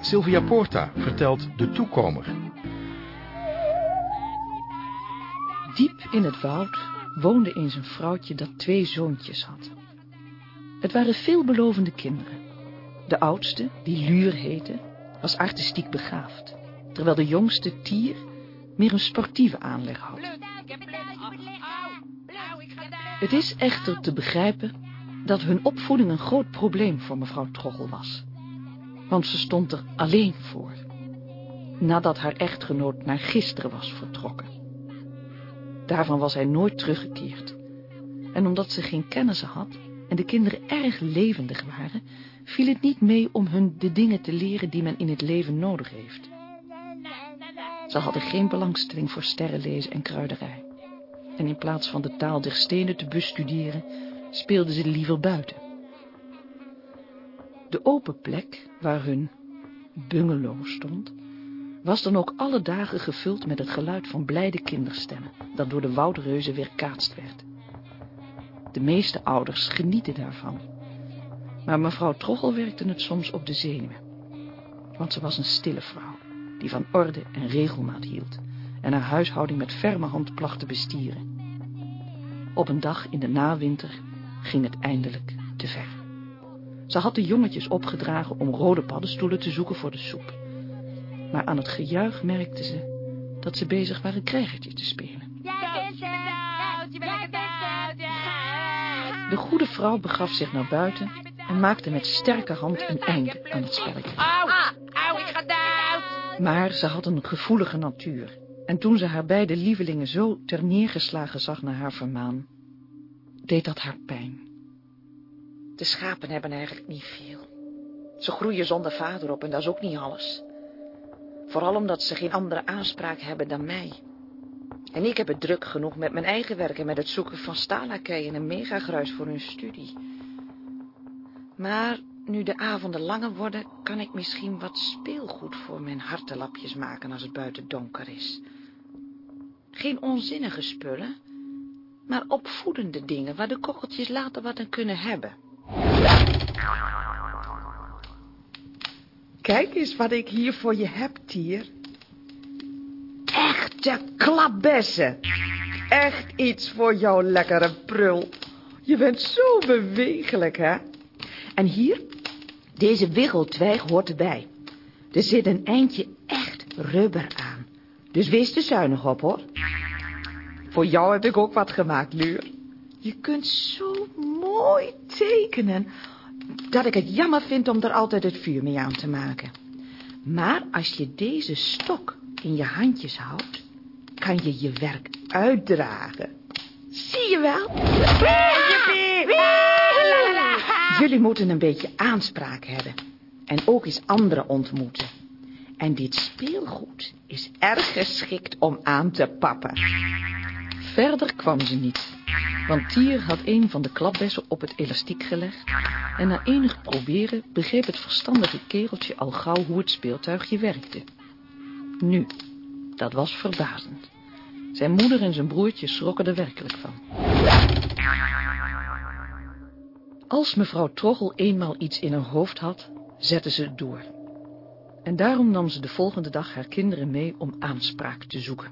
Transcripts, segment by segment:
Sylvia Porta vertelt De Toekomer. Diep in het woud woonde eens een vrouwtje dat twee zoontjes had. Het waren veelbelovende kinderen. De oudste, die Luur heette, was artistiek begaafd, terwijl de jongste, Tier, meer een sportieve aanleg had. Het is echter te begrijpen dat hun opvoeding een groot probleem voor mevrouw Troggel was. Want ze stond er alleen voor, nadat haar echtgenoot naar gisteren was vertrokken. Daarvan was hij nooit teruggekeerd. En omdat ze geen kennissen had en de kinderen erg levendig waren, viel het niet mee om hun de dingen te leren die men in het leven nodig heeft. Ze hadden geen belangstelling voor sterrenlezen en kruiderij. En in plaats van de taal der stenen te bestuderen, speelden ze liever buiten. De open plek waar hun bungalow stond, was dan ook alle dagen gevuld met het geluid van blijde kinderstemmen, dat door de woudreuzen weerkaatst werd. De meeste ouders genieten daarvan, maar mevrouw Troggel werkte het soms op de zenuwen, want ze was een stille vrouw, die van orde en regelmaat hield en haar huishouding met ferme hand placht te bestieren. Op een dag in de nawinter ging het eindelijk te ver. Ze had de jongetjes opgedragen om rode paddenstoelen te zoeken voor de soep. Maar aan het gejuich merkte ze dat ze bezig waren krijgertje te spelen. De goede vrouw begaf zich naar buiten en maakte met sterke hand een einde aan het spelletje. Maar ze had een gevoelige natuur. En toen ze haar beide lievelingen zo terneergeslagen zag naar haar vermaan, deed dat haar pijn. De schapen hebben eigenlijk niet veel. Ze groeien zonder vader op en dat is ook niet alles. Vooral omdat ze geen andere aanspraak hebben dan mij. En ik heb het druk genoeg met mijn eigen werk en met het zoeken van stalakeien en megagruis voor hun studie. Maar nu de avonden langer worden, kan ik misschien wat speelgoed voor mijn hartelapjes maken als het buiten donker is. Geen onzinnige spullen, maar opvoedende dingen waar de kocheltjes later wat aan kunnen hebben. Kijk eens wat ik hier voor je heb, Tier. Echte klapbessen. Echt iets voor jouw lekkere prul. Je bent zo bewegelijk, hè? En hier, deze wiggeltwijg hoort erbij. Er zit een eindje echt rubber aan. Dus wees er zuinig op, hoor. Voor jou heb ik ook wat gemaakt, Luur. Je kunt zo mooi tekenen dat ik het jammer vind om er altijd het vuur mee aan te maken. Maar als je deze stok in je handjes houdt, kan je je werk uitdragen. Zie je wel? Jullie moeten een beetje aanspraak hebben. En ook eens anderen ontmoeten. En dit speelgoed is erg geschikt om aan te pappen. Verder kwam ze niet. Want Tier had een van de klapbessen op het elastiek gelegd... en na enig proberen begreep het verstandige kereltje al gauw hoe het speeltuigje werkte. Nu, dat was verbazend. Zijn moeder en zijn broertje schrokken er werkelijk van. Als mevrouw Troggel eenmaal iets in haar hoofd had, zette ze het door. En daarom nam ze de volgende dag haar kinderen mee om aanspraak te zoeken.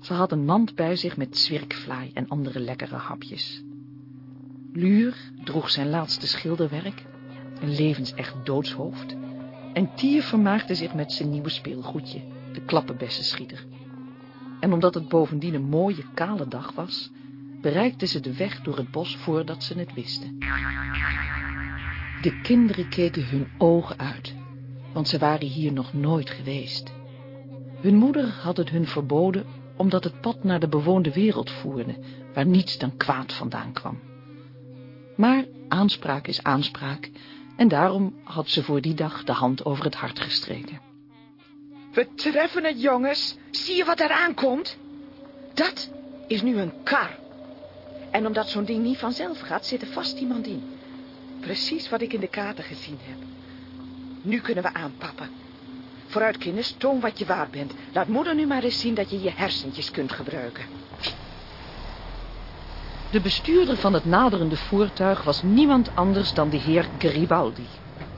Ze had een mand bij zich met zwirkvlaai en andere lekkere hapjes. Luur droeg zijn laatste schilderwerk, een levensecht doodshoofd, en Tier vermaakte zich met zijn nieuwe speelgoedje, de klappenbessenschieter. En omdat het bovendien een mooie, kale dag was, bereikten ze de weg door het bos voordat ze het wisten. De kinderen keken hun ogen uit, want ze waren hier nog nooit geweest. Hun moeder had het hun verboden, omdat het pad naar de bewoonde wereld voerde, waar niets dan kwaad vandaan kwam. Maar aanspraak is aanspraak, en daarom had ze voor die dag de hand over het hart gestreken. We treffen het, jongens. Zie je wat eraan komt? Dat is nu een kar. En omdat zo'n ding niet vanzelf gaat, zit er vast iemand in. Precies wat ik in de kaarten gezien heb. Nu kunnen we aanpappen. Vooruit, kinders, toon wat je waard bent. Laat moeder nu maar eens zien dat je je hersentjes kunt gebruiken. De De bestuurder van het naderende voertuig was niemand anders dan de heer Garibaldi,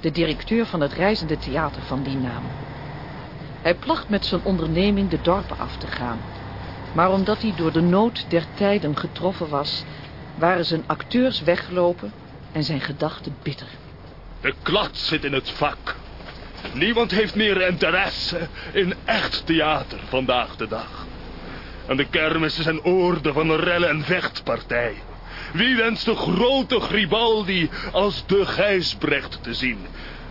de directeur van het reizende theater van die naam. Hij placht met zijn onderneming de dorpen af te gaan, maar omdat hij door de nood der tijden getroffen was, waren zijn acteurs weggelopen en zijn gedachten bitter. De klad zit in het vak. Niemand heeft meer interesse in echt theater vandaag de dag. En de kermissen zijn oorden van rellen en vechtpartij. Wie wenst de grote Gribaldi als de Gijsbrecht te zien,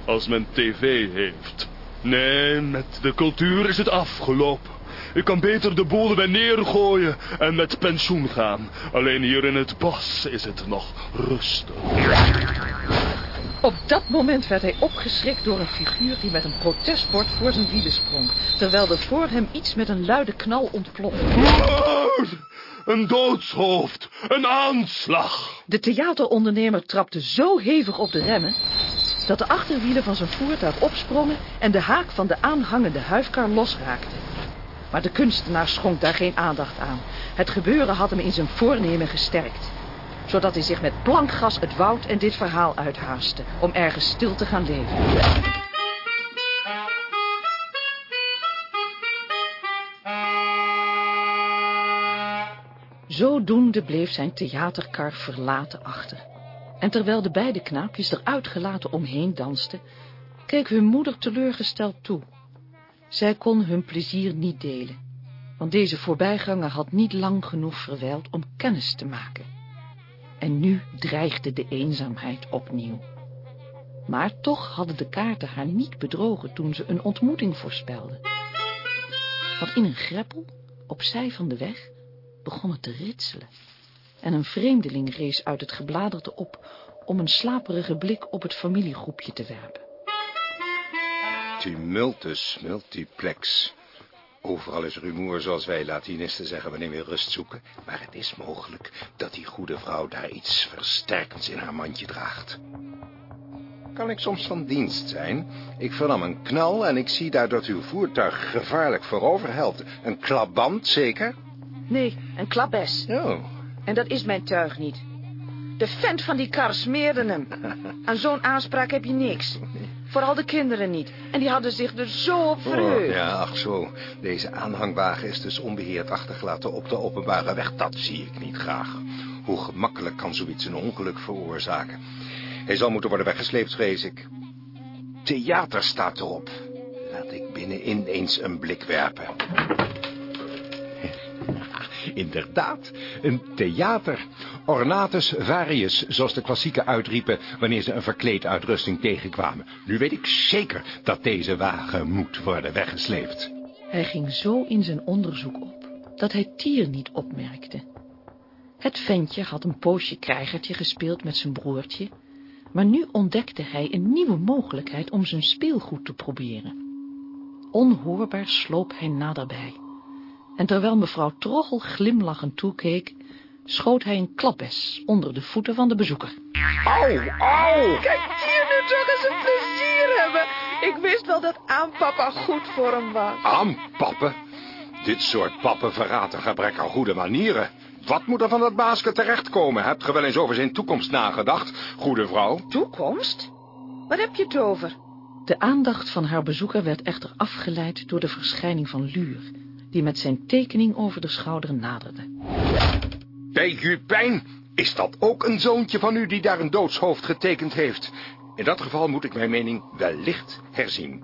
als men tv heeft? Nee, met de cultuur is het afgelopen. Ik kan beter de boel bij neergooien en met pensioen gaan. Alleen hier in het bos is het nog rustig. Op dat moment werd hij opgeschrikt door een figuur die met een protestbord voor zijn wielen sprong, terwijl er voor hem iets met een luide knal ontplofte. Een doodshoofd, een aanslag. De theaterondernemer trapte zo hevig op de remmen dat de achterwielen van zijn voertuig opsprongen en de haak van de aanhangende huifkar losraakte. Maar de kunstenaar schonk daar geen aandacht aan. Het gebeuren had hem in zijn voornemen gesterkt zodat hij zich met plankgas het woud en dit verhaal uithaaste... om ergens stil te gaan leven. Zodoende bleef zijn theaterkar verlaten achter. En terwijl de beide knaapjes er uitgelaten omheen dansten... keek hun moeder teleurgesteld toe. Zij kon hun plezier niet delen... want deze voorbijganger had niet lang genoeg verwijld om kennis te maken... En nu dreigde de eenzaamheid opnieuw. Maar toch hadden de kaarten haar niet bedrogen toen ze een ontmoeting voorspelden. Want in een greppel, opzij van de weg, begon het te ritselen. En een vreemdeling rees uit het gebladerte op om een slaperige blik op het familiegroepje te werpen. Tumultus multiplex. Overal is rumoer, zoals wij Latinisten zeggen wanneer we rust zoeken. Maar het is mogelijk dat die goede vrouw daar iets versterkends in haar mandje draagt. Kan ik soms van dienst zijn? Ik vernam een knal en ik zie daar dat uw voertuig gevaarlijk voorover helpt. Een klapband, zeker? Nee, een klapbes. Oh. En dat is mijn tuig niet. De vent van die kar smeerde hem. Aan zo'n aanspraak heb je niks. Vooral de kinderen niet. En die hadden zich er zo op verheugd. Oh, ja, ach zo. Deze aanhangwagen is dus onbeheerd achtergelaten op de openbare weg. Dat zie ik niet graag. Hoe gemakkelijk kan zoiets een ongeluk veroorzaken? Hij zal moeten worden weggesleept, vrees ik. Theater staat erop. Laat ik binnenin eens een blik werpen. Inderdaad, een theater. Ornatus varius, zoals de klassieken uitriepen... wanneer ze een verkleeduitrusting tegenkwamen. Nu weet ik zeker dat deze wagen moet worden weggesleept. Hij ging zo in zijn onderzoek op... dat hij Tier niet opmerkte. Het ventje had een poosje krijgertje gespeeld met zijn broertje... maar nu ontdekte hij een nieuwe mogelijkheid om zijn speelgoed te proberen. Onhoorbaar sloop hij naderbij en terwijl mevrouw Troggel glimlachend toekeek, schoot hij een klapbes onder de voeten van de bezoeker. Au, au! Kijk hier nu toch eens een plezier hebben. Ik wist wel dat aanpapa goed voor hem was. Aanpappen? Dit soort pappen verraadt een gebrek aan goede manieren. Wat moet er van dat baasje terechtkomen? Hebt ge wel eens over zijn toekomst nagedacht, goede vrouw? Toekomst? Wat heb je het over? De aandacht van haar bezoeker werd echter afgeleid door de verschijning van Luur die met zijn tekening over de schouder naderde. Bij pijn? Is dat ook een zoontje van u die daar een doodshoofd getekend heeft? In dat geval moet ik mijn mening wellicht herzien.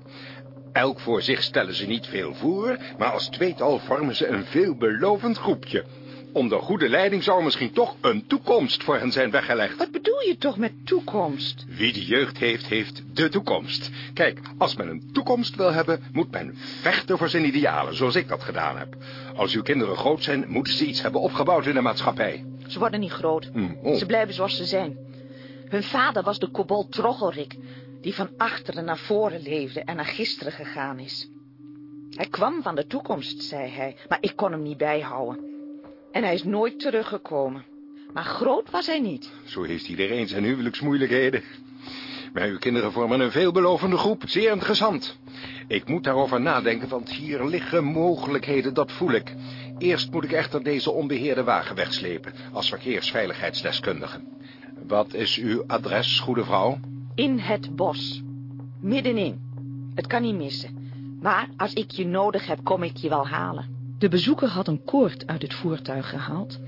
Elk voor zich stellen ze niet veel voor, maar als tweetal vormen ze een veelbelovend groepje. Onder goede leiding zou misschien toch een toekomst voor hen zijn weggelegd. Wat bedoel je toch met toekomst? Wie de jeugd heeft, heeft de toekomst. Kijk, als men een toekomst wil hebben, moet men vechten voor zijn idealen, zoals ik dat gedaan heb. Als uw kinderen groot zijn, moeten ze iets hebben opgebouwd in de maatschappij. Ze worden niet groot. Hm, oh. Ze blijven zoals ze zijn. Hun vader was de kobold Troggelrik, die van achteren naar voren leefde en naar gisteren gegaan is. Hij kwam van de toekomst, zei hij, maar ik kon hem niet bijhouden. En hij is nooit teruggekomen. Maar groot was hij niet. Zo heeft iedereen zijn huwelijksmoeilijkheden. Maar uw kinderen vormen een veelbelovende groep. Zeer interessant. Ik moet daarover nadenken, want hier liggen mogelijkheden, dat voel ik. Eerst moet ik echter deze onbeheerde wagen wegslepen als verkeersveiligheidsdeskundige. Wat is uw adres, goede vrouw? In het bos. Middenin. Het kan niet missen. Maar als ik je nodig heb, kom ik je wel halen. De bezoeker had een koord uit het voertuig gehaald...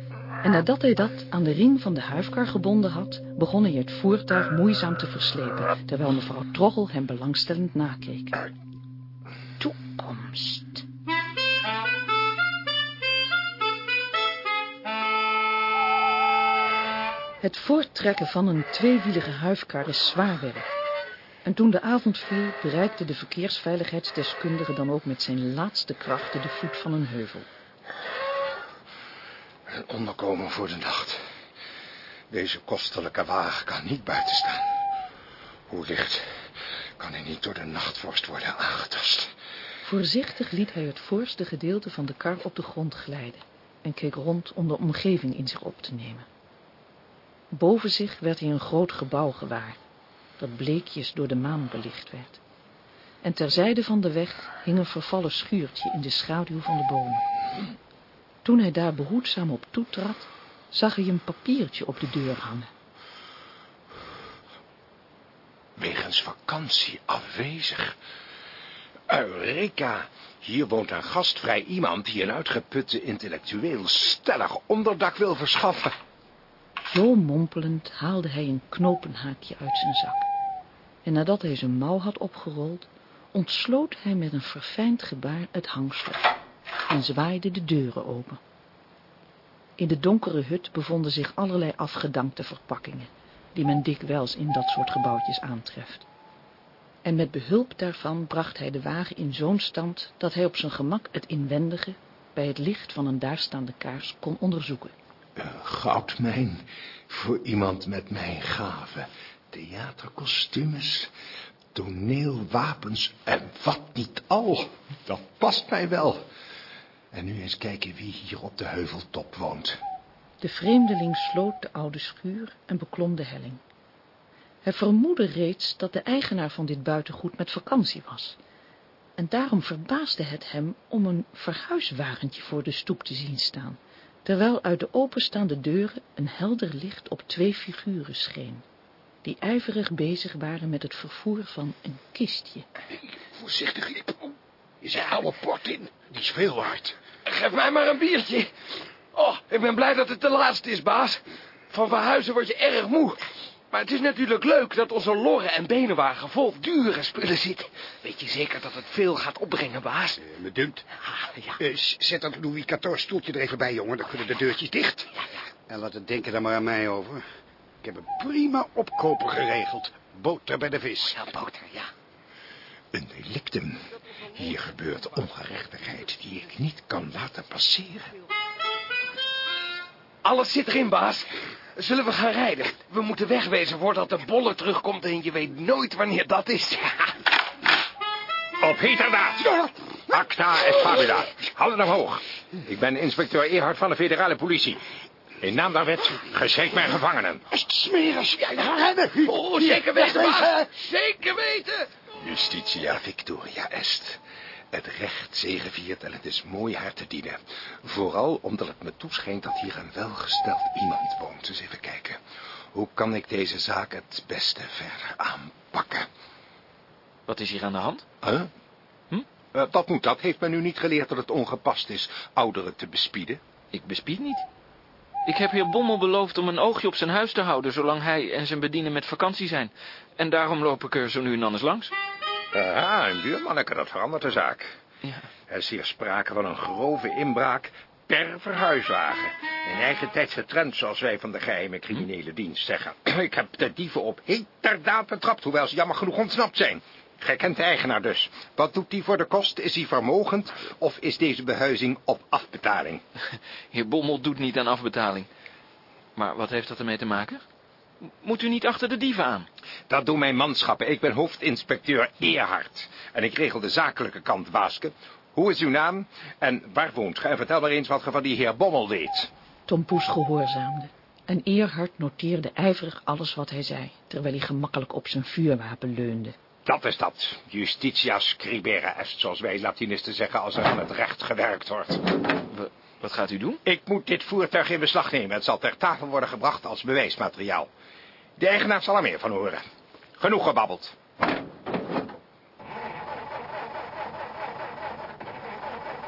en nadat hij dat aan de ring van de huifkar gebonden had... begon hij het voertuig moeizaam te verslepen... terwijl mevrouw Troggel hem belangstellend nakeek. Toekomst. Het voorttrekken van een tweewielige huifkar is zwaar werk. En toen de avond viel, bereikte de verkeersveiligheidsdeskundige dan ook met zijn laatste krachten de voet van een heuvel. Een onderkomen voor de nacht. Deze kostelijke wagen kan niet buiten staan. Hoe licht kan hij niet door de nachtvorst worden aangetast? Voorzichtig liet hij het voorste gedeelte van de kar op de grond glijden en keek rond om de omgeving in zich op te nemen. Boven zich werd hij een groot gebouw gewaar, dat bleekjes door de maan belicht werd. En terzijde van de weg hing een vervallen schuurtje in de schaduw van de bomen. Toen hij daar behoedzaam op toetrad, zag hij een papiertje op de deur hangen. Wegens vakantie afwezig. Eureka! Hier woont een gastvrij iemand die een uitgeputte intellectueel stellig onderdak wil verschaffen. Zo mompelend haalde hij een knopenhaakje uit zijn zak. En nadat hij zijn mouw had opgerold, ontsloot hij met een verfijnd gebaar het hangsel en zwaaide de deuren open. In de donkere hut bevonden zich allerlei afgedankte verpakkingen, die men dikwijls in dat soort gebouwtjes aantreft. En met behulp daarvan bracht hij de wagen in zo'n stand dat hij op zijn gemak het inwendige bij het licht van een daarstaande kaars kon onderzoeken. Een goudmijn voor iemand met mijn gaven. Theaterkostumes, toneelwapens en wat niet al. Dat past mij wel. En nu eens kijken wie hier op de heuveltop woont. De vreemdeling sloot de oude schuur en beklom de helling. Hij vermoedde reeds dat de eigenaar van dit buitengoed met vakantie was. En daarom verbaasde het hem om een verhuiswagentje voor de stoep te zien staan, terwijl uit de openstaande deuren een helder licht op twee figuren scheen, die ijverig bezig waren met het vervoer van een kistje. Voorzichtig, Ip. Je zit oude port in. Die is veel waard. Geef mij maar een biertje. Oh, ik ben blij dat het de laatste is, baas. Van verhuizen word je erg moe. Maar het is natuurlijk leuk dat onze lorren en benenwagen vol dure spullen zit. Weet je zeker dat het veel gaat opbrengen, baas? Eh, me dunkt. Ah, ja. Eh, zet dat Louis XIV stoeltje er even bij, jongen. Dan kunnen de deurtjes dicht. En laat het denken daar maar aan mij over. Ik heb een prima opkoper geregeld. Boter bij de vis. Ja, boter, ja. Een delictum. Hier gebeurt ongerechtigheid die ik niet kan laten passeren. Alles zit erin, baas. Zullen we gaan rijden? We moeten wegwezen voordat de bolle terugkomt en je weet nooit wanneer dat is. Op heterdaad. Acta et fabula. Handen omhoog. Ik ben inspecteur Erhard van de federale politie. In naam der wet, geschenk mijn gevangenen. Smeris. Ja, ga rijden. Oh, zeker weten, baas. Zeker weten. Justitia Victoria est. Het recht zegeviert en het is mooi haar te dienen. Vooral omdat het me toeschijnt dat hier een welgesteld iemand woont. Dus even kijken. Hoe kan ik deze zaak het beste verder aanpakken? Wat is hier aan de hand? Huh? Hm? Wat moet dat? Heeft men u niet geleerd dat het ongepast is ouderen te bespieden? Ik bespied niet. Ik heb heer Bommel beloofd om een oogje op zijn huis te houden... zolang hij en zijn bedienen met vakantie zijn. En daarom loop ik er zo nu en dan eens langs. Ah, een buurmanneke, dat verandert de zaak. Ja. Er is hier sprake van een grove inbraak per verhuiswagen. Een eigen tijdse trend, zoals wij van de geheime criminele dienst zeggen. Ik heb de dieven op heterdaad betrapt, hoewel ze jammer genoeg ontsnapt zijn. Gij kent de eigenaar dus. Wat doet hij voor de kost? Is hij vermogend of is deze behuizing op afbetaling? Heer Bommel doet niet aan afbetaling. Maar wat heeft dat ermee te maken? Moet u niet achter de dieven aan? Dat doen mijn manschappen. Ik ben hoofdinspecteur Eerhard. En ik regel de zakelijke kant, Waaske. Hoe is uw naam en waar woont ge? En vertel maar eens wat ge van die heer Bommel weet. Tom Poes gehoorzaamde. En Eerhard noteerde ijverig alles wat hij zei, terwijl hij gemakkelijk op zijn vuurwapen leunde. Dat is dat. Justitia scribere est, zoals wij Latinisten zeggen als er aan het recht gewerkt wordt. W- Wat gaat u doen? Ik moet dit voertuig in beslag nemen. Het zal ter tafel worden gebracht als bewijsmateriaal. De eigenaar zal er meer van horen. Genoeg gebabbeld.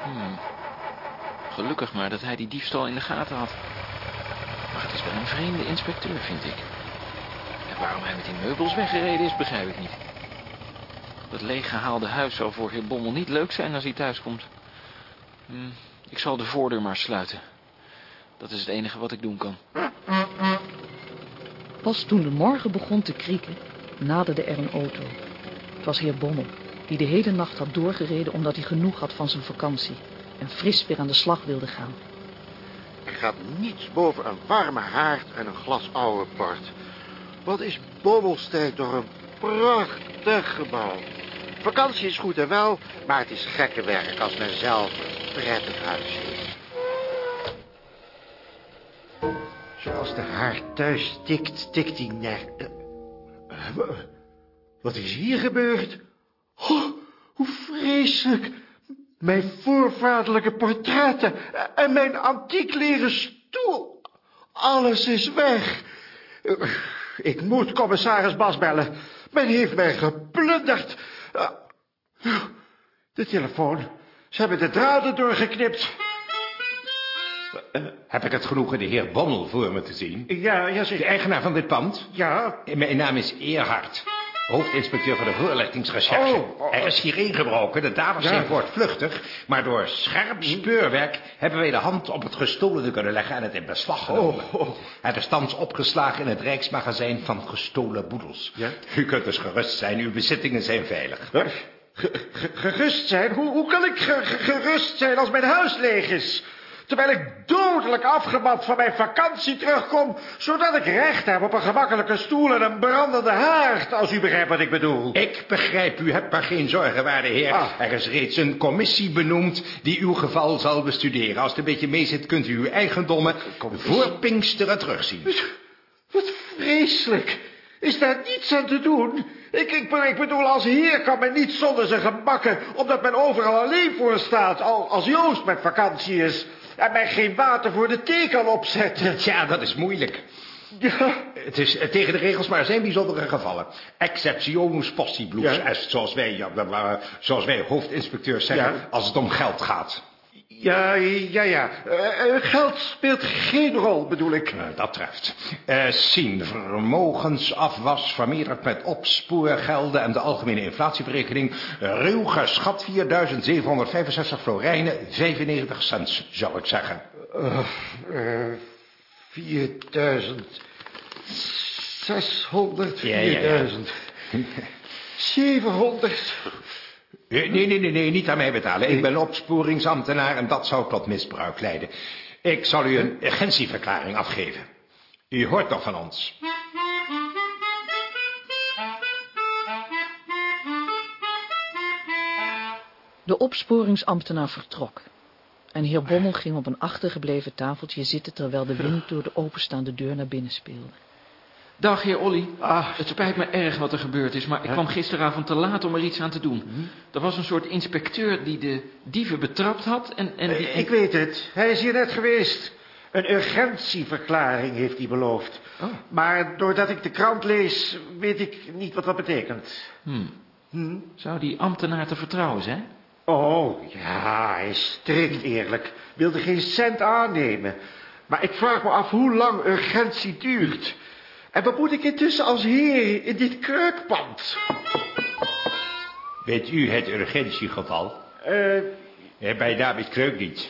Hmm. Gelukkig maar dat hij die diefstal in de gaten had. Maar het is wel een vreemde inspecteur, vind ik. En waarom hij met die meubels weggereden is, begrijp ik niet. Dat leeggehaalde huis zou voor heer Bommel niet leuk zijn als hij thuiskomt. Hmm, ik zal de voordeur maar sluiten. Dat is het enige wat ik doen kan. Pas toen de morgen begon te krieken, naderde er een auto. Het was heer Bommel, die de hele nacht had doorgereden omdat hij genoeg had van zijn vakantie en fris weer aan de slag wilde gaan. Er gaat niets boven een warme haard en een glas oude port. Wat is Bobbelstein toch een prachtig gebouw. Vakantie is goed en wel, maar het is gekke werk als men zelf een prettig huis heeft. Zoals de haard thuis tikt, tikt hij ner... Eh, wa- Wat is hier gebeurd? Oh, hoe vreselijk. Mijn voorvaderlijke portretten en mijn antiek leren stoel. Alles is weg. Eh, Ik moet commissaris Bas bellen. Men heeft mij geplunderd. Eh, De telefoon. Ze hebben de draden doorgeknipt. Heb ik het genoegen de heer Bommel voor me te zien? Ja, ja, De zeg. eigenaar van dit pand? Ja, Mijn naam is Eerhard. Hoofdinspecteur van de voorlichtingsrecherche. Oh, oh. Er is hier ingebroken. De daders Ja. zijn voortvluchtig. Maar door scherp speurwerk hebben wij de hand op het gestolene kunnen leggen en het in beslag genomen. Oh, oh. Het is thans opgeslagen in het Rijksmagazijn van gestolen boedels. Ja. U kunt dus gerust zijn. Uw bezittingen zijn veilig. Wat? Ge- ge- gerust zijn? Hoe, hoe kan ik ge- ge- gerust zijn als mijn huis leeg is? Terwijl ik dodelijk afgemat van mijn vakantie terugkom... zodat ik recht heb op een gemakkelijke stoel en een brandende haard... als u begrijpt wat ik bedoel. Ik begrijp, u hebt maar geen zorgen, waarde heer. Ah. Er is reeds een commissie benoemd die uw geval zal bestuderen. Als het een beetje meezit, kunt u uw eigendommen voor Pinksteren terugzien. Wat vreselijk. Is daar niets aan te doen? Ik, ik, ik bedoel, als heer kan men niet zonder zijn gebakken... omdat men overal alleen voor staat... Al, als Joost met vakantie is... en men geen water voor de thee kan opzetten. Tja, dat is moeilijk. Ja, Het is eh, tegen de regels, maar er zijn bijzondere gevallen. Exceptionus possiblus Ja. est, zoals wij, ja, zoals wij hoofdinspecteurs zeggen, Ja. als het om geld gaat. Ja, ja, ja. Eh, eh, geld speelt geen rol, bedoel ik. Eh, dat treft. Eh zien, vermogensafwas vermeerderd met opspoorgelden en de algemene inflatieberekening. Ruw geschat 4.765 florijnen, 95 cent, zou ik zeggen. Eh 4000. 600. Ja, ja, ja. 4000. 700. Eh, Nee, nee, nee, nee, niet aan mij betalen. Ik ben opsporingsambtenaar en dat zou tot misbruik leiden. Ik zal u een urgentieverklaring afgeven. U hoort nog van ons. De opsporingsambtenaar vertrok. En heer Bommel ging op een achtergebleven tafeltje zitten... terwijl de wind door de openstaande deur naar binnen speelde. Dag, heer Olly. Ah. Het spijt me erg wat er gebeurd is, maar ik kwam gisteravond te laat om er iets aan te doen. Er was een soort inspecteur die de dieven betrapt had en... en die, Eh, Ik weet het. Hij is hier net geweest. Een urgentieverklaring heeft hij beloofd. Oh. Maar doordat ik de krant lees, weet ik niet wat dat betekent. Hmm. Hm? Zou die ambtenaar te vertrouwen zijn? Oh, ja, hij is strikt eerlijk. Wilde geen cent aannemen. Maar ik vraag me af hoe lang urgentie duurt. En wat moet ik intussen als heer in dit kreukpand? Weet u het urgentiegeval? Eh, Eh, Bij David Kreukniet.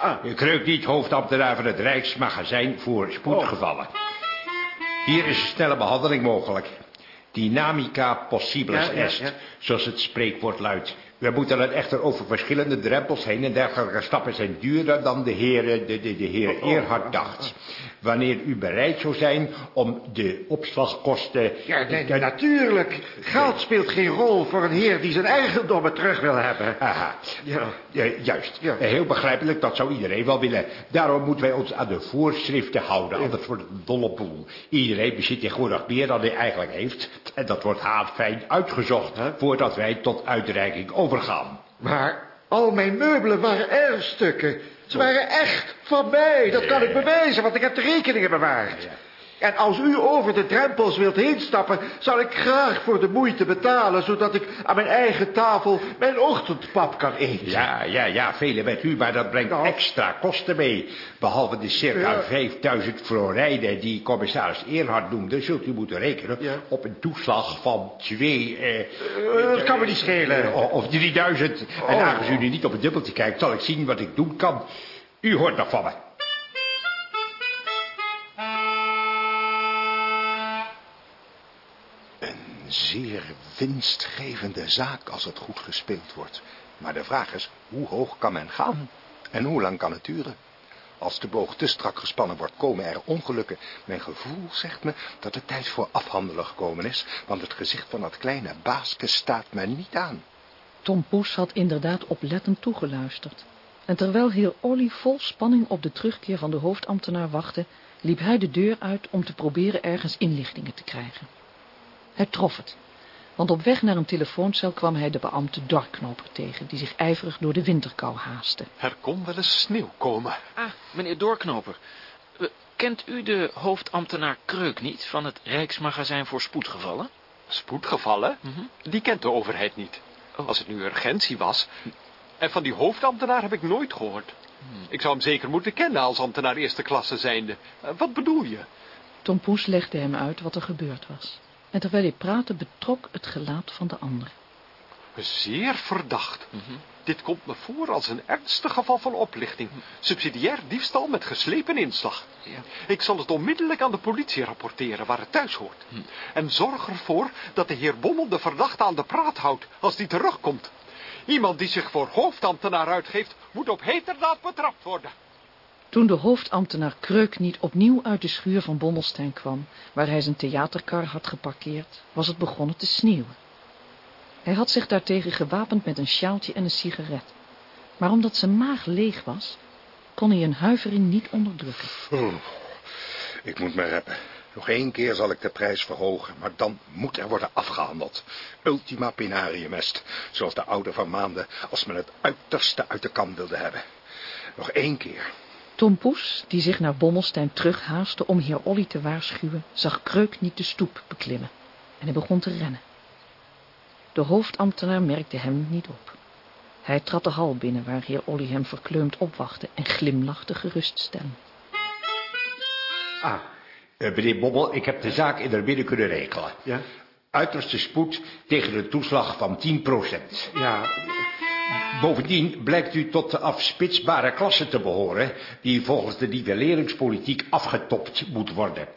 ah, Kreukniet, hoofdambtenaar van het Rijksmagazijn voor spoedgevallen. Hier is een snelle behandeling mogelijk. Dynamica possibilis Ja, est, ja. zoals het spreekwoord luidt. We moeten dan echter over verschillende drempels heen en dergelijke stappen zijn duurder dan de heer, de, de, de heer Oh, oh, Eerhard dacht. Wanneer u bereid zou zijn om de opslagkosten... ja, nee, natuurlijk. Geld speelt geen rol voor een heer die zijn eigendommen terug wil hebben. Aha, Ja. Juist. Ja. Eh, Heel begrijpelijk, dat zou iedereen wel willen. Daarom moeten wij ons aan de voorschriften houden, anders wordt het een dolle boel. Iedereen bezit tegenwoordig meer dan hij eigenlijk heeft. En dat wordt haarfijn uitgezocht voordat wij tot uitreiking overgaan. Maar al mijn meubelen waren erfstukken. Ze waren echt van mij. Dat kan ik bewijzen, want ik heb de rekeningen bewaard. En als u over de drempels wilt heen stappen, zal ik graag voor de moeite betalen, zodat ik aan mijn eigen tafel mijn ochtendpap kan eten. Ja, ja, ja, vele met u, maar dat brengt extra kosten mee. Behalve de circa Ja. 5000 florijnen die commissaris Eerhard noemde, zult u moeten rekenen op een toeslag van twee... eh, Eh, dat kan me niet schelen. Of, of 3000. En Oh. aangezien u niet op het dubbeltje kijkt, zal ik zien wat ik doen kan. U hoort nog van me. Zeer winstgevende zaak als het goed gespeeld wordt. Maar de vraag is, hoe hoog kan men gaan? En hoe lang kan het duren? Als de boog te strak gespannen wordt, komen er ongelukken. Mijn gevoel zegt me dat de tijd voor afhandelen gekomen is, want het gezicht van dat kleine baaske staat mij niet aan. Tom Poes had inderdaad oplettend toegeluisterd. En terwijl heer Olly vol spanning op de terugkeer van de hoofdambtenaar wachtte, liep hij de deur uit om te proberen ergens inlichtingen te krijgen. Hij trof het, want op weg naar een telefooncel kwam hij de beambte Dorknoper tegen, die zich ijverig door de winterkou haastte. Er kon wel eens sneeuw komen. Ah, meneer Doorknoper. eh, Kent u de hoofdambtenaar Kreuk niet van het Rijksmagazijn voor Spoedgevallen? Spoedgevallen? Die kent de overheid niet. Als het nu urgentie was. En van die hoofdambtenaar heb ik nooit gehoord. Ik zou hem zeker moeten kennen als ambtenaar eerste klasse zijnde. Eh, Wat bedoel je? Tom Poes legde hem uit wat er gebeurd was. En terwijl hij praatte betrok het gelaat van de ander. Zeer verdacht. Dit komt me voor als een ernstig geval van oplichting. Subsidiair diefstal met geslepen inslag. Ik zal het onmiddellijk aan de politie rapporteren waar het thuis hoort. En zorg ervoor dat de heer Bommel de verdachte aan de praat houdt als die terugkomt. Iemand die zich voor hoofdambtenaar uitgeeft, moet op heterdaad betrapt worden. Toen de hoofdambtenaar Kreuk niet opnieuw uit de schuur van Bommelstein kwam, waar hij zijn theaterkar had geparkeerd, was het begonnen te sneeuwen. Hij had zich daartegen gewapend met een sjaaltje en een sigaret. Maar omdat zijn maag leeg was, kon hij een huivering niet onderdrukken. Ik moet me reppen. Nog één keer zal ik de prijs verhogen, maar dan moet er worden afgehandeld. Ultima penarium est, zoals de oude van maanden, als men het uiterste uit de kan wilde hebben. Nog één keer. Tom Poes, die zich naar Bommelstein terughaaste om heer Olly te waarschuwen, zag Kreuk niet de stoep beklimmen. En hij begon te rennen. De hoofdambtenaar merkte hem niet op. Hij trad de hal binnen waar heer Olly hem verkleumd opwachtte en glimlachte geruststellend. Ah, eh, meneer Bommel, ik heb de zaak in er binnen kunnen regelen. Ja? Uiterste spoed tegen een toeslag van 10 procent. Ja, Bovendien blijkt u tot de afspitsbare klasse te behoren... die volgens de nivelleringspolitiek afgetopt moet worden.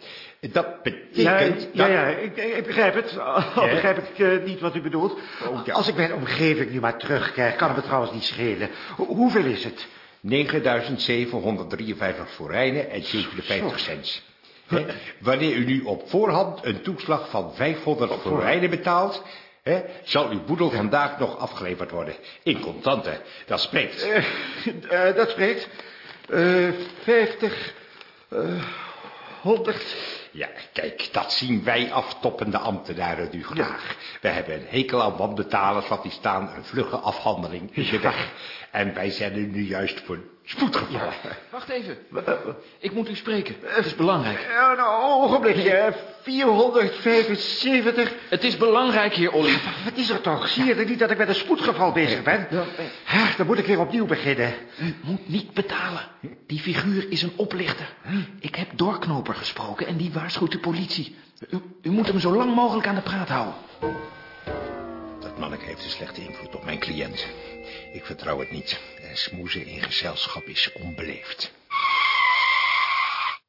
Dat ja, betekent... ja, dat- ja ik, ik begrijp het. Al Ja? begrijp ik eh, niet wat u bedoelt. Oh, ja. Als ik mijn omgeving nu maar terugkrijg, kan het me trouwens niet schelen. Ho- hoeveel is het? 9.753 florijnen en 57 cent. Hè, Wanneer u nu op voorhand een toeslag van 500 florijnen betaalt... hè, zal uw boedel vandaag nog afgeleverd worden. In contanten, dat spreekt. Eh, eh, dat spreekt. Eh 50, eh 100. Ja, kijk, dat zien wij aftoppende ambtenaren nu graag. We hebben een hekel aan wanbetalers, want die staan een vlugge afhandeling in de weg. En wij zijn er nu juist voor spoedgevallen. Wacht even. Ik moet u spreken. Het is belangrijk. Ja, nou, ogenblikje. eh, 475. Het is belangrijk, heer Olly. Wat is er toch? Zie je er niet dat ik met een spoedgeval bezig ben? Ha, dan moet ik weer opnieuw beginnen. U moet niet betalen. Die figuur is een oplichter. Ik heb Doorknoper gesproken en die waarschuwt de politie. U, u moet hem zo lang mogelijk aan de praat houden. Dat manneke heeft een slechte invloed op mijn cliënt. Ik vertrouw het niet. En smoezen in gezelschap is onbeleefd.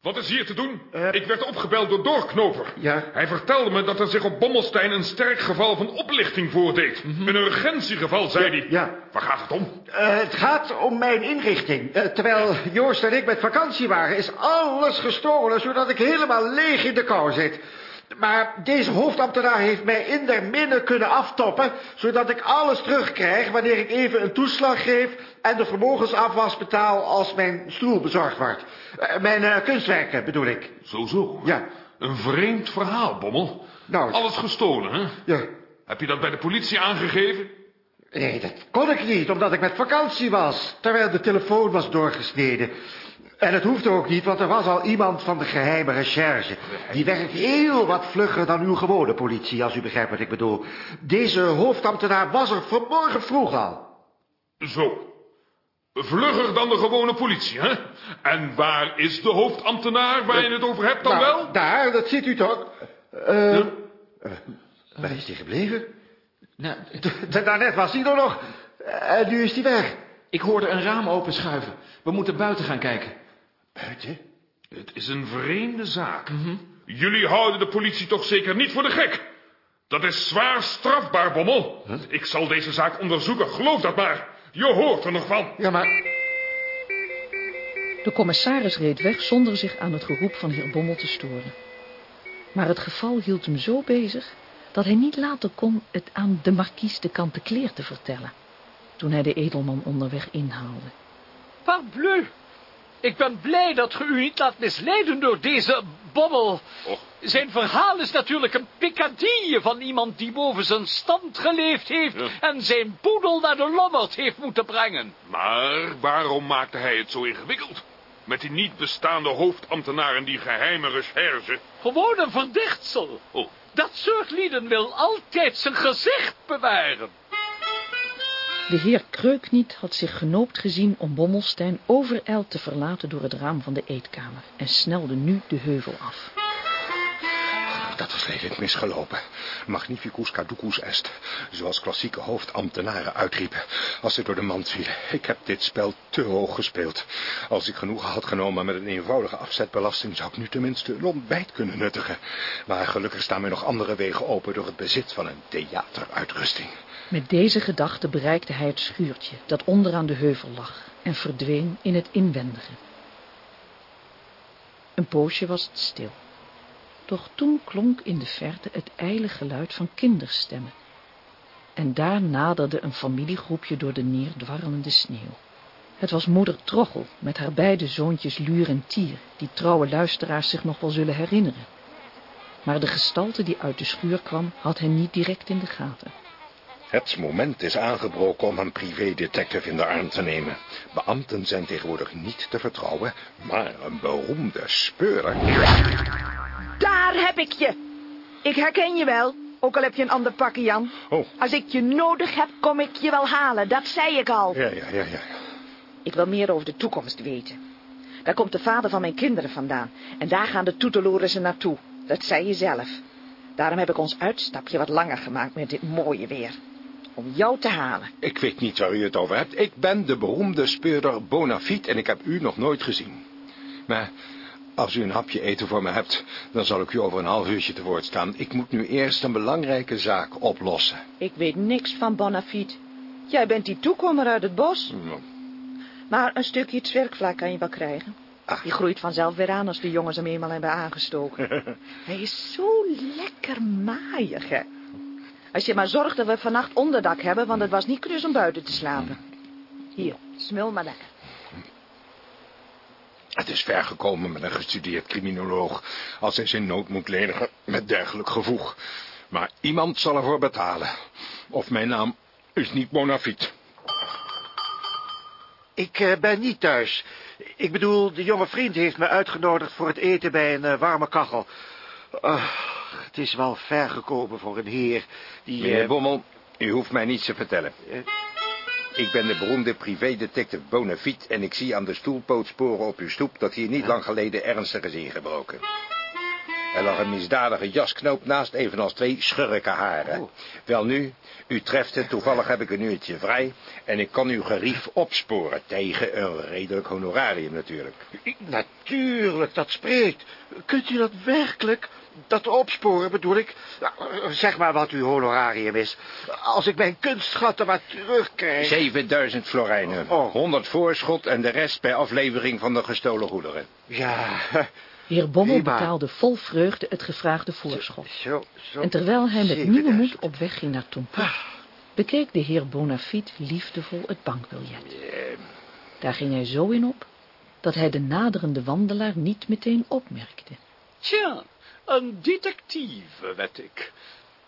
Wat is hier te doen? Ik werd opgebeld door Doorknoper. Ja? Hij vertelde me dat er zich op Bommelstein een sterk geval van oplichting voordeed. Een urgentiegeval, zei hij. Ja. Waar gaat het om? Eh, het gaat om mijn inrichting. Eh, terwijl Joost en ik met vakantie waren, is alles gestolen, zodat ik helemaal leeg in de kou zit. Maar deze hoofdambtenaar heeft mij in der minne kunnen aftoppen, zodat ik alles terugkrijg wanneer ik even een toeslag geef en de vermogensafwas betaal als mijn stoel bezorgd wordt. Eh, mijn eh, kunstwerken bedoel ik. Zo, zo. Ja. Een vreemd verhaal, Bommel. Nou. Alles gestolen, hè? Ja. Heb je dat bij de politie aangegeven? Nee, dat kon ik niet, omdat ik met vakantie was, terwijl de telefoon was doorgesneden. En het hoefde ook niet, want er was al iemand van de geheime recherche. Die werkt heel wat vlugger dan uw gewone politie, als u begrijpt wat ik bedoel. Deze hoofdambtenaar was er vanmorgen vroeg al. Zo. Vlugger dan de gewone politie, hè? En waar is de hoofdambtenaar waar je het over hebt dan Nou, wel? Daar, dat ziet u toch. Eh, eh, waar is die gebleven? Nou, Daarnet was hij er nog. En nu is hij weg. ik hoorde een raam openschuiven. We moeten buiten gaan kijken. Buiten? Het is een vreemde zaak. Jullie houden de politie toch zeker niet voor de gek? Dat is zwaar strafbaar, Bommel. Ik zal deze zaak onderzoeken, geloof dat maar. Je hoort er nog van. Ja, maar... De commissaris reed weg zonder zich aan het geroep van heer Bommel te storen. Maar het geval hield hem zo bezig dat hij niet laten kon het aan de markies de Kantekleer te vertellen, toen hij de edelman onderweg inhaalde. Parbleu. Ik ben blij dat ge u niet laat misleiden door deze bobbel. Zijn verhaal is natuurlijk een pikadille van iemand die boven zijn stand geleefd heeft... en zijn poedel naar de lommerd heeft moeten brengen. Maar waarom maakte hij het zo ingewikkeld? Met die niet bestaande hoofdambtenaar en die geheime recherche. Gewoon een verdichtsel. Oh. Dat soort lieden wil altijd zijn gezicht bewaren. De heer Kreukniet had zich genoopt gezien om Bommelstein overijld te verlaten door het raam van de eetkamer en snelde nu de heuvel af. Dat was lelijk misgelopen. Magnificus caducus est. Zoals klassieke hoofdambtenaren uitriepen als ze door de mand vielen. Ik heb dit spel te hoog gespeeld. Als ik genoegen had genomen met een eenvoudige afzetbelasting... zou ik nu tenminste een ontbijt kunnen nuttigen. Maar gelukkig staan mij nog andere wegen open... door het bezit van een theateruitrusting. Met deze gedachte bereikte hij het schuurtje dat onderaan de heuvel lag en verdween in het inwendige. Een poosje was het stil. Doch toen klonk in de verte het ijle geluid van kinderstemmen. En daar naderde een familiegroepje door de neerdwarrelende sneeuw. Het was moeder Trochel met haar beide zoontjes Luur en Tier, die trouwe luisteraars zich nog wel zullen herinneren. Maar de gestalte die uit de schuur kwam, had hen niet direct in de gaten. Het moment is aangebroken om een privédetective in de arm te nemen. Beambten zijn tegenwoordig niet te vertrouwen, maar een beroemde speurder... Daar heb ik je. Ik herken je wel, ook al heb je een ander pakje, Jan. Oh. Als ik je nodig heb, kom ik je wel halen. Dat zei ik al. Ja, ja, ja, ja. Ik wil meer over de toekomst weten. Daar komt de vader van mijn kinderen vandaan. En daar gaan de toetelorissen naartoe. Dat zei je zelf. Daarom heb ik ons uitstapje wat langer gemaakt met dit mooie weer. Om jou te halen. Ik weet niet waar u het over hebt. Ik ben de beroemde speurder Bonafide en ik heb u nog nooit gezien. Maar als u een hapje eten voor me hebt, dan zal ik u over een half uurtje te woord staan. Ik moet nu eerst een belangrijke zaak oplossen. Ik weet niks van Bonafide. Jij bent die toekomer uit het bos. Maar een stukje zwerkvlaak kan je wel krijgen. Die groeit vanzelf weer aan als de jongens hem eenmaal hebben aangestoken. Hij is zo lekker maaiig, hè. Als je maar zorgt dat we vannacht onderdak hebben, want het was niet knus om buiten te slapen. Hier, smul maar lekker. Het is ver gekomen met een gestudeerd criminoloog... als hij zijn nood moet lenigen met dergelijk gevoeg. Maar iemand zal ervoor betalen. Of mijn naam is niet Bonafide. Ik eh, ben niet thuis. Ik bedoel, de jonge vriend heeft me uitgenodigd voor het eten bij een eh, warme kachel. Het is wel ver gekomen voor een heer die... Meneer eh, Bommel, u hoeft mij niets te vertellen. Eh? Ik ben de beroemde privédetective Bonafide... en ik zie aan de stoelpootsporen op uw stoep... dat hier niet lang geleden ernstig is ingebroken. Er lag een misdadige jasknoop naast, evenals twee schurke haren. Wel nu, u treft het, toevallig heb ik een uurtje vrij... en ik kan uw gerief opsporen, tegen een redelijk honorarium natuurlijk. Natuurlijk, dat spreekt. Kunt u dat werkelijk? Dat opsporen bedoel ik. Nou, Zeg maar wat uw honorarium is. Als ik mijn kunstschatten maar terugkrijg... 7000 florijnen, 100 voorschot en de rest bij aflevering van de gestolen goederen. Ja, Heer Bommel Prima. betaalde vol vreugde het gevraagde voorschot. zo, zo. En terwijl hij met 7000. nieuwe moed op weg ging naar Tompot, bekeek de heer Bonafide liefdevol het bankbiljet. Daar ging hij zo in op, dat hij de naderende wandelaar niet meteen opmerkte. Tja, een detectieve, wed ik.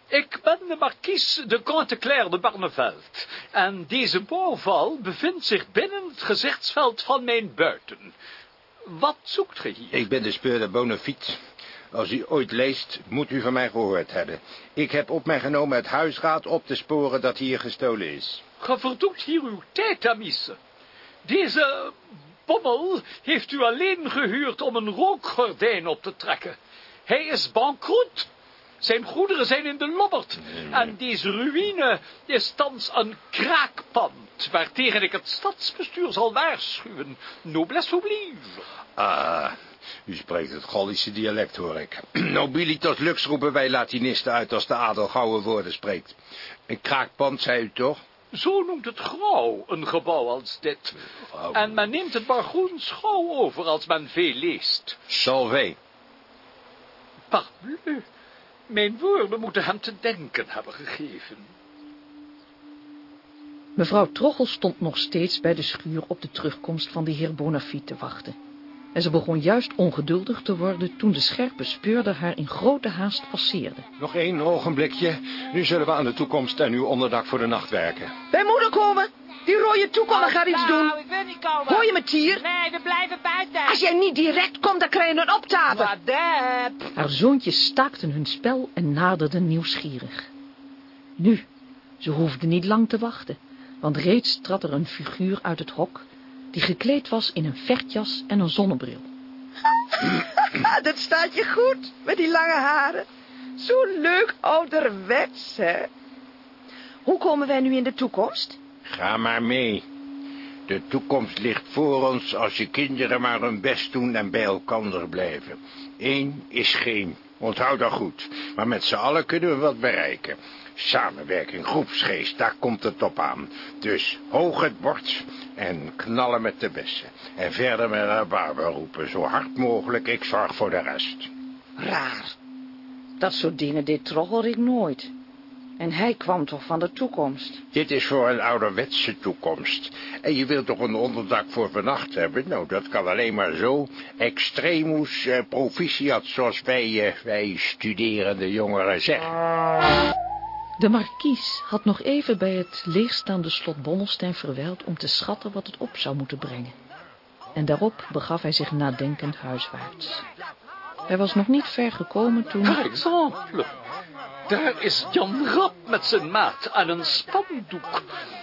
Ik ben de marquise de Conteclair de Barneveld. En deze bouwval bevindt zich binnen het gezichtsveld van mijn buiten. Wat zoekt ge hier? Ik ben de speurder Bonafide. Als u ooit leest, moet u van mij gehoord hebben. Ik heb op mij genomen het huisraad op te sporen dat hier gestolen is. Ge verdoet hier uw tijd, Amice. Deze bommel heeft u alleen gehuurd om een rookgordijn op te trekken. Hij is bankroet. Zijn goederen zijn in de lobberd. En deze ruïne is thans een kraakpand... waartegen ik het stadsbestuur zal waarschuwen. Noblesse oblige. Ah, u spreekt het Gallische dialect, hoor ik. Nobilitas lux roepen wij Latinisten uit als de adel gouden woorden spreekt. Een kraakpand, zei u toch? Zo noemt het grauw een gebouw als dit. En men neemt het bargoens gauw over als men veel leest. Salvé. Parbleu, mijn woorden moeten hem te denken hebben gegeven. Mevrouw Trochel stond nog steeds bij de schuur op de terugkomst van de heer Bonafide te wachten. En ze begon juist ongeduldig te worden toen de scherpe speurder haar in grote haast passeerde. Nog één ogenblikje. Nu zullen we aan de toekomst en uw onderdak voor de nacht werken. Wij moeten komen. Die rode toekomer gaat iets doen. Nou, ik wil niet komen. Hoor je me, Tier? Nee, we blijven buiten. Als jij niet direct komt, dan krijg je een optapen. Wat dat? Haar zoontjes staakten hun spel en naderden nieuwsgierig. Nu, ze hoefden niet lang te wachten, want reeds trad er een figuur uit het hok, die gekleed was in een vechtjas en een zonnebril. dat staat je goed, met die lange haren. Zo leuk ouderwets, hè? Hoe komen wij nu in de toekomst? Ga maar mee. De toekomst ligt voor ons als je kinderen maar hun best doen en bij elkaar blijven. Eén is geen. Onthoud dat goed. Maar met z'n allen kunnen we wat bereiken. Samenwerking, groepsgeest, daar komt het op aan. Dus hoog het bord en knallen met de bessen. En verder met rabarber roepen, zo hard mogelijk, ik zorg voor de rest. Raar. Dat soort dingen deed Troggelrik nooit. En hij kwam toch van de toekomst? Dit is voor een ouderwetse toekomst. En je wilt toch een onderdak voor vannacht hebben? Nou, dat kan alleen maar zo. Extremus eh, proficiat, zoals wij, eh, wij studerende jongeren zeggen. De markies had nog even bij het leegstaande slot Bommelstein verwijld om te schatten wat het op zou moeten brengen. En daarop begaf hij zich nadenkend huiswaarts. Hij was nog niet ver gekomen toen... Par exemple, daar is Jan Rap met zijn maat aan een spandoek.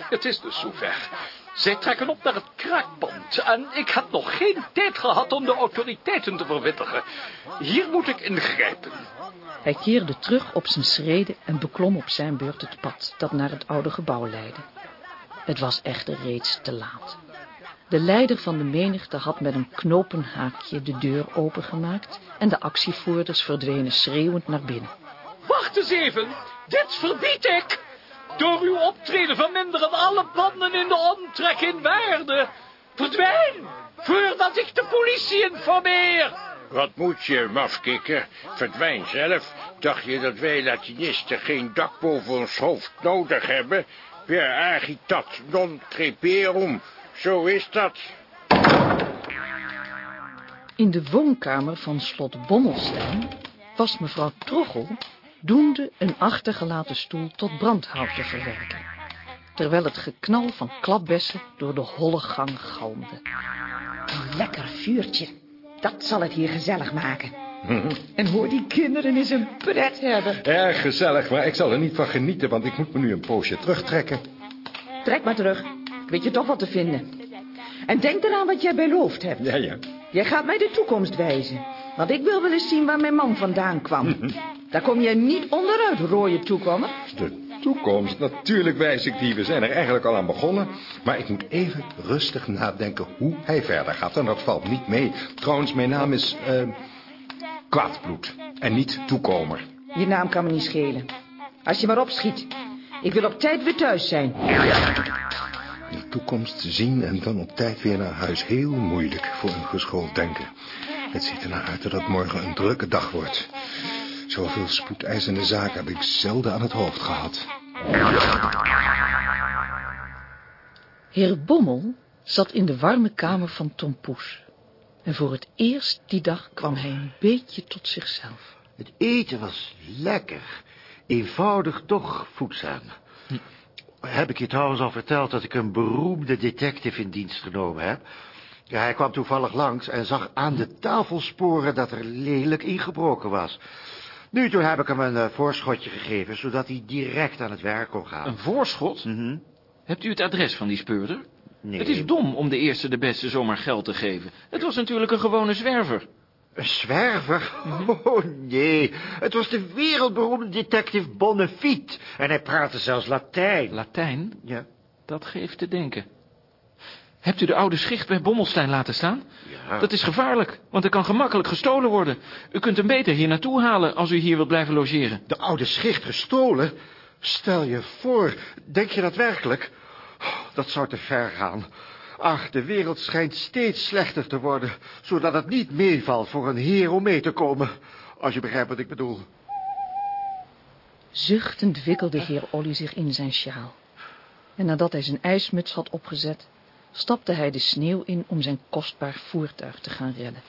Het is dus zover. Zij trekken op naar het kraakband en ik heb nog geen tijd gehad om de autoriteiten te verwittigen. Hier moet ik ingrijpen. Hij keerde terug op zijn schreden en beklom op zijn beurt het pad dat naar het oude gebouw leidde. Het was echter reeds te laat. De leider van de menigte had met een knopenhaakje de deur opengemaakt en de actievoerders verdwenen schreeuwend naar binnen. Wacht eens even, dit verbied ik! Door uw optreden verminderen alle banden in de omtrek in waarde. Verdwijn, voordat ik de politie informeer. Wat moet je, mafkikker? Verdwijn zelf. Dacht je dat wij Latinisten geen dak boven ons hoofd nodig hebben? Per agitat non creperum. Zo is dat. In de woonkamer van slot Bommelstein was mevrouw Trochel doende een achtergelaten stoel tot brandhout te verwerken, terwijl het geknal van klapbessen door de holle gang galmde. Een lekker vuurtje. Dat zal het hier gezellig maken. En hoor die kinderen eens een pret hebben. Erg gezellig, maar ik zal er niet van genieten, want ik moet me nu een poosje terugtrekken. Trek maar terug. Ik weet je toch wat te vinden. En denk eraan wat jij beloofd hebt. Ja, ja. Jij gaat mij de toekomst wijzen. Want ik wil wel eens zien waar mijn man vandaan kwam. Daar kom jij niet onderuit, rode toekomer. De toekomst, natuurlijk wijs ik die. We zijn er eigenlijk al aan begonnen. Maar ik moet even rustig nadenken hoe hij verder gaat. En dat valt niet mee. Trouwens, mijn naam is... eh kwaadbloed. En niet toekomer. Je naam kan me niet schelen. Als je maar opschiet. Ik wil op tijd weer thuis zijn. De toekomst zien en dan op tijd weer naar huis. Heel moeilijk voor een geschoold denken. Het ziet er naar uit dat het morgen een drukke dag wordt. Zoveel spoedeisende zaken heb ik zelden aan het hoofd gehad. Heer Bommel zat in de warme kamer van Tom Poes. En voor het eerst die dag kwam hij een beetje tot zichzelf. Het eten was lekker. Eenvoudig toch voedzaam. Heb ik je trouwens al verteld dat ik een beroemde detective in dienst genomen heb? Ja, hij kwam toevallig langs en zag aan de tafelsporen dat er lelijk ingebroken was. Nu, toen heb ik hem een eh, voorschotje gegeven, zodat hij direct aan het werk kon gaan. Een voorschot? Mhm. Hebt u het adres van die speurder? Nee. Het is dom om de eerste de beste zomaar geld te geven. Het was natuurlijk een gewone zwerver. Een zwerver? Oh, nee. Het was de wereldberoemde detective Bonnefiet. En hij praatte zelfs Latijn. Latijn? Ja. Dat geeft te denken. Hebt u de oude schicht bij Bommelstein laten staan? Ja. Dat is gevaarlijk, want er kan gemakkelijk gestolen worden. U kunt hem beter hier naartoe halen als u hier wilt blijven logeren. De oude schicht gestolen? Stel je voor, denk je dat werkelijk? Dat zou te ver gaan. Ach, de wereld schijnt steeds slechter te worden, zodat het niet meevalt voor een heer om mee te komen. Als je begrijpt wat ik bedoel. Zuchtend wikkelde heer Olly zich in zijn sjaal. En nadat hij zijn ijsmuts had opgezet, stapte hij de sneeuw in om zijn kostbaar voertuig te gaan redden.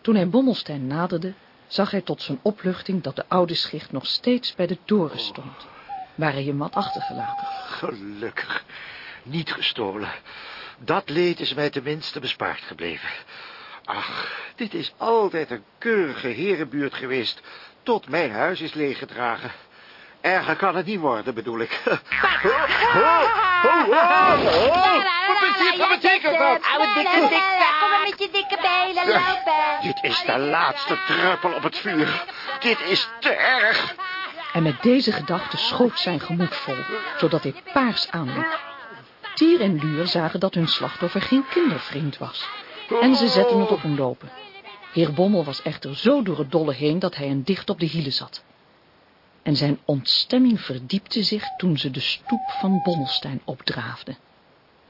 Toen hij Bommelstein naderde, zag hij tot zijn opluchting dat de oude schicht nog steeds bij de toren stond, waar hij hem had achtergelaten. Gelukkig. Niet gestolen. Dat leed is mij tenminste bespaard gebleven. Ach, dit is altijd een keurige herenbuurt geweest, tot mijn huis is leeggedragen. Erger kan het niet worden, bedoel ik. Oh, oh, oh, oh. Wat betekent dat? Oude dikke dik. Kom maar met je dikke benen lopen. Dit is de laatste druppel op het vuur. Dit is te erg. En met deze gedachte schoot zijn gemoed vol, zodat hij paars aanliep. Tier en Luur zagen dat hun slachtoffer geen kindervriend was. En ze zetten het op hem lopen. Heer Bommel was echter zo door het dolle heen dat hij hen dicht op de hielen zat. En zijn ontstemming verdiepte zich toen ze de stoep van Bommelstein opdraafden.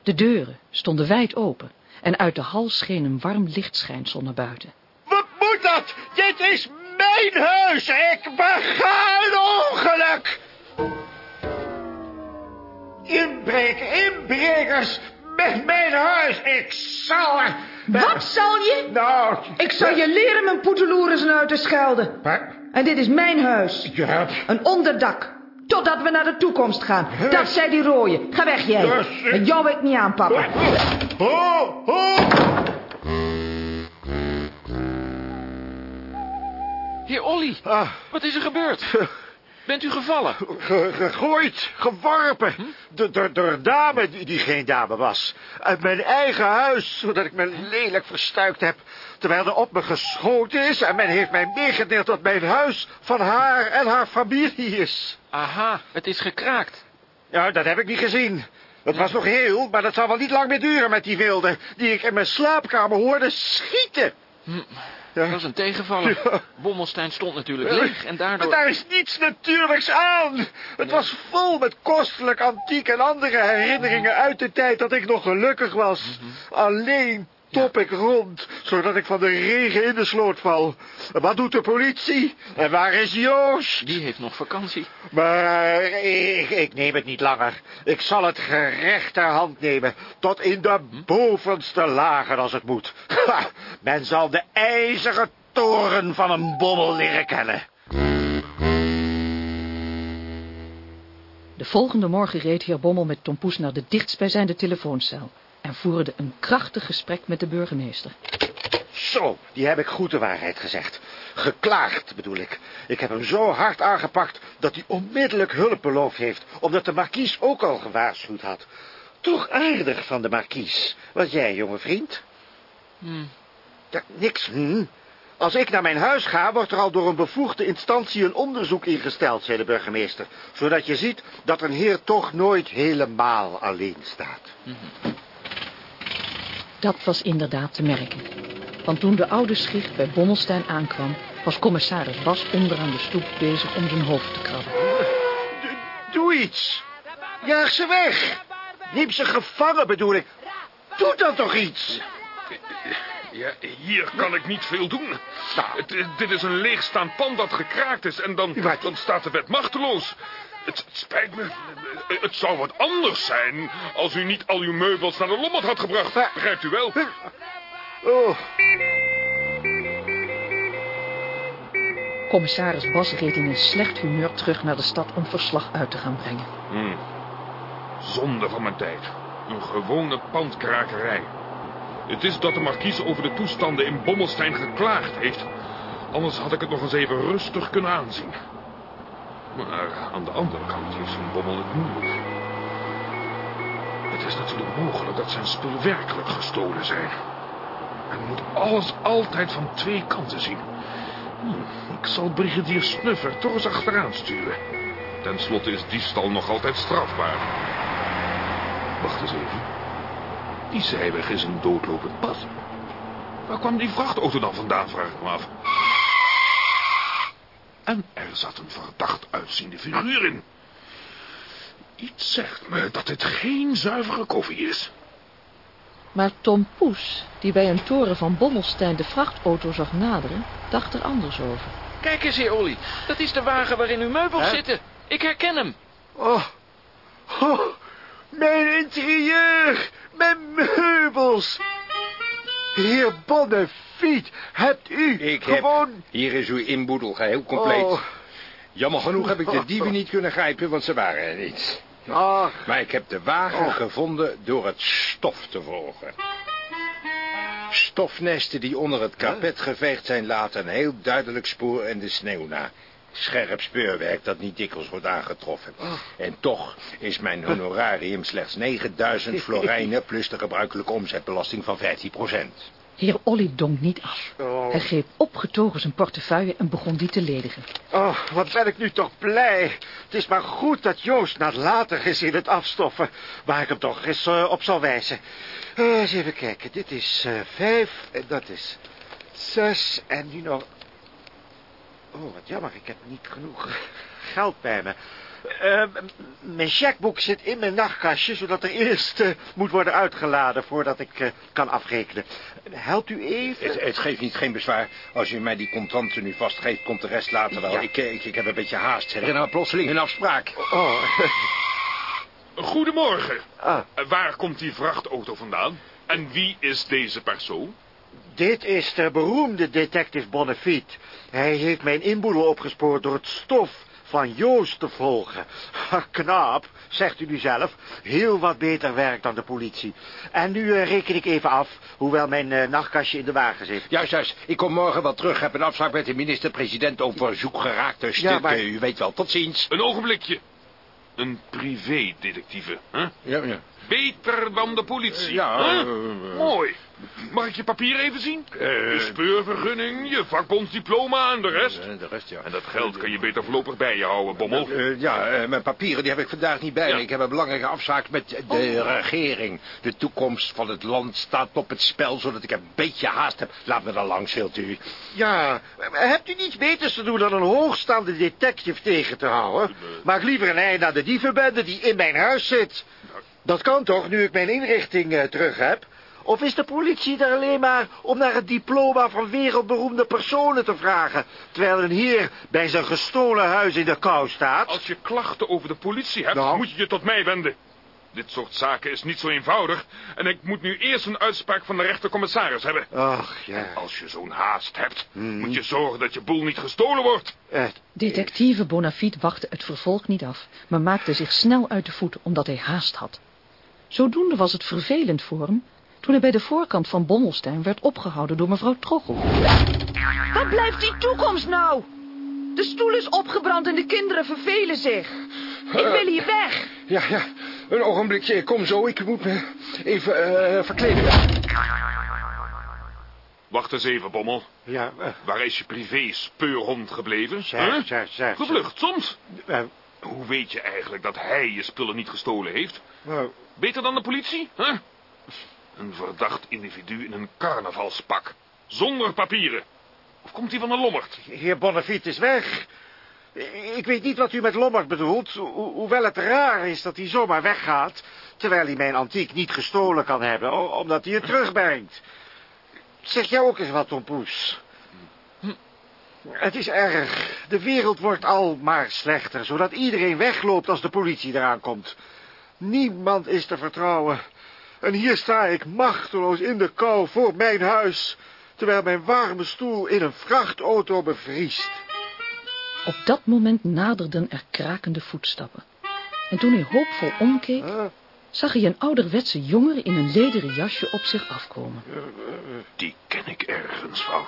De deuren stonden wijd open en uit de hal scheen een warm lichtschijnsel naar buiten. Wat moet dat? Dit is mijn huis. Ik bega een ongeluk. Inbreken, inbrekers. Met mijn huis. Ik zal er... Wat zal je? Nou... Ik zal je leren mijn poeteloeren uit te schelden. Maar, En dit is mijn huis. ja... Een onderdak. Totdat we naar de toekomst gaan. Dat zei die rooie. Ga weg, jij. Met jou wil ik niet aan, papa. Ho, ho. Heer Olly, Ah, wat is er gebeurd? Bent u gevallen? ge- gegooid, geworpen. Door, door, een dame die, geen dame was. Uit mijn eigen huis, zodat ik me lelijk verstuikt heb. Terwijl er op me geschoten is en men heeft mij meegedeeld dat mijn huis van haar en haar familie is. Aha, het is gekraakt. Ja, dat heb ik niet gezien. Het was nog heel, maar dat zal wel niet lang meer duren met die wilde... die ik in mijn slaapkamer hoorde schieten. Dat was een tegenvaller. Ja. Bommelstein stond natuurlijk leeg en Maar daardoor... daar is niets natuurlijks aan. Het was vol met kostelijk antiek en andere herinneringen uit de tijd dat ik nog gelukkig was. Alleen top ik rond, zodat ik van de regen in de sloot val. Wat doet de politie? En waar is Joost? Die heeft nog vakantie. Maar eh, ik, ik neem het niet langer. Ik zal het gerecht ter hand nemen, tot in de bovenste lagen als het moet. Ha, men zal de ijzeren toren van een bommel leren kennen. De volgende morgen reed heer Bommel met Tom Poes naar de dichtstbijzijnde telefooncel en voerde een krachtig gesprek met de burgemeester. Zo, die heb ik goed de waarheid gezegd. Geklaagd, bedoel ik. Ik heb hem zo hard aangepakt dat hij onmiddellijk hulp beloofd heeft, omdat de markies ook al gewaarschuwd had. Toch aardig van de markies. Wat jij, jonge vriend? Hmm. Ja, niks, hm? Als ik naar mijn huis ga, wordt er al door een bevoegde instantie een onderzoek ingesteld, zei de burgemeester. Zodat je ziet dat een heer toch nooit helemaal alleen staat. Dat was inderdaad te merken. Want toen de oude schicht bij Bommelstein aankwam, was commissaris Bas onderaan de stoep bezig om zijn hoofd te krabben. Doe iets. Jaag ze weg. Neem ze gevangen, bedoel ik. Doe dan toch iets. Ja, hier kan ik niet veel doen. Het, eh, dit is een leegstaand pand dat gekraakt is en dan, dan staat de wet machteloos. Het, het spijt me. Eh, Het zou wat anders zijn als u niet al uw meubels naar de lommerd had gebracht. Begrijpt u wel? Oh. Commissaris Bas reed in een slecht humeur terug naar de stad om verslag uit te gaan brengen. Hmm. Zonde van mijn tijd. Een gewone pandkrakerij. Het is dat de markies over de toestanden in Bommelstein geklaagd heeft. Anders had ik het nog eens even rustig kunnen aanzien. Maar aan de andere kant heeft zijn Bommel het moeilijk. Het is natuurlijk mogelijk dat zijn spullen werkelijk gestolen zijn. En moet alles altijd van twee kanten zien. Hm, ik zal brigadier Snuffer toch eens achteraan sturen. Ten slotte is diefstal nog altijd strafbaar. Wacht eens even. Die zijweg is een doodlopend pad. Waar kwam die vrachtauto dan vandaan, vraag ik me af. En er zat een verdacht uitziende figuur in. Iets zegt me dat dit geen zuivere koffie is. Maar Tom Poes, die bij een toren van Bommelstein de vrachtauto zag naderen, dacht er anders over. Kijk eens, heer Olly. Dat is de wagen waarin uw meubels zitten. Ik herken hem. Oh, oh, mijn interieur, mijn meubels. Heer Bonnefiet, hebt u Ik gewoon... heb... Hier is uw inboedel geheel compleet. Oh. Jammer genoeg heb ik de dieven niet kunnen grijpen, want ze waren er niet. Ach, Maar ik heb de wagen Oh. gevonden door het stof te volgen. Stofnesten die onder het kapet geveegd zijn laten een heel duidelijk spoor in de sneeuw na. Scherp speurwerk dat niet dikwijls wordt aangetroffen. En toch is mijn honorarium slechts 9000 florijnen... plus de gebruikelijke omzetbelasting van 15 procent. Heer Olly donk niet af. Oh. Hij greep opgetogen zijn portefeuille en begon die te ledigen. oh, wat ben ik nu toch blij. Het is maar goed dat Joost nalatig is in het afstoffen... waar ik hem toch eens eh, op zal wijzen. Eh, eens even kijken, dit is eh, vijf en dat is zes en nu nog... Oh, wat jammer, ik heb niet genoeg geld bij me. Eh, mijn checkboek zit in mijn nachtkastje, zodat er eerst eh, moet worden uitgeladen voordat ik eh, kan afrekenen. Helpt u even? Het, het geeft niet geen bezwaar. Als u mij die contanten nu vastgeeft, komt de rest later wel. Ja. Ik, ik, ik heb een beetje haast. Herinner me plotseling een afspraak. Oh, Goedemorgen. ah, Waar komt die vrachtauto vandaan? En wie is deze persoon? dit is de beroemde detective Bonnefiet. Hij heeft mijn inboedel opgespoord door het stof van Joost te volgen. Knaap, zegt u nu zelf. Heel wat beter werk dan de politie. En nu eh, reken ik even af, hoewel mijn eh, nachtkastje in de wagen zit. Juist, juist. Ik kom morgen wel terug. Heb een afspraak met de minister-president over zoekgeraakte stukken. maar- U weet wel. Tot ziens. Een ogenblikje. Een privédetectieve, hè? Ja, ja. Beter dan de politie. Ja, hè? eh, eh. Mooi. Mag ik je papier even zien? Eh. je speurvergunning, je vakbondsdiploma en de rest. Eh, De rest, ja. En dat geld kan je beter voorlopig bij je houden, Bommel. Eh, ja, eh, mijn papieren die heb ik vandaag niet bij me. Ja. Ik heb een belangrijke afspraak met de regering. De toekomst van het land staat op het spel, zodat ik een beetje haast heb. Laat me dan langs, wilt u. Ja, hebt u niets beters te doen dan een hoogstaande detective tegen te houden? Maak liever een einde aan de dievenbende die in mijn huis zit. Dat kan toch, nu ik mijn inrichting eh, terug heb? Of is de politie er alleen maar om naar het diploma van wereldberoemde personen te vragen... terwijl een heer bij zijn gestolen huis in de kou staat? Als je klachten over de politie hebt, Nou? moet je je tot mij wenden. Dit soort zaken is niet zo eenvoudig. En ik moet nu eerst een uitspraak van de rechtercommissaris hebben. Ach, ja. Als je zo'n haast hebt, Hmm. moet je zorgen dat je boel niet gestolen wordt. Eh, Detectieve Bonafide wachtte het vervolg niet af, maar maakte zich snel uit de voeten omdat hij haast had. Zodoende was het vervelend voor hem toen hij bij de voorkant van Bommelstein werd opgehouden door mevrouw Troggel. Waar blijft die toekomst nou? De stoel is opgebrand en de kinderen vervelen zich. Ik wil hier weg. Ja, ja. Een ogenblikje. Ik kom zo. Ik moet me even eh, verkleden. Wacht eens even, Bommel. ja, eh, Waar is je privé speurhond gebleven? zeg, Huh? zeg, zeg. Gevlucht, soms. Eh, Hoe weet je eigenlijk dat hij je spullen niet gestolen heeft? eh, Beter dan de politie, hè? Een verdacht individu in een carnavalspak. Zonder papieren. Of komt hij van een lommerd? Heer Bonnefiet is weg. Ik weet niet wat u met Lommerd bedoelt, ho- hoewel het raar is dat hij zomaar weggaat, terwijl hij mijn antiek niet gestolen kan hebben, omdat hij het terugbrengt. Zeg jij ook eens wat, Tom Poes? Het is erg. De wereld wordt al maar slechter, zodat iedereen wegloopt als de politie eraan komt. Niemand is te vertrouwen. En hier sta ik machteloos in de kou voor mijn huis, terwijl mijn warme stoel in een vrachtauto bevriest. Op dat moment naderden er krakende voetstappen. En toen hij hoopvol omkeek, zag hij een ouderwetse jongen in een lederen jasje op zich afkomen. Die ken ik ergens van.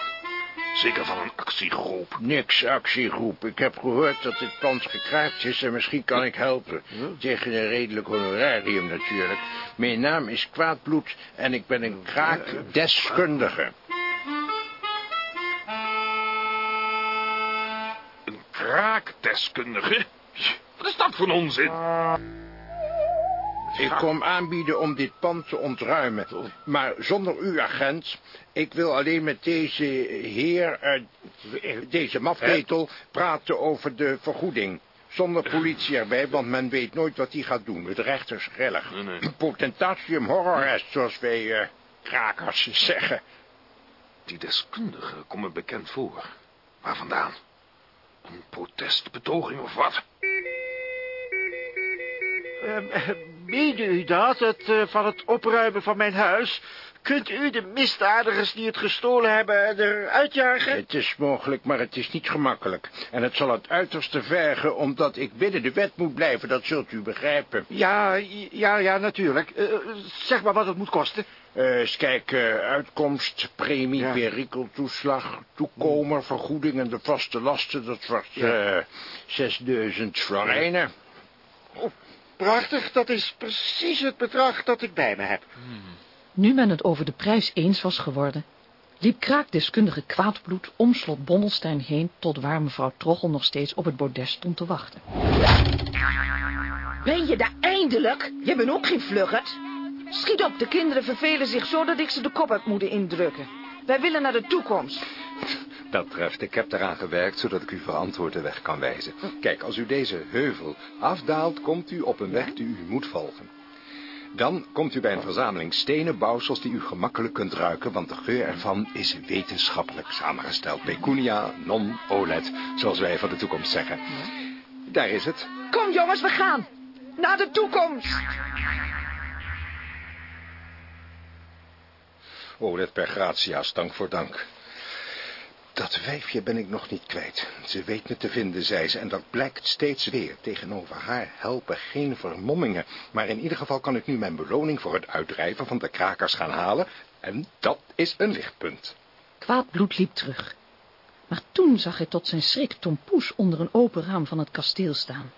Zeker van een actiegroep. Niks actiegroep. Ik heb gehoord dat dit pand gekraakt is en misschien kan ik helpen. Tegen een redelijk honorarium natuurlijk. Mijn naam is Kwaadbloed en ik ben een kraakdeskundige. Een kraakdeskundige? Wat is dat voor onzin? Ik kom aanbieden om dit pand te ontruimen. Maar zonder u, agent. Ik wil alleen met deze heer, eh, deze mafketel, praten over de vergoeding. Zonder politie erbij, want men weet nooit wat hij gaat doen. Het rechters grillig. Potentatium horror est, zoals wij eh, krakers zeggen. Die deskundige komt me bekend voor. Waar vandaan? Een protestbetoging of wat? Uh, meende u dat, het, uh, van het opruimen van mijn huis? Kunt u de misdadigers die het gestolen hebben eruit jagen? Het is mogelijk, maar het is niet gemakkelijk. En het zal het uiterste vergen, omdat ik binnen de wet moet blijven. Dat zult u begrijpen. Ja, ja, ja, natuurlijk. Uh, zeg maar wat het moet kosten. Uh, eens kijken, uitkomst, premie, ja. perikeltoeslag, toekomer, vergoeding en de vaste lasten. Dat wordt ja. 6000 florijnen. Oh, prachtig, dat is precies het bedrag dat ik bij me heb. Hmm. Nu men het over de prijs eens was geworden, liep kraakdeskundige kwaadbloed om slot Bommelstein heen tot waar mevrouw Troggel nog steeds op het bordes stond te wachten. Ben je daar eindelijk? Je bent ook geen vluggert. Schiet op, de kinderen vervelen zich zo dat ik ze de kop heb moeten indrukken. Wij willen naar de toekomst. Dat treft, ik heb eraan gewerkt zodat ik u verantwoord de weg kan wijzen. Kijk, als u deze heuvel afdaalt, komt u op een weg die u moet volgen. Dan komt u bij een verzameling stenen bouwsels die u gemakkelijk kunt ruiken, want de geur ervan is wetenschappelijk samengesteld. Pecunia non olet, zoals wij van de toekomst zeggen. Daar is het. Kom jongens, we gaan. Naar de toekomst. Olet per gratia's, dank voor dank. Dat wijfje ben ik nog niet kwijt. Ze weet me te vinden, zei ze, en dat blijkt steeds weer. Tegenover haar helpen geen vermommingen. Maar in ieder geval kan ik nu mijn beloning voor het uitdrijven van de krakers gaan halen. En dat is een lichtpunt. Kwaadbloed liep terug. Maar toen zag hij tot zijn schrik Tom Poes onder een open raam van het kasteel staan.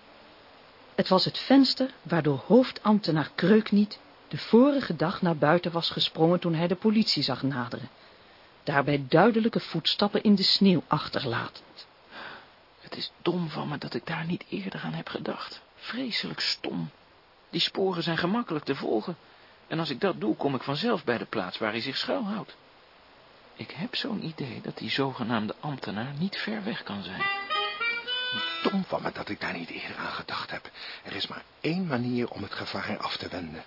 Het was het venster waardoor hoofdambtenaar Kreukniet de vorige dag naar buiten was gesprongen toen hij de politie zag naderen daarbij duidelijke voetstappen in de sneeuw achterlatend. Het is dom van me dat ik daar niet eerder aan heb gedacht. Vreselijk stom. Die sporen zijn gemakkelijk te volgen. En als ik dat doe, kom ik vanzelf bij de plaats waar hij zich schuilhoudt. Ik heb zo'n idee dat die zogenaamde ambtenaar niet ver weg kan zijn. Dom van me dat ik daar niet eerder aan gedacht heb. Er is maar één manier om het gevaar af te wenden.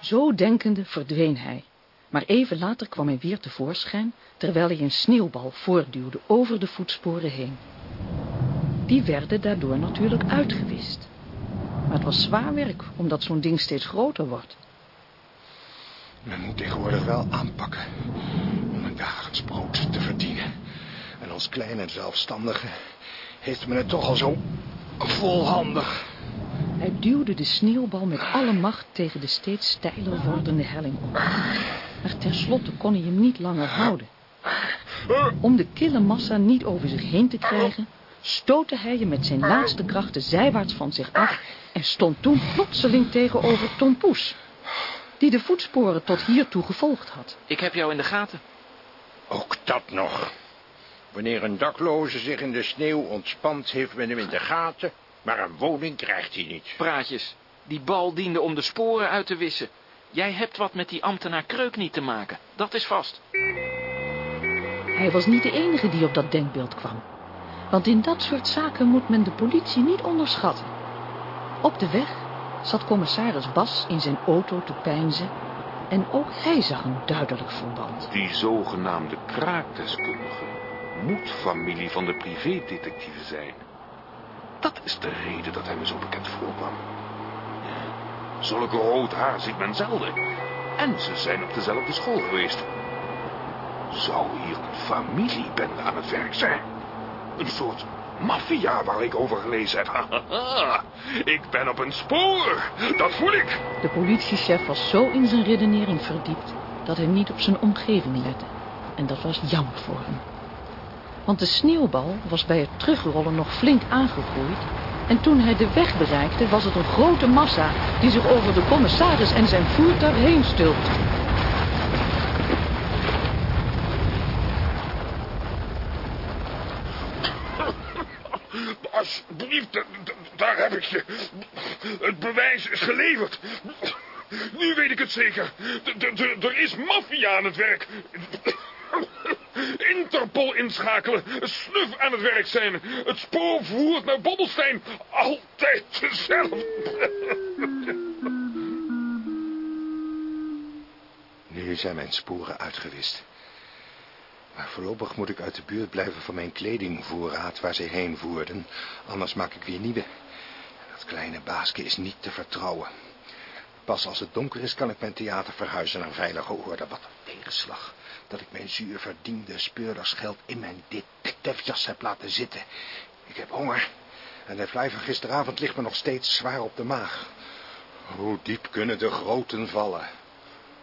Zo denkende verdween hij maar even later kwam hij weer tevoorschijn, terwijl hij een sneeuwbal voortduwde over de voetsporen heen. Die werden daardoor natuurlijk uitgewist. Maar het was zwaar werk, omdat zo'n ding steeds groter wordt. Men moet tegenwoordig wel aanpakken om een dagelijks brood te verdienen. En als kleine zelfstandige heeft men het toch al zo volhandig. Hij duwde de sneeuwbal met alle macht tegen de steeds steiler wordende helling op. Maar tenslotte kon hij hem niet langer houden. Om de kille massa niet over zich heen te krijgen, stootte hij hem met zijn laatste krachten zijwaarts van zich af en stond toen plotseling tegenover Tom Poes, die de voetsporen tot hiertoe gevolgd had. Ik heb jou in de gaten. Ook dat nog. Wanneer een dakloze zich in de sneeuw ontspant, heeft men hem in de gaten, maar een woning krijgt hij niet. Praatjes. Die bal diende om de sporen uit te wissen. Jij hebt wat met die ambtenaar Kreuk niet te maken. Dat is vast. Hij was niet de enige die op dat denkbeeld kwam. Want in dat soort zaken moet men de politie niet onderschatten. Op de weg zat commissaris Bas in zijn auto te peinzen... en ook hij zag een duidelijk verband. Die zogenaamde kraakdeskundige moet familie van de privédetectieve zijn. Dat is de reden dat hij me zo bekend voorkwam. Zulke rood haar ziet men zelden. En ze zijn op dezelfde school geweest. Zou hier een familiebende aan het werk zijn? Een soort maffia waar ik over gelezen heb. Ik ben op een spoor. Dat voel ik. De politiechef was zo in zijn redenering verdiept dat hij niet op zijn omgeving lette. En dat was jammer voor hem. Want de sneeuwbal was bij het terugrollen nog flink aangegroeid. En toen hij de weg bereikte was het een grote massa die zich over de commissaris en zijn voertuig heen stult. Alsjeblieft, daar heb ik je. Het bewijs is geleverd. Nu weet ik het zeker. Er is maffia aan het werk. Interpol inschakelen. Snuf aan het werk zijn. Het spoor voert naar Bobbelstein. Altijd dezelfde. Nu zijn mijn sporen uitgewist. Maar voorlopig moet ik uit de buurt blijven van mijn kledingvoorraad waar ze heen voerden. Anders maak ik weer nieuwe. Dat kleine baasje is niet te vertrouwen. Pas als het donker is kan ik mijn theater verhuizen naar veilige oorden. Wat een tegenslag. Dat ik mijn zuur verdiende speurdersgeld in mijn detectivejas heb laten zitten. Ik heb honger. En de vlijf van gisteravond ligt me nog steeds zwaar op de maag. Hoe diep kunnen de groten vallen?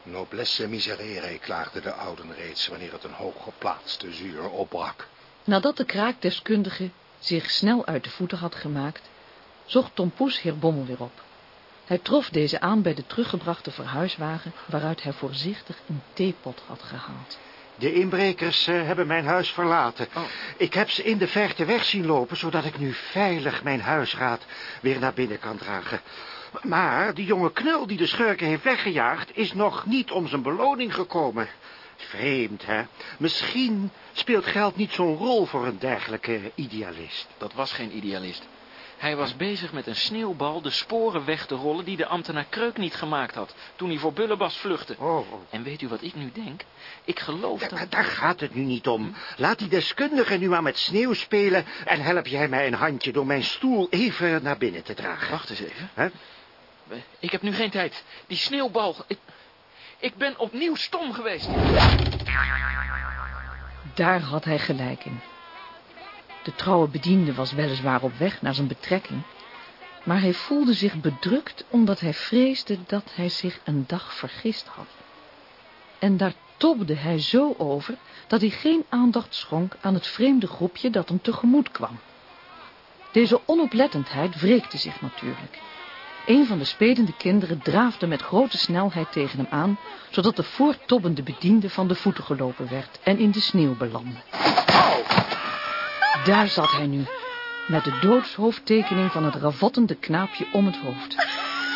Noblesse miserere, klaagde de ouden reeds, wanneer het een hooggeplaatste zuur opbrak. Nadat de kraakdeskundige zich snel uit de voeten had gemaakt, zocht Tom Poes heer Bommel weer op. Hij trof deze aan bij de teruggebrachte verhuiswagen, waaruit hij voorzichtig een theepot had gehaald. De inbrekers eh, hebben mijn huis verlaten. Ik heb ze in de verte weg zien lopen, zodat ik nu veilig mijn huisraad weer naar binnen kan dragen. Maar die jonge knul die de schurken heeft weggejaagd, is nog niet om zijn beloning gekomen. Vreemd, hè? Misschien speelt geld niet zo'n rol voor een dergelijke idealist. Dat was geen idealist. Hij was bezig met een sneeuwbal de sporen weg te rollen die de ambtenaar Kreuk niet gemaakt had, toen hij voor Bullebas vluchtte. Oh, En weet u wat ik nu denk? Ik geloof dat... Daar gaat het nu niet om. Laat die deskundige nu maar met sneeuw spelen... en help jij mij een handje door mijn stoel even naar binnen te dragen. Wacht eens even. Hè? Ik heb nu geen tijd. Die sneeuwbal... Ik, ik ben opnieuw stom geweest. Daar had hij gelijk in. De trouwe bediende was weliswaar op weg naar zijn betrekking, maar hij voelde zich bedrukt omdat hij vreesde dat hij zich een dag vergist had. En daar tobde hij zo over dat hij geen aandacht schonk aan het vreemde groepje dat hem tegemoet kwam. Deze onoplettendheid wreekte zich natuurlijk. Een van de spelende kinderen draafde met grote snelheid tegen hem aan, zodat de voorttobbende bediende van de voeten gelopen werd en in de sneeuw belandde. Daar zat hij nu, met de doodshoofdtekening van het ravottende knaapje om het hoofd.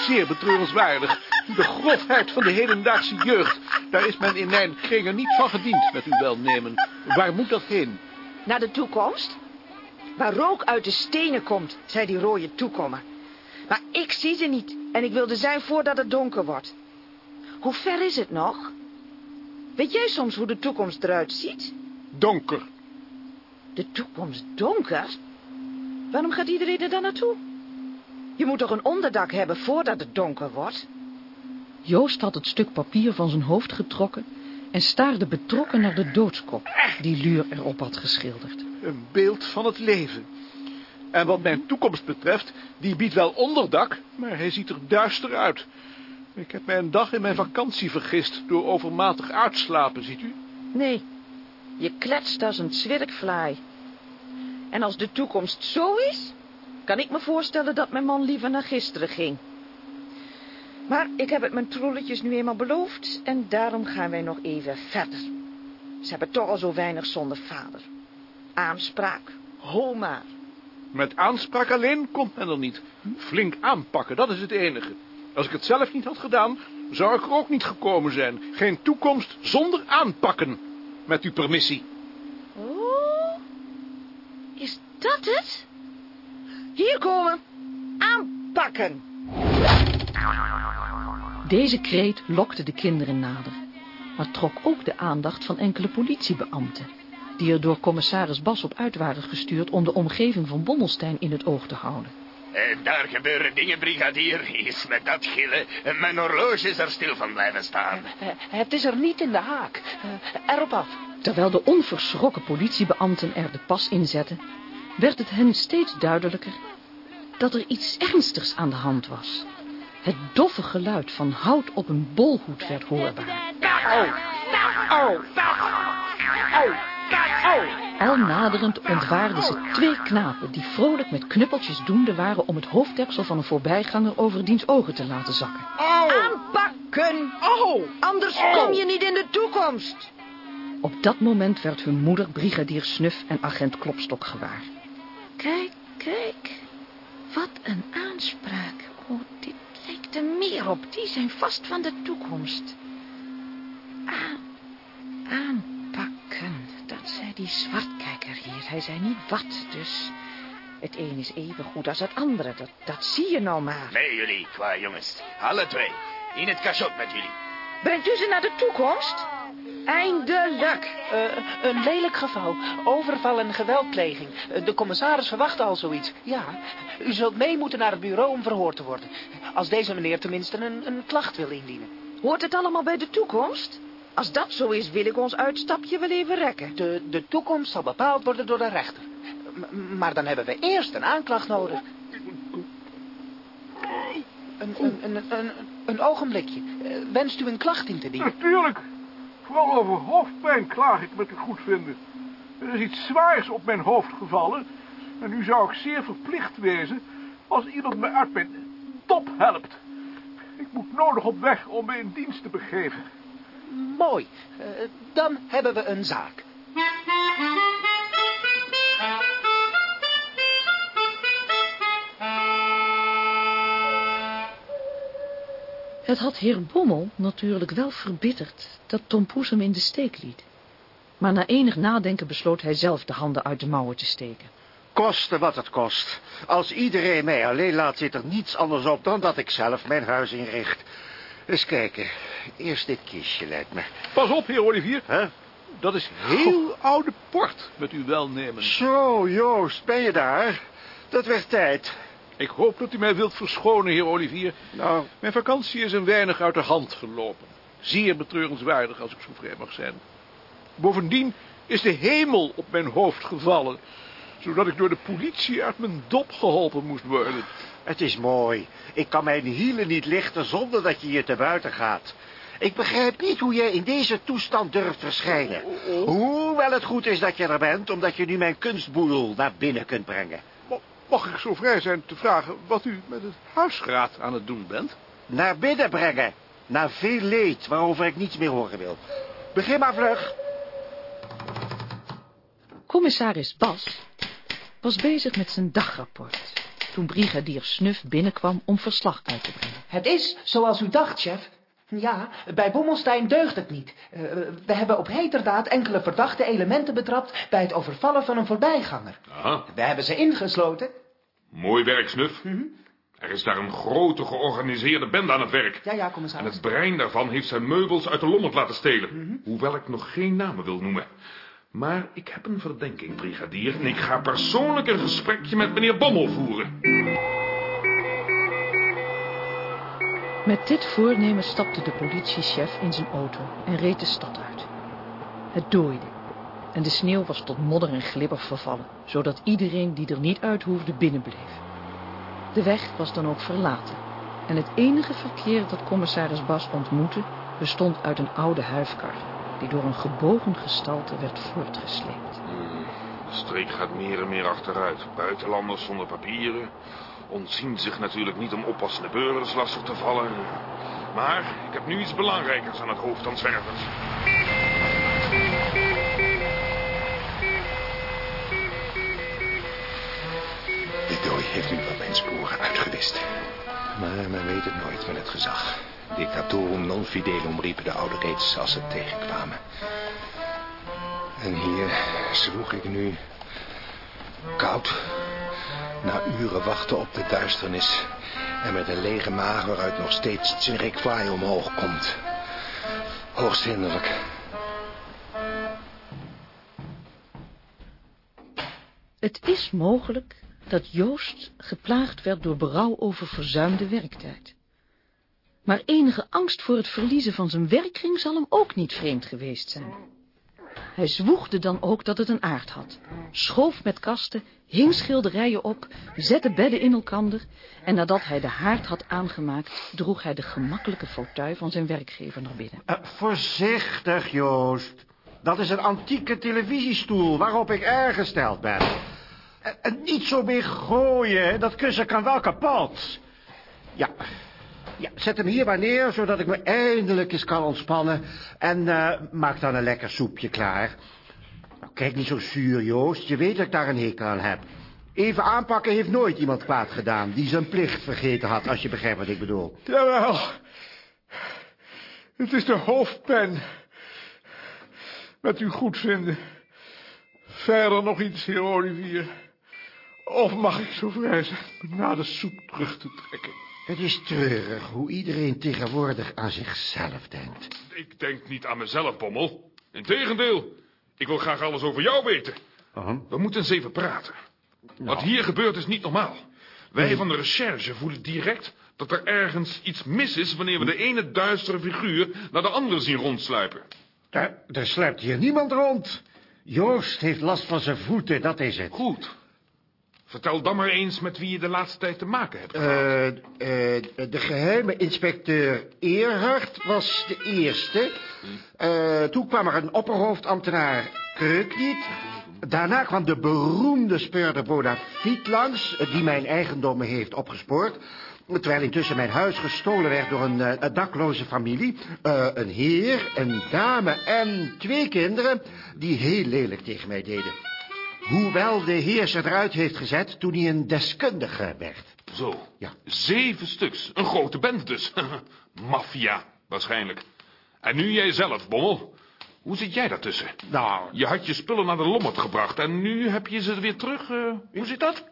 Zeer betreurenswaardig. De grofheid van de hedendaagse jeugd. Daar is men in mijn kringen niet van gediend, met uw welnemen. Waar moet dat heen? Naar de toekomst? Waar rook uit de stenen komt, zei die rode toekommer. Maar ik zie ze niet en ik wilde zijn voordat het donker wordt. Hoe ver is het nog? Weet jij soms hoe de toekomst eruit ziet? Donker. De toekomst donker? Waarom gaat iedereen er dan naartoe? Je moet toch een onderdak hebben voordat het donker wordt? Joost had het stuk papier van zijn hoofd getrokken en staarde betrokken naar de doodskop die Luur erop had geschilderd. Een beeld van het leven. En wat mijn toekomst betreft, die biedt wel onderdak, maar hij ziet er duister uit. Ik heb mij een dag in mijn vakantie vergist door overmatig uitslapen, ziet u? Nee, je kletst als een zwirkvlaai. En als de toekomst zo is, kan ik me voorstellen dat mijn man liever naar gisteren ging. Maar ik heb het mijn trolletjes nu eenmaal beloofd en daarom gaan wij nog even verder. Ze hebben toch al zo weinig zonder vader. Aanspraak, ho maar. Met aanspraak alleen komt men er niet. Flink aanpakken, dat is het enige. Als ik het zelf niet had gedaan, zou ik er ook niet gekomen zijn. Geen toekomst zonder aanpakken. Met uw permissie. Oh, is dat het? Hier komen. Aanpakken. Deze kreet lokte de kinderen nader, maar trok ook de aandacht van enkele politiebeambten, die er door commissaris Bas op uit waren gestuurd om de omgeving van Bommelstein in het oog te houden. Eh, daar gebeuren dingen, brigadier. Is met dat gillen. Eh, Mijn horloge is er stil van blijven staan. Het is er niet in de haak. Eh, erop af. Terwijl de onverschrokken politiebeambten er de pas in zetten, werd het hen steeds duidelijker dat er iets ernstigs aan de hand was. Het doffe geluid van hout op een bolhoed werd hoorbaar. Al naderend ontwaarden ze twee knapen die vrolijk met knuppeltjes doende waren om het hoofddeksel van een voorbijganger over diens ogen te laten zakken. Aanpakken! Oh, anders kom je niet in de toekomst. Op dat moment werd hun moeder brigadier Snuf en agent Klopstok gewaar. Kijk, kijk. Wat een aanspraak. Oh, dit lijkt er meer op. Die zijn vast van de toekomst. Aan, aanpakken. Die zwartkijker hier. Hij zei niet wat, dus... Het een is even goed als het andere. Dat, dat zie je nou maar. Nee, jullie, qua jongens. Alle twee. In het cachot met jullie. Brengt u ze naar de toekomst? Eindelijk. Uh, een lelijk geval. Overval en geweldpleging. Uh, de commissaris verwacht al zoiets. Ja, u zult mee moeten naar het bureau om verhoord te worden. Als deze meneer tenminste een, een klacht wil indienen. Hoort het allemaal bij de toekomst? Als dat zo is, wil ik ons uitstapje wel even rekken. De, de toekomst zal bepaald worden door de rechter. M maar dan hebben we eerst een aanklacht nodig. Een, een, een, een, een ogenblikje. Uh, wenst u een klacht in te dienen? Natuurlijk. Vooral over hoofdpijn klaag ik met u goed vinden. Er is iets zwaars op mijn hoofd gevallen. En nu zou ik zeer verplicht wezen als iemand me uit mijn top helpt. Ik moet nodig op weg om me in dienst te begeven. Mooi. Uh, dan hebben we een zaak. Het had heer Bommel natuurlijk wel verbitterd dat Tom Poes hem in de steek liet. Maar na enig nadenken besloot hij zelf de handen uit de mouwen te steken. Koste wat het kost. Als iedereen mij alleen laat, zit er niets anders op dan dat ik zelf mijn huis inricht. Eens kijken. Eerst dit kistje, lijkt me. Pas op, heer Olivier. Huh? Dat is heel oude port, met uw welnemen. Zo, Joost, ben je daar? Dat werd tijd. Ik hoop dat u mij wilt verschonen, heer Olivier. Nou... Mijn vakantie is een weinig uit de hand gelopen. Zeer betreurenswaardig, als ik zo vrij mag zijn. Bovendien is de hemel op mijn hoofd gevallen... zodat ik door de politie uit mijn dop geholpen moest worden. Het is mooi. Ik kan mijn hielen niet lichten zonder dat je hier te buiten gaat. Ik begrijp niet hoe jij in deze toestand durft verschijnen. Hoewel het goed is dat je er bent, omdat je nu mijn kunstboedel naar binnen kunt brengen. Mag ik zo vrij zijn te vragen wat u met het huisraad aan het doen bent? Naar binnen brengen. Na veel leed, waarover ik niets meer horen wil. Begin maar vlug. Commissaris Bas was bezig met zijn dagrapport... toen brigadier Snuf binnenkwam om verslag uit te brengen. Het is zoals u dacht, chef. Ja, bij Bommelstein deugt het niet. Uh, we hebben op heterdaad enkele verdachte elementen betrapt... bij het overvallen van een voorbijganger. Aha. We hebben ze ingesloten. Mooi werk, Snuf. Mhm. Er is daar een grote georganiseerde bende aan het werk. Ja, ja, En commissaris. het brein daarvan heeft zijn meubels uit de lommerd laten stelen. Mhm. Hoewel ik nog geen namen wil noemen. Maar ik heb een verdenking, brigadier... en ik ga persoonlijk een gesprekje met meneer Bommel voeren. Met dit voornemen stapte de politiechef in zijn auto en reed de stad uit. Het dooide en de sneeuw was tot modder en glibber vervallen, zodat iedereen die er niet uit hoefde binnenbleef. De weg was dan ook verlaten en het enige verkeer dat commissaris Bas ontmoette bestond uit een oude huifkar die door een gebogen gestalte werd voortgesleept. De streek gaat meer en meer achteruit. Buitenlanders zonder papieren. Ontzien zich natuurlijk niet om oppassende burgers lastig te vallen. Maar ik heb nu iets belangrijkers aan het hoofd dan zwervers. De dooi heeft nu wel mijn sporen uitgewist. Maar men weet het nooit met het gezag. Dictatorum non fidelum riepen de oude reeds als ze tegenkwamen. En hier zwoeg ik nu koud, na uren wachten op de duisternis en met een lege maag waaruit nog steeds Tsinrekfly omhoog komt. Hoogst hinderlijk. Het is mogelijk dat Joost geplaagd werd door berouw over verzuimde werktijd. Maar enige angst voor het verliezen van zijn werkkring zal hem ook niet vreemd geweest zijn. Hij zwoegde dan ook dat het een aard had. Schoof met kasten, hing schilderijen op, zette bedden in elkander... en nadat hij de haard had aangemaakt... droeg hij de gemakkelijke fauteuil van zijn werkgever naar binnen. Uh, voorzichtig, Joost. Dat is een antieke televisiestoel waarop ik erg gesteld ben. En niet zo meer gooien, dat kussen kan wel kapot. Ja, ja, zet hem hier maar neer, zodat ik me eindelijk eens kan ontspannen. En uh, maak dan een lekker soepje klaar. Nou, kijk niet zo zuur, Joost. Je weet dat ik daar een hekel aan heb. Even aanpakken heeft nooit iemand kwaad gedaan... die zijn plicht vergeten had, als je begrijpt wat ik bedoel. Jawel. Het is de hoofdpen. Met uw goedvinden. Verder nog iets, heer Olivier. Of mag ik zo vrij zijn na de soep terug te trekken? Het is treurig hoe iedereen tegenwoordig aan zichzelf denkt. Ik denk niet aan mezelf, Bommel. Integendeel, ik wil graag alles over jou weten. Uh We moeten eens even praten. Wat hier gebeurt is niet normaal. Wij van de recherche voelen direct dat er ergens iets mis is... wanneer we de ene duistere figuur naar de andere zien rondsluipen. Daar, daar sluipt hier niemand rond. Joost heeft last van zijn voeten, dat is het. Goed. Vertel dan maar eens met wie je de laatste tijd te maken hebt gehad. Uh, uh, de geheime inspecteur Eerhard was de eerste. Uh, toen kwam er een opperhoofdambtenaar Kreukniet. Daarna kwam de beroemde speurder Bonafiet langs... die mijn eigendommen heeft opgespoord... Terwijl intussen mijn huis gestolen werd door een dakloze familie. een heer, een dame en twee kinderen... die heel lelijk tegen mij deden. Hoewel de heer ze eruit heeft gezet toen hij een deskundige werd. Zo, ja. zeven stuks. Een grote band dus. Maffia, waarschijnlijk. En nu jij zelf, Bommel. Hoe zit jij daartussen? Nou... Je had je spullen naar de lommerd gebracht en nu heb je ze weer terug. Uh, hoe zit dat?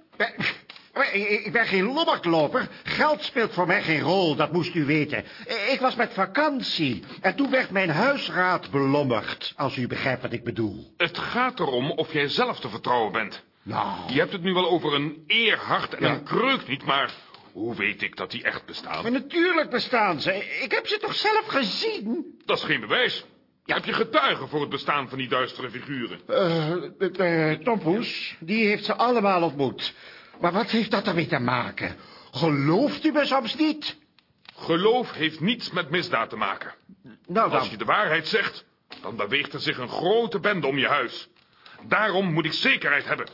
Ik ben geen lommertloper. Geld speelt voor mij geen rol, dat moest u weten. Ik was met vakantie en toen werd mijn huisraad belommerd, als u begrijpt wat ik bedoel. Het gaat erom of jij zelf te vertrouwen bent. Nou... Je hebt het nu wel over een eerhart en ja. een kreuk niet, maar hoe weet ik dat die echt bestaan? Maar natuurlijk bestaan ze. Ik heb ze toch zelf gezien? Dat is geen bewijs. Ja. Heb je getuigen voor het bestaan van die duistere figuren? Uh, uh, Tom Poes, die heeft ze allemaal ontmoet. Maar wat heeft dat ermee te maken? Gelooft u me soms niet? Geloof heeft niets met misdaad te maken. Nou dan. Als je de waarheid zegt, dan beweegt er zich een grote bende om je huis. Daarom moet ik zekerheid hebben.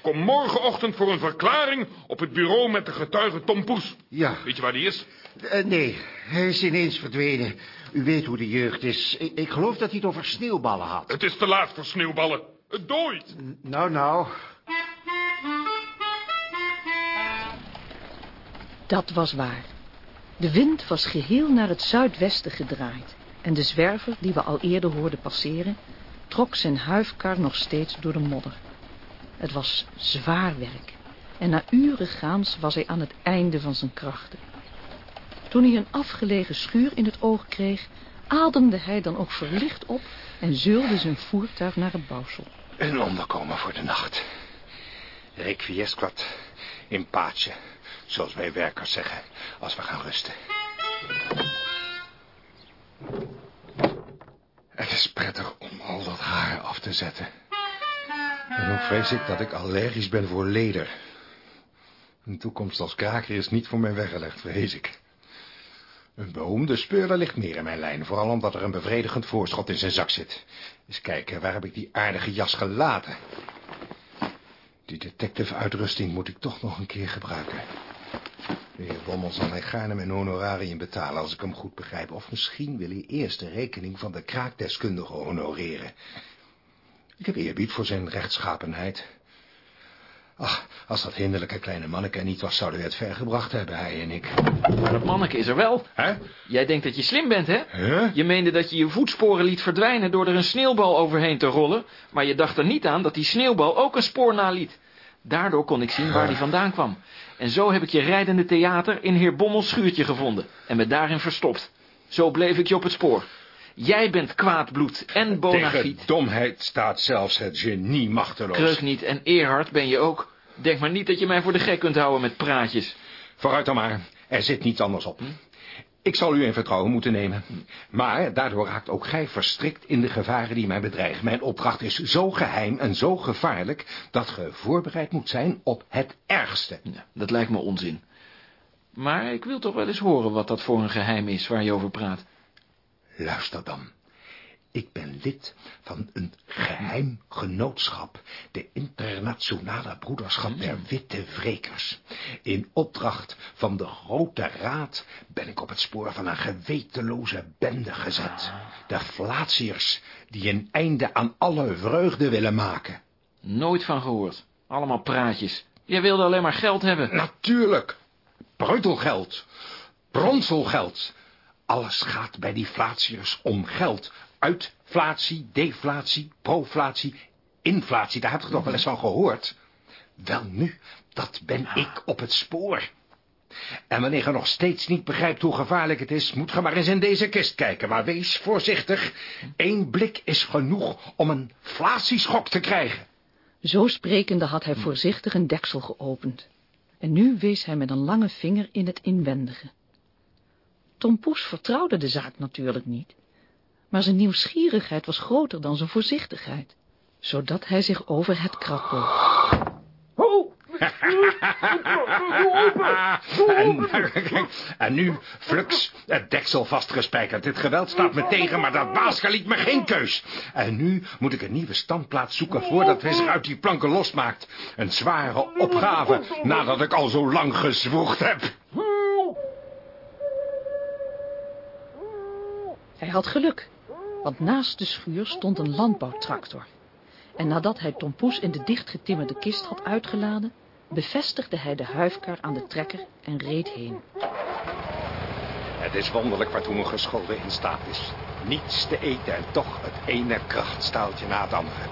Kom morgenochtend voor een verklaring op het bureau met de getuige Tom Poes. Ja. Weet je waar die is? Uh, nee, hij is ineens verdwenen. U weet hoe de jeugd is. Ik, ik, geloof dat hij het over sneeuwballen had. Het is te laat voor sneeuwballen. Het dooit. Nou, nou. Dat was waar. De wind was geheel naar het zuidwesten gedraaid... en de zwerver, die we al eerder hoorden passeren... trok zijn huifkar nog steeds door de modder. Het was zwaar werk... en na uren gaans was hij aan het einde van zijn krachten. Toen hij een afgelegen schuur in het oog kreeg... ademde hij dan ook verlicht op... en zeulde zijn voertuig naar het bouwsel. Een onderkomen voor de nacht. Requiescat in pace... Zoals wij werkers zeggen, als we gaan rusten. Het is prettig om al dat haar af te zetten. En vrees ik dat ik allergisch ben voor leder. Een toekomst als kraker is niet voor mij weggelegd, vrees ik. Een beroemde speurder ligt meer in mijn lijn, vooral omdat er een bevredigend voorschot in zijn zak zit. Eens kijken, waar heb ik die aardige jas gelaten? Die detective-uitrusting moet ik toch nog een keer gebruiken. De heer Bommel zal mij gaarne mijn honorarium betalen als ik hem goed begrijp. Of misschien wil hij eerst de rekening van de kraakdeskundige honoreren. Ik heb eerbied voor zijn rechtschapenheid. Ach, als dat hinderlijke kleine manneke er niet was, zouden we het ver gebracht hebben, hij en ik. Maar dat manneke is er wel. Hè? Jij denkt dat je slim bent, hè? Huh? Je meende dat je je voetsporen liet verdwijnen door er een sneeuwbal overheen te rollen. Maar je dacht er niet aan dat die sneeuwbal ook een spoor naliet. Daardoor kon ik zien waar die vandaan kwam. En zo heb ik je rijdende theater in heer Bommels schuurtje gevonden. En me daarin verstopt. Zo bleef ik je op het spoor. Jij bent kwaadbloed en bonafiet. Tegen domheid staat zelfs het genie machteloos. Kreuk niet en Eerhard ben je ook. Denk maar niet dat je mij voor de gek kunt houden met praatjes. Vooruit dan maar. Er zit niets anders op. Ik zal u in vertrouwen moeten nemen. Maar daardoor raakt ook gij verstrikt in de gevaren die mij bedreigen. Mijn opdracht is zo geheim en zo gevaarlijk... dat ge voorbereid moet zijn op het ergste. Ja, dat lijkt me onzin. Maar ik wil toch wel eens horen wat dat voor een geheim is waar je over praat. Luister dan. Ik ben lid van een geheim genootschap, de Internationale Broederschap der Witte Wrekers. In opdracht van de Grote Raad ben ik op het spoor van een gewetenloze bende gezet. De Flatiërs, die een einde aan alle vreugde willen maken. Nooit van gehoord. Allemaal praatjes. Jij wilde alleen maar geld hebben. Natuurlijk. Breutelgeld. Bronselgeld. Alles gaat bij die Flatiërs om geld. Uitflatie, deflatie, proflatie, inflatie, daar heb je toch wel eens van gehoord? Wel nu, dat ben ik op het spoor. En wanneer je nog steeds niet begrijpt hoe gevaarlijk het is, moet je maar eens in deze kist kijken. Maar wees voorzichtig. Eén blik is genoeg om een flatieschok te krijgen. Zo sprekende had hij voorzichtig een deksel geopend. En nu wees hij met een lange vinger in het inwendige. Tom Poes vertrouwde de zaak natuurlijk niet maar zijn nieuwsgierigheid was groter dan zijn voorzichtigheid, zodat hij zich over het krak boog. en, en nu, flux, het deksel vastgespijkerd. Dit geweld staat me tegen, maar dat baasje liet me geen keus. En nu moet ik een nieuwe standplaats zoeken voordat hij zich uit die planken losmaakt. Een zware opgave, nadat ik al zo lang gezwoegd heb. Hij had geluk want naast de schuur stond een landbouwtractor. En nadat hij Tom Poes in de dichtgetimmerde kist had uitgeladen, bevestigde hij de huifkar aan de trekker en reed heen. Het is wonderlijk waartoe een gescholden in staat is. Niets te eten en toch het ene krachtstaaltje na het andere.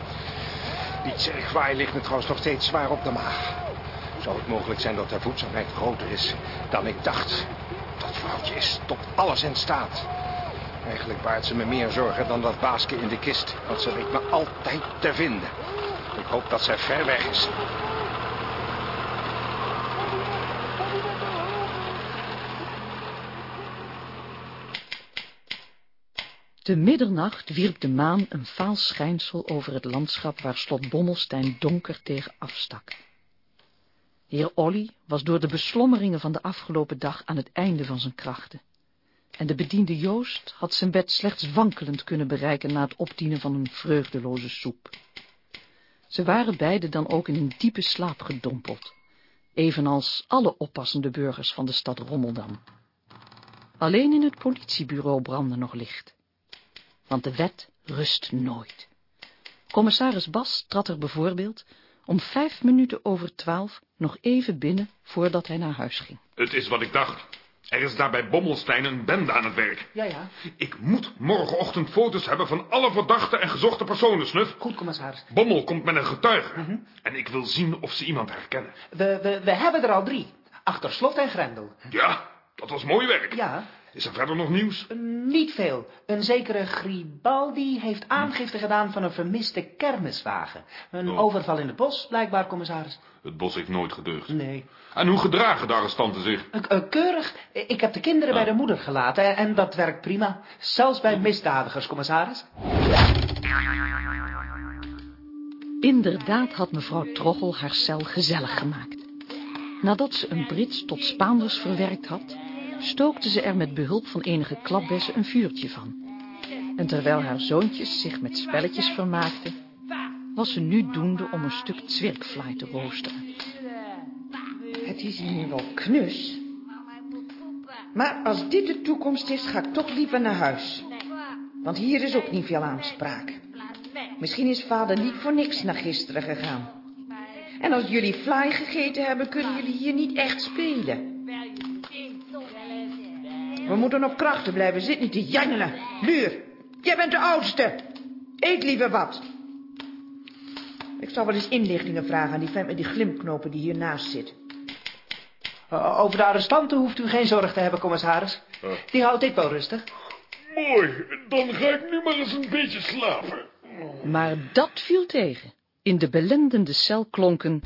Die zergwaai ligt me trouwens nog steeds zwaar op de maag. Zou het mogelijk zijn dat de voedzaamheid groter is dan ik dacht? Dat vrouwtje is tot alles in staat. Eigenlijk baart ze me meer zorgen dan dat baasje in de kist. Want ze weet me altijd te vinden. Ik hoop dat ze ver weg is. Te middernacht wierp de maan een vaal schijnsel over het landschap waar slot Bommelstein donker tegen afstak. Heer Olly was door de beslommeringen van de afgelopen dag aan het einde van zijn krachten en de bediende Joost had zijn bed slechts wankelend kunnen bereiken na het opdienen van een vreugdeloze soep. Ze waren beiden dan ook in een diepe slaap gedompeld, evenals alle oppassende burgers van de stad Rommeldam. Alleen in het politiebureau brandde nog licht, want de wet rust nooit. Commissaris Bas trad er bijvoorbeeld om vijf minuten over twaalf nog even binnen voordat hij naar huis ging. Het is wat ik dacht. Er is daar bij Bommelstein een bende aan het werk. Ja, ja. Ik moet morgenochtend foto's hebben van alle verdachte en gezochte personen, Snuf. Goed, commissaris. Bommel komt met een getuige. Mhm. En ik wil zien of ze iemand herkennen. We, we, we hebben er al drie. Achter slot en grendel. Ja, dat was mooi werk. Ja. Is er verder nog nieuws? niet veel. Een zekere Gribaldi heeft aangifte gedaan van een vermiste kermiswagen. Een oh. overval in het bos, blijkbaar, commissaris. Het bos heeft nooit gedeugd. Nee. En hoe gedragen de arrestanten zich? Keurig. Ik heb de kinderen bij de moeder gelaten en dat werkt prima. Zelfs bij misdadigers, commissaris. Inderdaad had mevrouw Trochel haar cel gezellig gemaakt. Nadat ze een Brits tot Spaanders verwerkt had, stookte ze er met behulp van enige klapbessen een vuurtje van. En terwijl haar zoontjes zich met spelletjes vermaakten, was ze nu doende om een stuk zwirkvlaai te roosteren. Het is hier wel knus. Maar als dit de toekomst is, ga ik toch liever naar huis. Want hier is ook niet veel aanspraak. Misschien is vader niet voor niks naar gisteren gegaan. En als jullie fly gegeten hebben, kunnen jullie hier niet echt spelen. We moeten op krachten blijven, zit niet te jangelen. Luur, jij bent de oudste. Eet liever wat. Ik zal wel eens inlichtingen vragen aan die vent met die glimknopen die hiernaast zit. Uh, over de arrestanten hoeft u geen zorg te hebben, commissaris. Die houdt ik wel rustig. Mooi, dan ga ik nu maar eens een beetje slapen. Maar dat viel tegen. In de belendende cel klonken...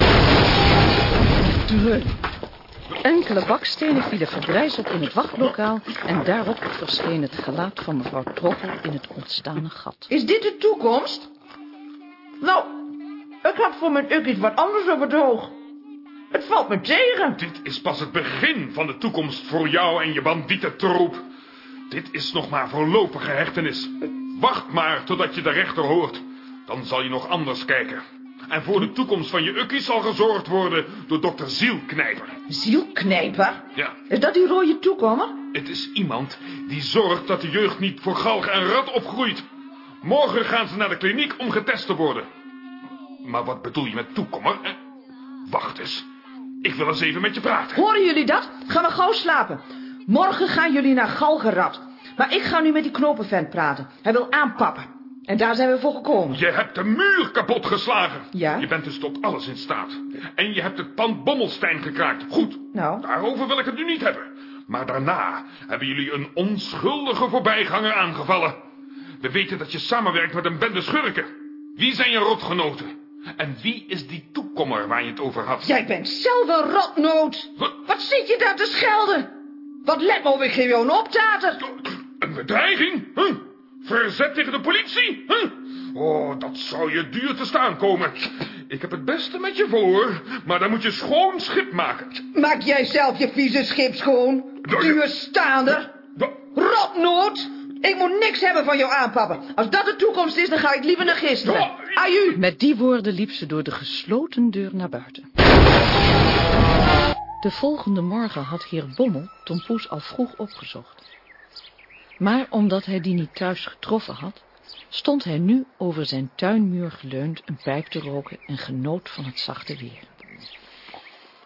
Dreun. Enkele bakstenen vielen verbrijzeld in het wachtlokaal... en daarop verscheen het gelaat van mevrouw Troppel in het ontstane gat. Is dit de toekomst? Nou, ik had voor mijn ukkies wat anders op het oog. Het valt me tegen. Dit is pas het begin van de toekomst voor jou en je bandietentroep. Dit is nog maar voorlopige hechtenis. Wacht maar totdat je de rechter hoort. Dan zal je nog anders kijken. En voor de toekomst van je ukkies zal gezorgd worden door dokter Zielknijper. Zielknijper? Ja, Is dat die rode toekomer? het is iemand die zorgt dat de jeugd niet voor galg en rat opgroeit. Morgen gaan ze naar de kliniek om getest te worden. Maar wat bedoel je met toekomer? Eh, Wacht eens. Ik wil eens even met je praten. Horen jullie dat? Gaan we gauw slapen. Morgen gaan jullie naar Galgenrad. Maar ik ga nu met die knopenvent praten. Hij wil aanpappen. En daar zijn we voor gekomen. Je hebt de muur kapot geslagen. Ja? Je bent dus tot alles in staat. En je hebt het pand Bommelstein gekraakt. Goed. Nou? Daarover wil ik het nu niet hebben. Maar daarna hebben jullie een onschuldige voorbijganger aangevallen. We weten dat je samenwerkt met een bende schurken. Wie zijn je rotgenoten? En wie is die toekommer waar je het over had? Jij bent zelf een rotnoot. Wat zit je daar te schelden? Wat let me op, ik geef jou een optater. Een bedreiging? Huh? Verzet tegen de politie? Huh? Oh, dat zou je duur te staan komen. Ik heb het beste met je voor, maar dan moet je schoon schip maken. Maak jij zelf je vieze schip schoon? Duur staander. Rotnoot. Ik moet niks hebben van jou aanpappen. Als dat de toekomst is, dan ga ik liever naar gisteren. Aju. Met die woorden liep ze door de gesloten deur naar buiten. De volgende morgen had heer Bommel Tom Poes al vroeg opgezocht. Maar omdat hij die niet thuis getroffen had, stond hij nu over zijn tuinmuur geleund een pijp te roken en genoot van het zachte weer.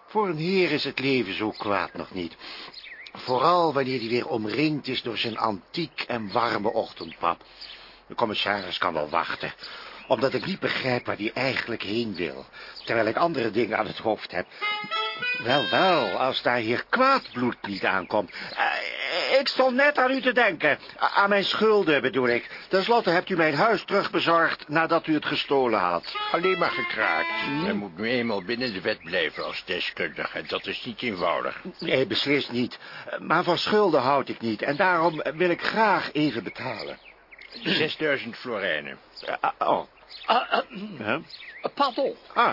Voor een heer is het leven zo kwaad nog niet. Vooral wanneer hij weer omringd is door zijn antiek en warme ochtendpap. De commissaris kan wel wachten, omdat ik niet begrijp waar hij eigenlijk heen wil, terwijl ik andere dingen aan het hoofd heb. Wel, wel, als daar heer Kwaadbloed niet aankomt. Eh, ik stond net aan u te denken. A- aan mijn schulden bedoel ik. Ten slotte hebt u mijn huis terugbezorgd nadat u het gestolen had. Alleen maar gekraakt. Hij moet nu eenmaal binnen de wet blijven als deskundige. En dat is niet eenvoudig. Nee, beslist niet. Maar van schulden houd ik niet. En daarom wil ik graag even betalen. 6000 florijnen. oh. Ah, ah, Huh? pardon. Ah.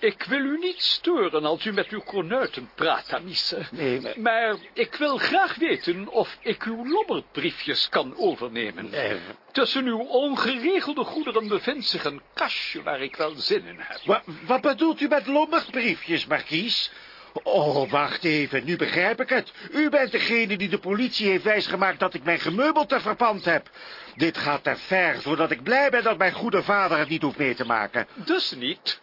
Ik wil u niet storen als u met uw kornuiten praat, Amice. Nee, maar... Maar ik wil graag weten of ik uw lommerbriefjes kan overnemen. Tussen uw ongeregelde goederen bevindt zich een kastje waar ik wel zin in heb. Wa- wat bedoelt u met lommerbriefjes, markies? Oh, wacht even, nu begrijp ik het. U bent degene die de politie heeft wijsgemaakt dat ik mijn gemeubelde verpand heb. Dit gaat te ver, zodat ik blij ben dat mijn goede vader het niet hoeft mee te maken. Dus niet.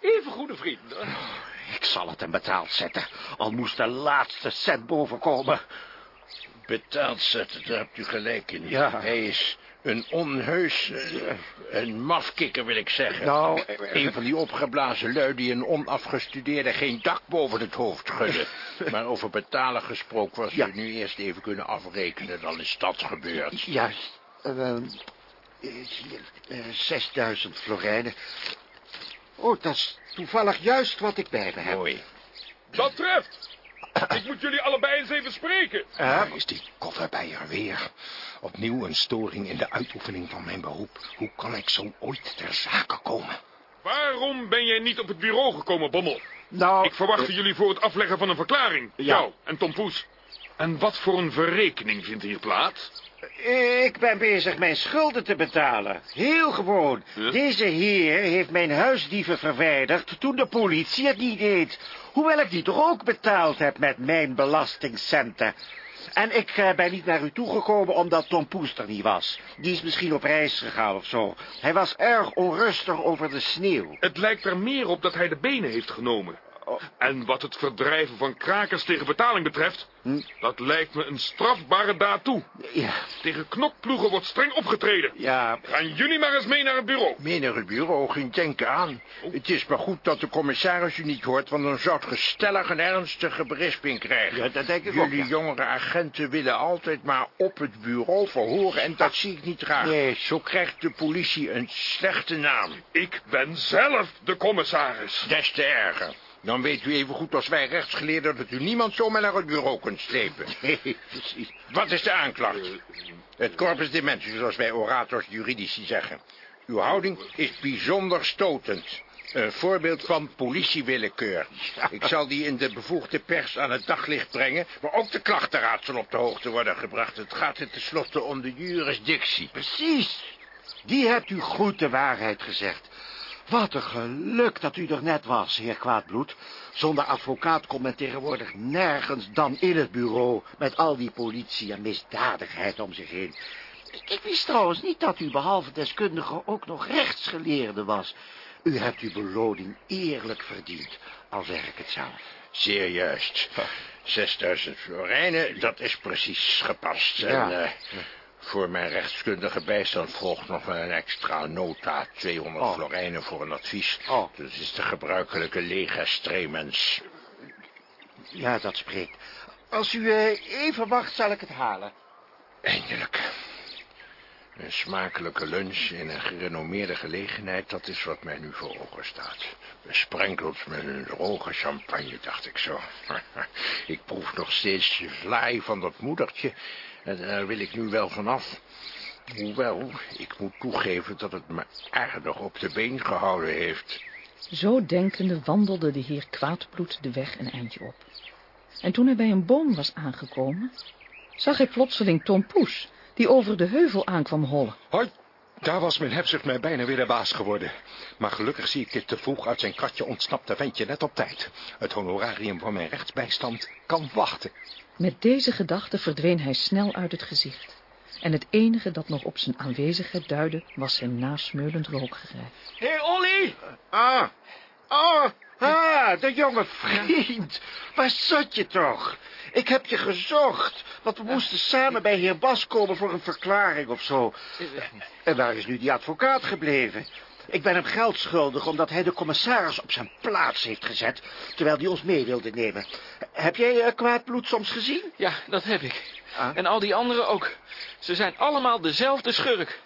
Even goede vrienden. Ik zal het hem betaald zetten, al moest de laatste cent bovenkomen. Betaald zetten, daar hebt u gelijk in. Ja. Hij is een onheus, eh, een mafkikker wil ik zeggen. Nou, een van die opgeblazen lui die een onafgestudeerde geen dak boven het hoofd schudden. maar over betalen gesproken was Ja. u nu eerst even kunnen afrekenen, dan is dat gebeurd. Juist. Eh, eh, hier, eh, 6000 florijnen. Oh, dat is toevallig juist wat ik bij me heb. Mooi. Dat treft. Ik moet jullie allebei eens even spreken. Waar is die kofferbijer weer? Opnieuw een storing in de uitoefening van mijn beroep. Hoe kan ik zo ooit ter zake komen? Waarom ben jij niet op het bureau gekomen, Bommel? Nou... Ik verwachtte jullie voor het afleggen van een verklaring. Ja. Jou en Tom Poes. En wat voor een verrekening vindt hier plaats? Ik ben bezig mijn schulden te betalen. Heel gewoon. Deze heer heeft mijn huisdieven verwijderd toen de politie het niet deed. Hoewel ik die toch ook betaald heb met mijn belastingcenten. En ik eh, ben niet naar u toegekomen omdat Tom Poes er niet was. Die is misschien op reis gegaan of zo. Hij was erg onrustig over de sneeuw. Het lijkt er meer op dat hij de benen heeft genomen. En wat het verdrijven van krakers tegen betaling betreft... dat lijkt me een strafbare daad toe. Ja. Tegen knokploegen wordt streng opgetreden. Ja. Gaan jullie maar eens mee naar het bureau. Mee naar het bureau, geen denken aan. Het is maar goed dat de commissaris u niet hoort... want dan zou het gestellig een ernstige berisping krijgen. Ja, dat denk ik ook, Jullie ja. jongere agenten willen altijd maar op het bureau verhoren... en dat zie ik niet graag. Nee. Zo krijgt de politie een slechte naam. Ik ben zelf de commissaris. Des te erger. Dan weet u even goed als wij rechtsgeleerden dat u niemand zomaar naar het bureau kunt slepen. Nee, precies. Wat is de aanklacht? Het corpus dementis, zoals wij orators juridici zeggen. Uw houding is bijzonder stotend. Een voorbeeld van politiewillekeur. Ik zal die in de bevoegde pers aan het daglicht brengen... maar ook de klachtenraad zal op de hoogte worden gebracht. Het gaat er tenslotte om de jurisdictie. Precies. Die hebt u goed de waarheid gezegd. Wat een geluk dat u er net was, heer Kwaadbloed. Zonder advocaat komt men tegenwoordig nergens dan in het bureau... met al die politie en misdadigheid om zich heen. Ik wist trouwens niet dat u behalve deskundige ook nog rechtsgeleerde was. U hebt uw beloning eerlijk verdiend, al zeg ik het zelf. Zeer juist. 6000 florijnen, dat is precies gepast. Ja. En, eh, voor mijn rechtskundige bijstand volgt nog een extra nota. 200 Oh. florijnen voor een advies. Oh. Dat is de gebruikelijke lega stremens. Ja, dat spreekt. Als u eh, even wacht, zal ik het halen. Eindelijk. Een smakelijke lunch in een gerenommeerde gelegenheid, dat is wat mij nu voor ogen staat. Besprenkeld met een droge champagne, dacht ik zo. ik proef nog steeds de vlaai van dat moedertje en daar wil ik nu wel vanaf. Hoewel, ik moet toegeven dat het me aardig op de been gehouden heeft. Zo denkende wandelde de heer Kwaadbloed de weg een eindje op. En toen hij bij een boom was aangekomen, zag hij plotseling Tom Poes, die over de heuvel aankwam hollen. Hoi, daar was mijn hebzucht mij bijna weer de baas geworden. Maar gelukkig zie ik dit te vroeg uit zijn kratje ontsnapte ventje net op tijd. Het honorarium van mijn rechtsbijstand kan wachten. Met deze gedachte verdween hij snel uit het gezicht. En het enige dat nog op zijn aanwezigheid duidde, was zijn nasmeulend rookgerijf. Hé, hey, Olly! Ah, oh, ah, de jonge vriend. Waar zat je toch? Ik heb je gezocht, want we moesten samen bij heer Bas komen voor een verklaring of zo. En waar is nu die advocaat gebleven? Ik ben hem geld schuldig omdat hij de commissaris op zijn plaats heeft gezet, terwijl hij ons mee wilde nemen. Heb jij uh, kwaadbloed soms gezien? Ja, dat heb ik. En al die anderen ook. Ze zijn allemaal dezelfde schurk.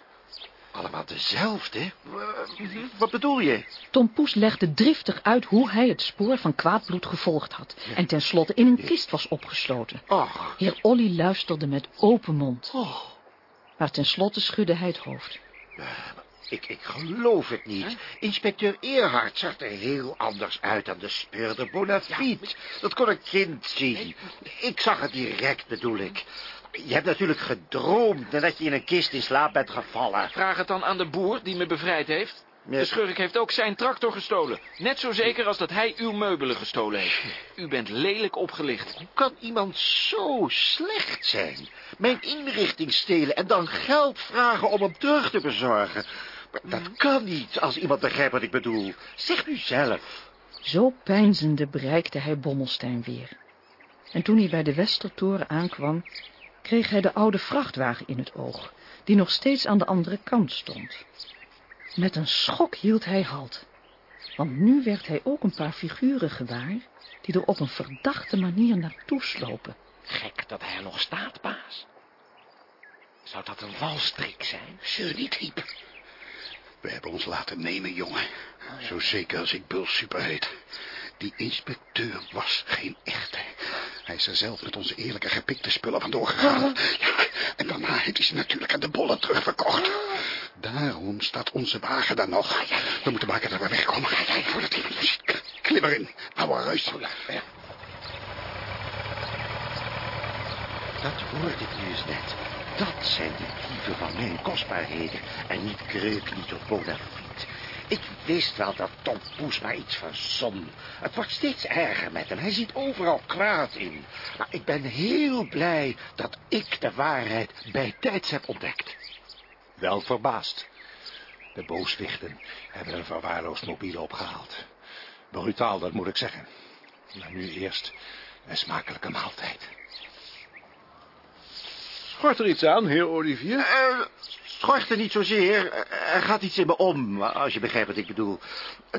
Allemaal dezelfde? Wat bedoel je? Tom Poes legde driftig uit hoe hij het spoor van kwaadbloed gevolgd had... en tenslotte in een kist was opgesloten. Och. Heer Olly luisterde met open mond. Maar tenslotte schudde hij het hoofd. Ik, ik geloof het niet. Inspecteur Eerhard zag er heel anders uit dan de speurder Bonafide. Dat kon een kind zien. Ik zag het direct, bedoel ik. Je hebt natuurlijk gedroomd nadat je in een kist in slaap bent gevallen. Vraag het dan aan de boer die me bevrijd heeft. De schurk heeft ook zijn tractor gestolen. Net zo zeker als dat hij uw meubelen gestolen heeft. U bent lelijk opgelicht. Hoe kan iemand zo slecht zijn? Mijn inrichting stelen en dan geld vragen om hem terug te bezorgen. Maar dat kan niet, als iemand begrijpt wat ik bedoel. Zeg nu zelf. Zo peinzende bereikte hij Bommelstein weer. En toen hij bij de Westertoren aankwam, kreeg hij de oude vrachtwagen in het oog, die nog steeds aan de andere kant stond. Met een schok hield hij halt, want nu werd hij ook een paar figuren gewaar, die er op een verdachte manier naartoe slopen. Gek dat hij er nog staat, baas. Zou dat een valstrik zijn? Zeur niet, Hiep. We hebben ons laten nemen, jongen. Zo zeker als ik Bul Super heet. Die inspecteur was geen echte. Hij is er zelf met onze eerlijke gepikte spullen vandoor gegaan. Ja, en daarna heeft hij ze natuurlijk aan de bollen terugverkocht. Daarom staat onze wagen daar nog. We moeten maken dat we wegkomen. Voordat hij ons ziet. Klim erin, ouwe reus. Dat hoorde ik nu eens net. Dat zijn de dieven van mijn kostbaarheden. En niet kreuk niet tot Bonafide. Ik wist wel dat Tom Poes maar iets verzon. Het wordt steeds erger met hem. Hij ziet overal kwaad in. Maar ik ben heel blij dat ik de waarheid bij tijds heb ontdekt. Wel verbaasd. De booswichten hebben een verwaarloosd mobiel opgehaald. Brutaal, dat moet ik zeggen. Maar nu eerst een smakelijke maaltijd. Schort er iets aan, heer Olivier? Uh, schort er niet zozeer. Er gaat iets in me om, als je begrijpt wat ik bedoel.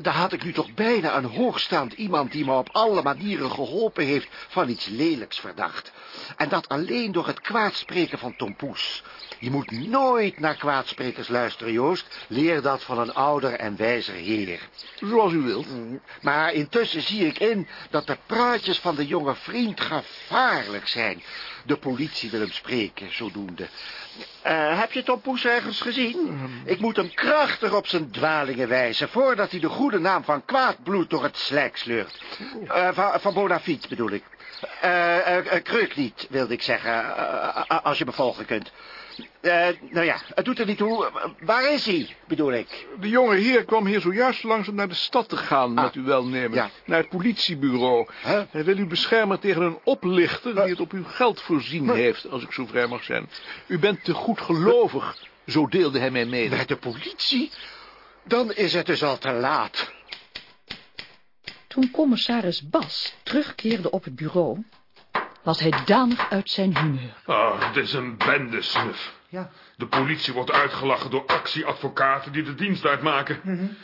Daar had ik nu toch bijna een hoogstaand iemand die me op alle manieren geholpen heeft van iets lelijks verdacht. En dat alleen door het kwaadspreken van Tom Poes. Je moet nooit naar kwaadsprekers luisteren, Joost. Leer dat van een ouder en wijzer heer. Zoals u wilt. Maar intussen zie ik in dat de praatjes van de jonge vriend gevaarlijk zijn. De politie wil hem spreken, zodoende. Uh, heb je Tom Poes ergens gezien? Ik moet hem krachtig op zijn dwalingen wijzen... voordat hij de goede naam van kwaad bloed door het slijk sleurt. Uh, van, van Bonafide bedoel ik. Uh, uh, kreuk niet, wilde ik zeggen, als je me volgen kunt. Nou ja, het doet er niet toe. Waar is hij, bedoel ik? De jonge heer kwam hier zojuist langs om naar de stad te gaan, ah. met uw welnemen. Ja. Naar het politiebureau. Huh? Hij wil u beschermen tegen een oplichter die het op uw geld voorzien huh? heeft, als ik zo vrij mag zijn. U bent te goed gelovig, zo deelde hij mij mee. Naar de politie? Dan is het dus al te laat. Toen commissaris Bas terugkeerde op het bureau was hij danig uit zijn humeur. Ah, het is een bende, snuf. Ja. De politie wordt uitgelachen door actieadvocaten die de dienst uitmaken. Mm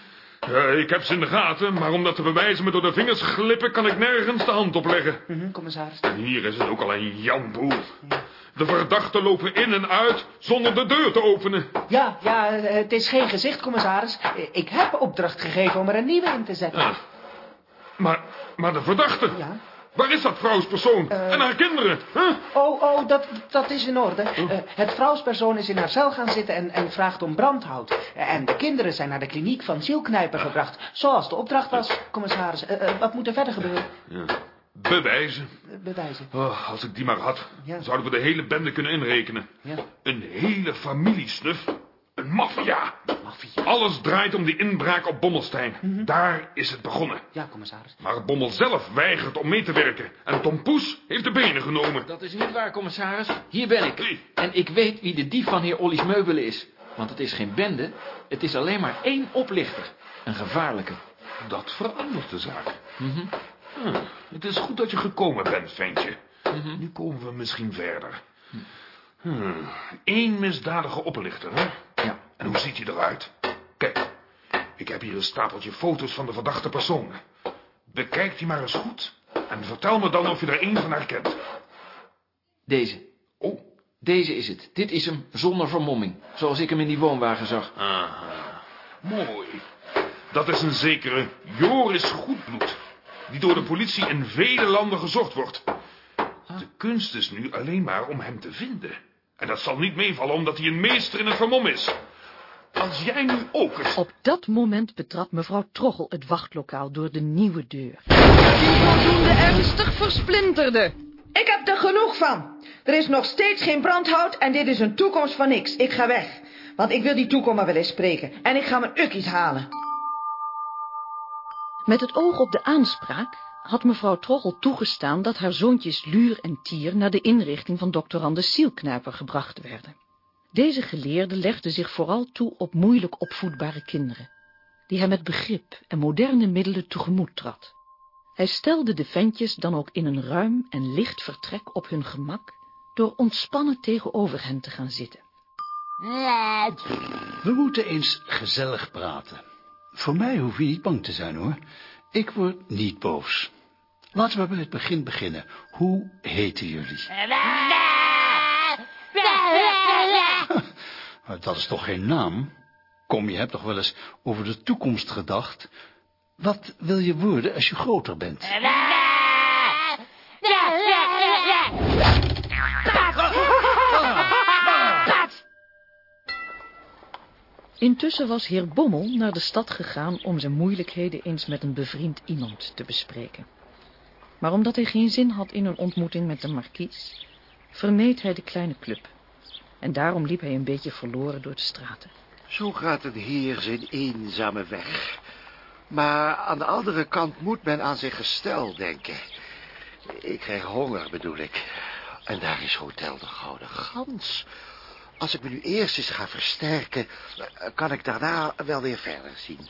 uh, ik heb ze in de gaten, maar omdat de bewijzen me door de vingers glippen... kan ik nergens de hand opleggen. Mm -hmm, commissaris. En hier is het ook al een janboel. Ja. De verdachten lopen in en uit zonder de deur te openen. Ja, ja, het is geen gezicht, commissaris. Ik heb opdracht gegeven om er een nieuwe in te zetten. Ah. Maar, maar de verdachte... Ja? Waar is dat vrouwspersoon? Uh, en haar kinderen? Huh? Oh, oh, dat, dat is in orde. Uh, het vrouwspersoon is in haar cel gaan zitten en, en vraagt om brandhout. Uh, en de kinderen zijn naar de kliniek van zielknijper gebracht. Zoals de opdracht was, commissaris. wat moet er verder gebeuren? Ja. Bewijzen. Bewijzen. Oh, als ik die maar had, ja. zouden we de hele bende kunnen inrekenen. Ja. Een hele familiesnuf. Een maffia. Alles draait om die inbraak op Bommelstein. Mhm. Daar is het begonnen. Ja, commissaris. Maar Bommel zelf weigert om mee te werken. En Tom Poes heeft de benen genomen. Dat is niet waar, commissaris. Hier ben ik. En ik weet wie de dief van heer Ollies meubelen is. Want het is geen bende. Het is alleen maar één oplichter. Een gevaarlijke. Dat verandert de zaak. Mm het is goed dat je gekomen bent, ventje. Mhm. Nu komen we misschien verder. Hmm. Eén misdadige oplichter, hè? En hoe ziet hij eruit? Kijk, ik heb hier een stapeltje foto's van de verdachte personen. Bekijk die maar eens goed en vertel me dan of je er één van herkent. Deze. Oh. Deze is het. Dit is hem zonder vermomming, zoals ik hem in die woonwagen zag. Aha. Mooi. Dat is een zekere Joris Goedbloed, die door de politie in vele landen gezocht wordt. De kunst is nu alleen maar om hem te vinden. En dat zal niet meevallen omdat hij een meester in het vermom is. Als jij nu ook eens... Op dat moment betrad mevrouw Troggel het wachtlokaal door de nieuwe deur. Die voldoende ernstig versplinterde. Ik heb er genoeg van. Er is nog steeds geen brandhout en dit is een toekomst van niks. Ik ga weg, want ik wil die toekomst wel eens spreken. En ik ga mijn ukkies halen. Met het oog op de aanspraak had mevrouw Troggel toegestaan dat haar zoontjes Luur en Tier naar de inrichting van dokter Anders Sielknijper gebracht werden. Deze geleerde legde zich vooral toe op moeilijk opvoedbare kinderen, die hij met begrip en moderne middelen tegemoet trad. Hij stelde de ventjes dan ook in een ruim en licht vertrek op hun gemak, door ontspannen tegenover hen te gaan zitten. We moeten eens gezellig praten. Voor mij hoef je niet bang te zijn, hoor. Ik word niet boos. Laten we bij het begin beginnen. Hoe heten jullie? Dat is toch geen naam? Kom, je hebt toch wel eens over de toekomst gedacht? Wat wil je worden als je groter bent? Intussen was heer Bommel naar de stad gegaan om zijn moeilijkheden eens met een bevriend iemand te bespreken. Maar omdat hij geen zin had in een ontmoeting met de markies, vermeed hij de kleine club. En daarom liep hij een beetje verloren door de straten. Zo gaat een heer zijn eenzame weg. Maar aan de andere kant moet men aan zijn gestel denken. Ik krijg honger, bedoel ik. En daar is Hotel de Gouden Gans. Als ik me nu eerst eens ga versterken, kan ik daarna wel weer verder zien.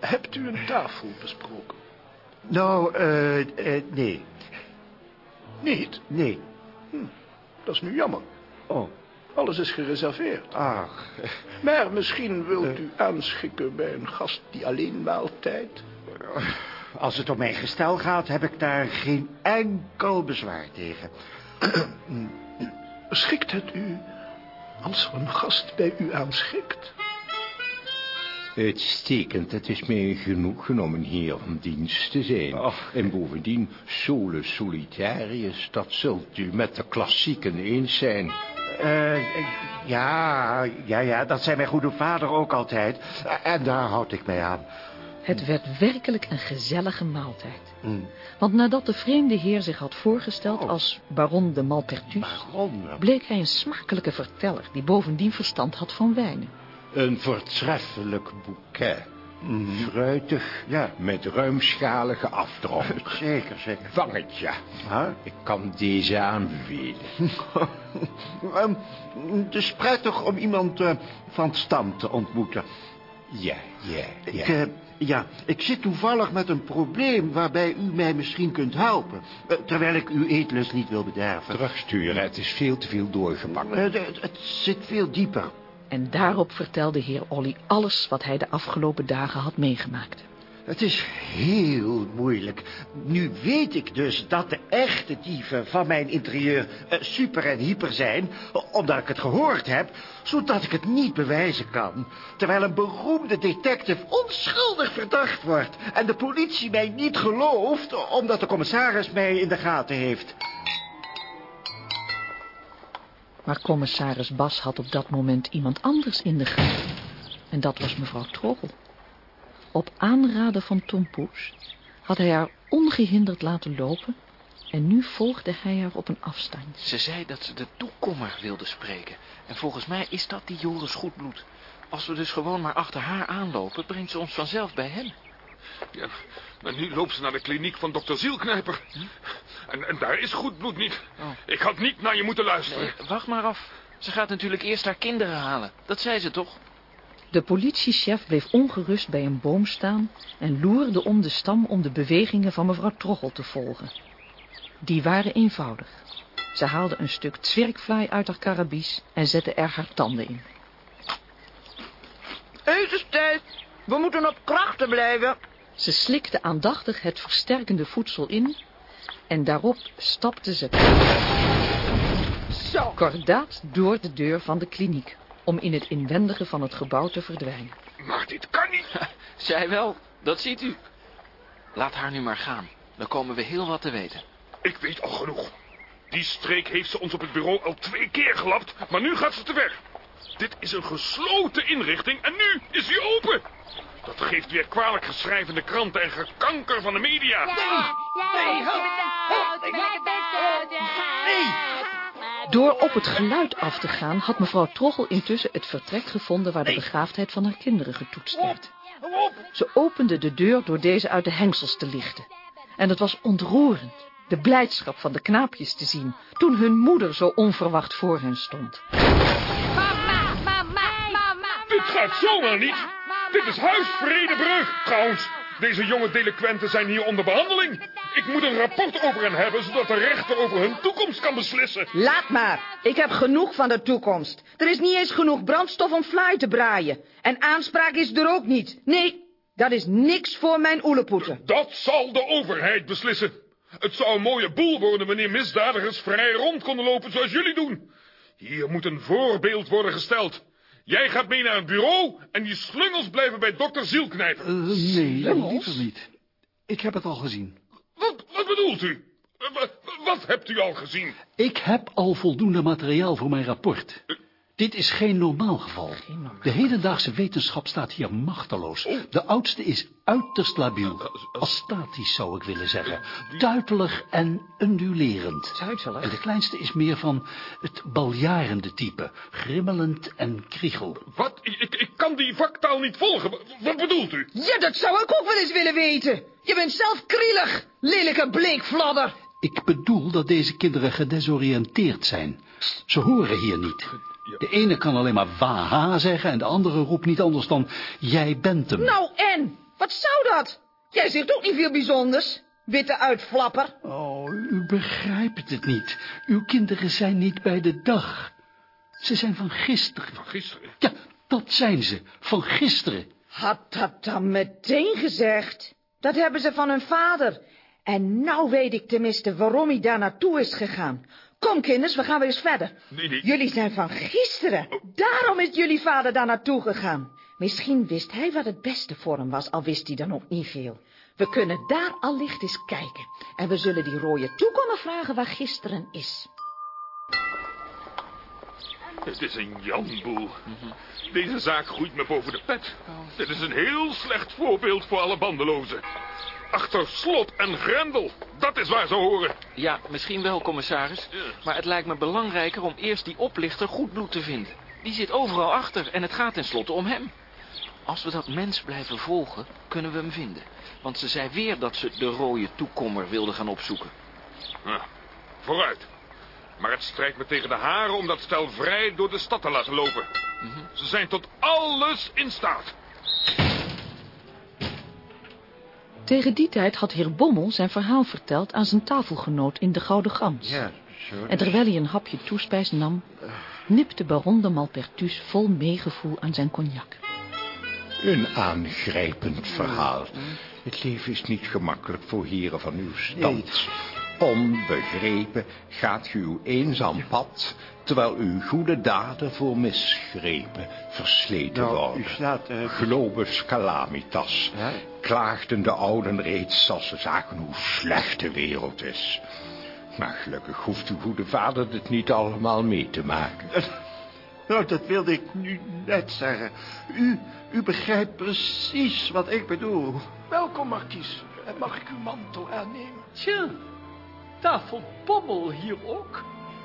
Hebt u een tafel besproken? Nou, eh, uh, nee. Niet? Nee. Hm, dat is nu jammer. Oh. Alles is gereserveerd. Ach. Maar misschien wilt u aanschikken bij een gast die alleen maaltijd... Als het om mijn gestel gaat, heb ik daar geen enkel bezwaar tegen. Schikt het u als er een gast bij u aanschikt? Uitstekend, het is mij genoegen om een heer van dienst te zijn. En bovendien, sole solitarius, dat zult u met de klassieken eens zijn. Eh, ja, ja, ja, dat zei mijn goede vader ook altijd. En daar houd ik mij aan. Het werd werkelijk een gezellige maaltijd. Hm. Want nadat de vreemde heer zich had voorgesteld als baron de Malpertuis... bleek hij een smakelijke verteller die bovendien verstand had van wijnen. Een voortreffelijk bouquet. Fruitig, ja. met ruimschalige afdronk. Zeker, zeker. Vang het, ja. Ik kan deze aanbevelen. Ehm, het is prettig om iemand eh, van stand te ontmoeten. Ja, ja, ja. Ik, eh, ja, ik zit toevallig met een probleem waarbij u mij misschien kunt helpen. Eh, terwijl ik uw eetlust niet wil bederven. Terugsturen, het is veel te veel doorgepakt. Het, het zit veel dieper. En daarop vertelde heer Olly alles wat hij de afgelopen dagen had meegemaakt. Het is heel moeilijk. Nu weet ik dus dat de echte dieven van mijn interieur eh, super en hyper zijn... omdat ik het gehoord heb, zodat ik het niet bewijzen kan. Terwijl een beroemde detective onschuldig verdacht wordt... en de politie mij niet gelooft, omdat de commissaris mij in de gaten heeft. Maar commissaris Bas had op dat moment iemand anders in de gaten. En dat was mevrouw Trogel. Op aanraden van Tom Poes had hij haar ongehinderd laten lopen... en nu volgde hij haar op een afstand. Ze zei dat ze de toekommer wilde spreken. En volgens mij is dat die Joris Goedbloed. Als we dus gewoon maar achter haar aanlopen, brengt ze ons vanzelf bij hem. Ja, maar nu loopt ze naar de kliniek van dokter Zielknijper. En, en daar is goed bloed niet. Ik had niet naar je moeten luisteren. Nee, wacht maar af. Ze gaat natuurlijk eerst haar kinderen halen. Dat zei ze toch? De politiechef bleef ongerust bij een boom staan... en loerde om de stam om de bewegingen van mevrouw Troggel te volgen. Die waren eenvoudig. Ze haalde een stuk zwerkvlaai uit haar karabies... en zette er haar tanden in. Etenstijd. We moeten op krachten blijven. Ze slikte aandachtig het versterkende voedsel in... en daarop stapte ze... Zo. kordaat door de deur van de kliniek... om in het inwendige van het gebouw te verdwijnen. Maar dit kan niet. Zij wel, dat ziet u. Laat haar nu maar gaan. Dan komen we heel wat te weten. Ik weet al genoeg. Die streek heeft ze ons op het bureau al twee keer gelapt, maar nu gaat ze te ver. Dit is een gesloten inrichting en nu is hij open. Dat geeft weer kwalijk geschrijvende kranten en gekanker van de media. Nee, Door op het geluid af te gaan had mevrouw Troggel intussen het vertrek gevonden waar de begaafdheid van haar kinderen getoetst werd. Ze opende de deur door deze uit de hengsels te lichten. En het was ontroerend de blijdschap van de knaapjes te zien toen hun moeder zo onverwacht voor hen stond. Mama, mama, mama. Dit gaat zomaar niet. Dit is huis Vredebrug, trouwens. Deze jonge delinquenten zijn hier onder behandeling. Ik moet een rapport over hen hebben, zodat de rechter over hun toekomst kan beslissen. Laat maar. Ik heb genoeg van de toekomst. Er is niet eens genoeg brandstof om fly te braaien. En aanspraak is er ook niet. Nee, dat is niks voor mijn oelepoeten. Dat zal de overheid beslissen. Het zou een mooie boel worden wanneer misdadigers vrij rond konden lopen zoals jullie doen. Hier moet een voorbeeld worden gesteld. Jij gaat mee naar het bureau en die slungels blijven bij dokter Zielknijper. Uh, nee, liever niet. Ik heb het al gezien. Wat, wat bedoelt u? Wat, wat hebt u al gezien? Ik heb al voldoende materiaal voor mijn rapport. Dit is geen normaal geval. De hedendaagse wetenschap staat hier machteloos. De oudste is uiterst labiel. Astatisch zou ik willen zeggen. Tuitelig en undulerend. Tuitelig? En de kleinste is meer van het baljarende type. Grimmelend en kriegel. Wat? Ik, ik kan die vaktaal niet volgen. Wat bedoelt u? Ja, dat zou ik ook wel eens willen weten. Je bent zelf krielig, lelijke bleekvladder. Ik bedoel dat deze kinderen gedesoriënteerd zijn. Ze horen hier niet. De ene kan alleen maar waha zeggen en de andere roept niet anders dan jij bent hem. Nou en? Wat zou dat? Jij zegt ook niet veel bijzonders. Witte uitflapper. Oh, u begrijpt het niet. Uw kinderen zijn niet bij de dag. Ze zijn van gisteren. Van gisteren? Ja, dat zijn ze. Van gisteren. Had dat dan meteen gezegd? Dat hebben ze van hun vader. En nou weet ik tenminste waarom hij daar naartoe is gegaan. Kom, kinders, we gaan weer eens verder. Nee, nee. Jullie zijn van gisteren. Daarom is jullie vader daar naartoe gegaan. Misschien wist hij wat het beste voor hem was, al wist hij dan ook niet veel. We kunnen daar allicht eens kijken. En we zullen die rode toekomer vragen waar gisteren is. Het is een janboel. Deze zaak groeit me boven de pet. Dit is een heel slecht voorbeeld voor alle bandelozen. Achter slot en grendel, dat is waar ze horen. Ja, misschien wel, commissaris. Maar het lijkt me belangrijker om eerst die oplichter goed bloed te vinden. Die zit overal achter en het gaat tenslotte om hem. Als we dat mens blijven volgen, kunnen we hem vinden. Want ze zei weer dat ze de rode toekommer wilde gaan opzoeken. Ja, vooruit. Maar het strijkt me tegen de haren om dat stel vrij door de stad te laten lopen. Ze zijn tot alles in staat. Tegen die tijd had heer Bommel zijn verhaal verteld aan zijn tafelgenoot in de Gouden Gans. Ja. En terwijl hij een hapje toespijs nam, nipte baron de Malpertus vol meegevoel aan zijn cognac. Een aangrijpend verhaal. Het leven is niet gemakkelijk voor heren van uw stand. Onbegrepen gaat u uw eenzaam pad... terwijl uw goede daden voor misgrepen versleten Nou, worden. u slaat, eh, Globus calamitas. Klaagden de ouden reeds als ze zagen hoe slecht de wereld is. Maar gelukkig hoeft uw goede vader het niet allemaal mee te maken. Nou, dat wilde ik nu net zeggen. U, u begrijpt precies wat ik bedoel. Welkom, markies. En mag ik uw mantel aannemen? Tja, tafel Bommel hier ook.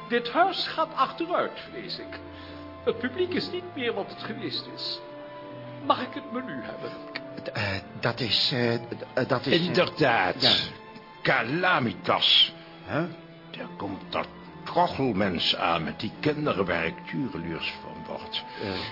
Dit huis gaat achteruit, vrees ik. Het publiek is niet meer wat het geweest is. Mag ik het menu hebben? Eh, dat is... eh, d- dat is... eh, Inderdaad. ja. Calamitas. Daar komt dat trochelmens aan met die kinderen waar ik tureluurs van word.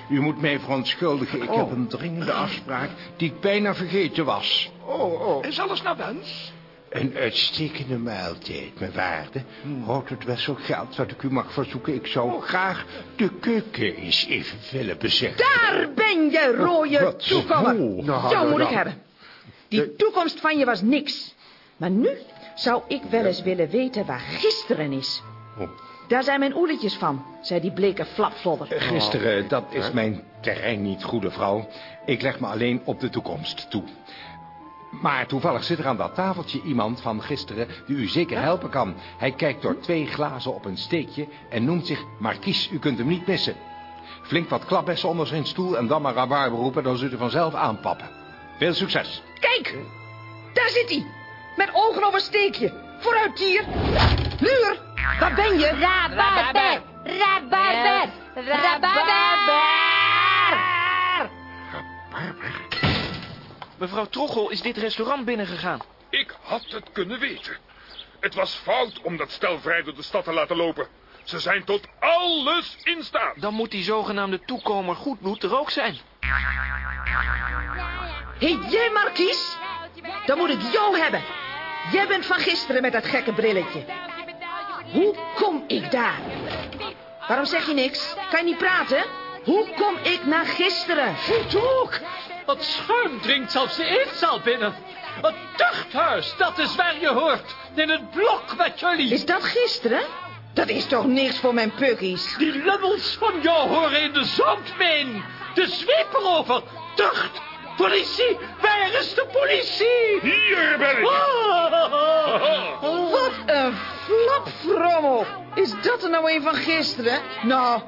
U moet mij verontschuldigen, ik Oh. heb een dringende afspraak die ik bijna vergeten was. Oh, oh. Is alles naar wens? Een uitstekende maaltijd, mijn waarde. Rood het wisselgeld dat ik u mag verzoeken. Ik zou graag de keuken eens even willen bezichtigen. Daar ben je, rode Wat? toekomer. Oh, nou, moet ik hebben. Die toekomst van je was niks. Maar nu zou ik wel eens willen weten waar gisteren is. Oh. Daar zijn mijn oeletjes van, zei die bleke flapvlodder. Gisteren, dat is mijn terrein niet, goede vrouw. Ik leg me alleen op de toekomst toe. Maar toevallig zit er aan dat tafeltje iemand van gisteren die u zeker helpen kan. Hij kijkt door twee glazen op een steekje en noemt zich Markies. U kunt hem niet missen. Flink wat klapbessen onder zijn stoel en dan maar rabarber roepen, dan zult u vanzelf aanpappen. Veel succes. Kijk, daar zit hij. Met ogen op een steekje. Vooruit, tier. Luur, waar ben je? Rabarber, rabarber, rabarber. Mevrouw Trochel is dit restaurant binnengegaan. Ik had het kunnen weten. Het was fout om dat stel vrij door de stad te laten lopen. Ze zijn tot alles in staat. Dan moet die zogenaamde toekomer goedbloed er ook zijn. Heet jij Markies? Dan moet ik jou hebben. Jij bent van gisteren met dat gekke brilletje. Hoe kom ik daar? Waarom zeg je niks? Kan je niet praten? Hoe kom ik naar gisteren? Ook! Het schuim dringt zelfs de eetzaal binnen. Het tuchthuis, dat is waar je hoort. In het blok met jullie. Is dat gisteren? Dat is toch niks voor mijn pukkies? Die lummels van jou horen in de zandmijn. De zweep erover. Tucht. Politie. Waar is de politie? Hier ben ik. Wat een flapfrommel. Is dat er nou een van gisteren? Nou,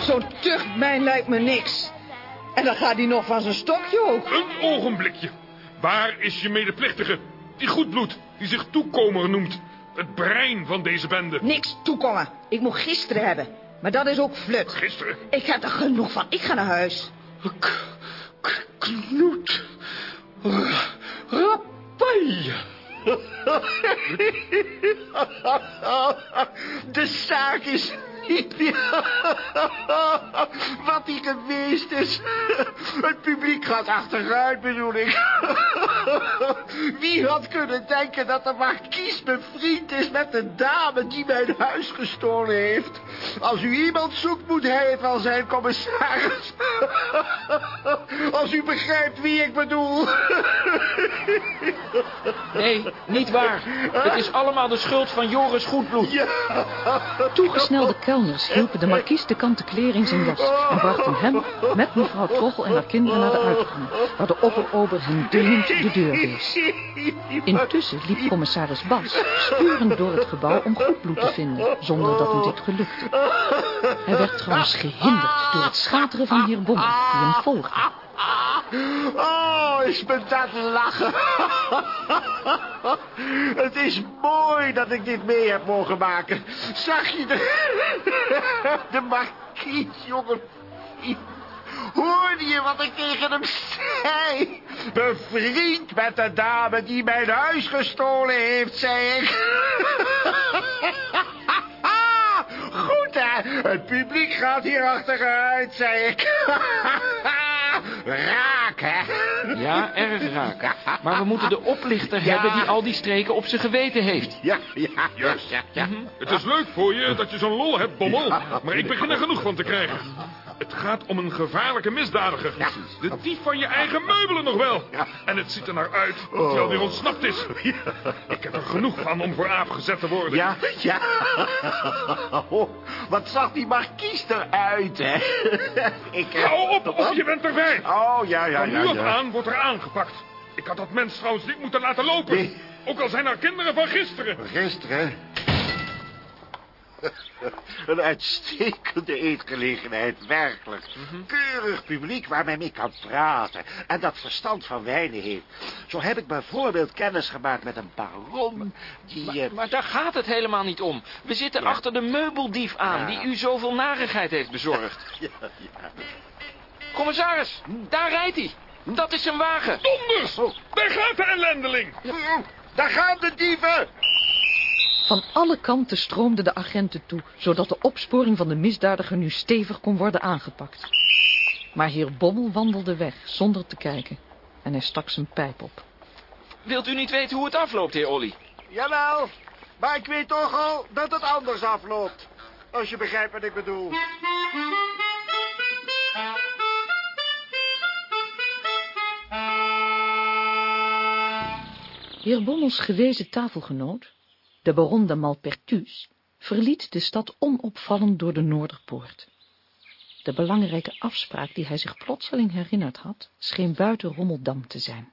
zo'n tuchtmijn lijkt me niks. En dan gaat hij nog van zijn stokje ook. Een ogenblikje. Waar is je medeplichtige? Die goedbloed, die zich toekomer noemt. Het brein van deze bende. Niks toekomen. Ik moet gisteren hebben. Maar dat is ook flut. Gisteren? Ik heb er genoeg van. Ik ga naar huis. Knoet. Rappai. De zaak is Wat hij geweest is. Het publiek gaat achteruit, bedoel ik. Wie had kunnen denken dat de markies mijn vriend is met de dame die mijn huis gestolen heeft? Als u iemand zoekt, moet hij het wel zijn, commissaris. Als u begrijpt wie ik bedoel. Nee, niet waar. Het is allemaal de schuld van Joris Goedbloed. Toegesnelde kelners hielpen de markies de kanten in zijn jas... en brachten hem met mevrouw Troggel en haar kinderen naar de uitgang... waar de opperober hen dringend de deur wees. Intussen liep commissaris Bas sturend door het gebouw om Goedbloed te vinden... zonder dat hem dit gelukte. Hij werd trouwens gehinderd door het schateren van heer Bommel... die hem volgde. Oh, is me dat lachen. Het is mooi dat ik dit mee heb mogen maken. Zag je de... De markies, jongen. Hoorde je wat ik tegen hem zei? Bevriend met de dame die mijn huis gestolen heeft, zei ik. Goed, hè? Het publiek gaat hier achteruit, zei ik. Raak, hè? Ja, erg raak. Maar we moeten de oplichter Ja. hebben die al die streken op zijn geweten heeft. Ja, ja, Juist. ja, ja. Het is leuk voor je dat je zo'n lol hebt, Bommel. Maar ik begin er genoeg van te krijgen. Het gaat om een gevaarlijke misdadiger. De dief van je eigen meubelen nog wel. En het ziet er naar uit dat hij alweer ontsnapt is. Ik heb er genoeg van om voor aap gezet te worden. Ja, ja. Oh, wat zag die markies eruit, hè? Ik, eh, Hou op of je bent erbij. Oh, ja, ja, Van ja. nu af ja. aan wordt er aangepakt. Ik had dat mens trouwens niet moeten laten lopen. Nee. Ook al zijn er kinderen van gisteren. Gisteren. Een uitstekende eetgelegenheid, werkelijk. Keurig publiek waar men mee kan praten. En dat verstand van wijnen heeft. Zo heb ik bijvoorbeeld kennis gemaakt met een baron die... eh, Maar daar gaat het helemaal niet om. We zitten achter de meubeldief aan Ja. die u zoveel narigheid heeft bezorgd. ja, ja. Commissaris, daar rijdt hij. Dat is zijn wagen. Donders! Daar gaat de ellendeling. Daar gaan de dieven! Van alle kanten stroomden de agenten toe... zodat de opsporing van de misdadiger nu stevig kon worden aangepakt. Maar heer Bommel wandelde weg zonder te kijken. En hij stak zijn pijp op. Wilt u niet weten hoe het afloopt, heer Olly? Jawel, maar ik weet toch al dat het anders afloopt. Als je begrijpt wat ik bedoel. Heer Bommels gewezen tafelgenoot, de baron de Malpertus, verliet de stad onopvallend door de Noorderpoort. De belangrijke afspraak die hij zich plotseling herinnerd had, scheen buiten Rommeldam te zijn.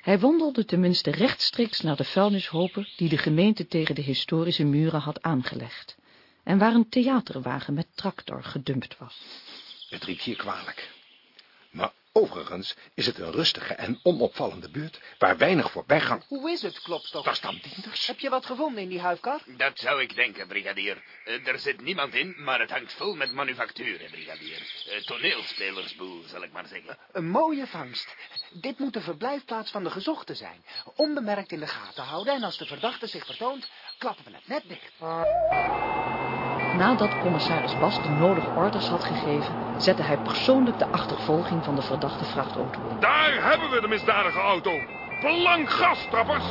Hij wandelde tenminste rechtstreeks naar de vuilnishopen die de gemeente tegen de historische muren had aangelegd, en waar een theaterwagen met tractor gedumpt was. Het riekt hier kwalijk. Maar overigens is het een rustige en onopvallende buurt... waar weinig voorbijgang... Hoe is het, Klopstok? Daar staan dienders. Heb je wat gevonden in die huifkar? Dat zou ik denken, brigadier. Eh, er zit niemand in, maar het hangt vol met manufacturen, brigadier. Eh, toneelspelersboel, zal ik maar zeggen. Een mooie vangst. Dit moet de verblijfplaats van de gezochte zijn. Onbemerkt in de gaten houden en als de verdachte zich vertoont, klappen we het net dicht. Nadat commissaris Bas de nodige orders had gegeven, zette hij persoonlijk de achtervolging van de verdachte vrachtauto in. Daar hebben we de misdadige auto. Belang gas, trappers.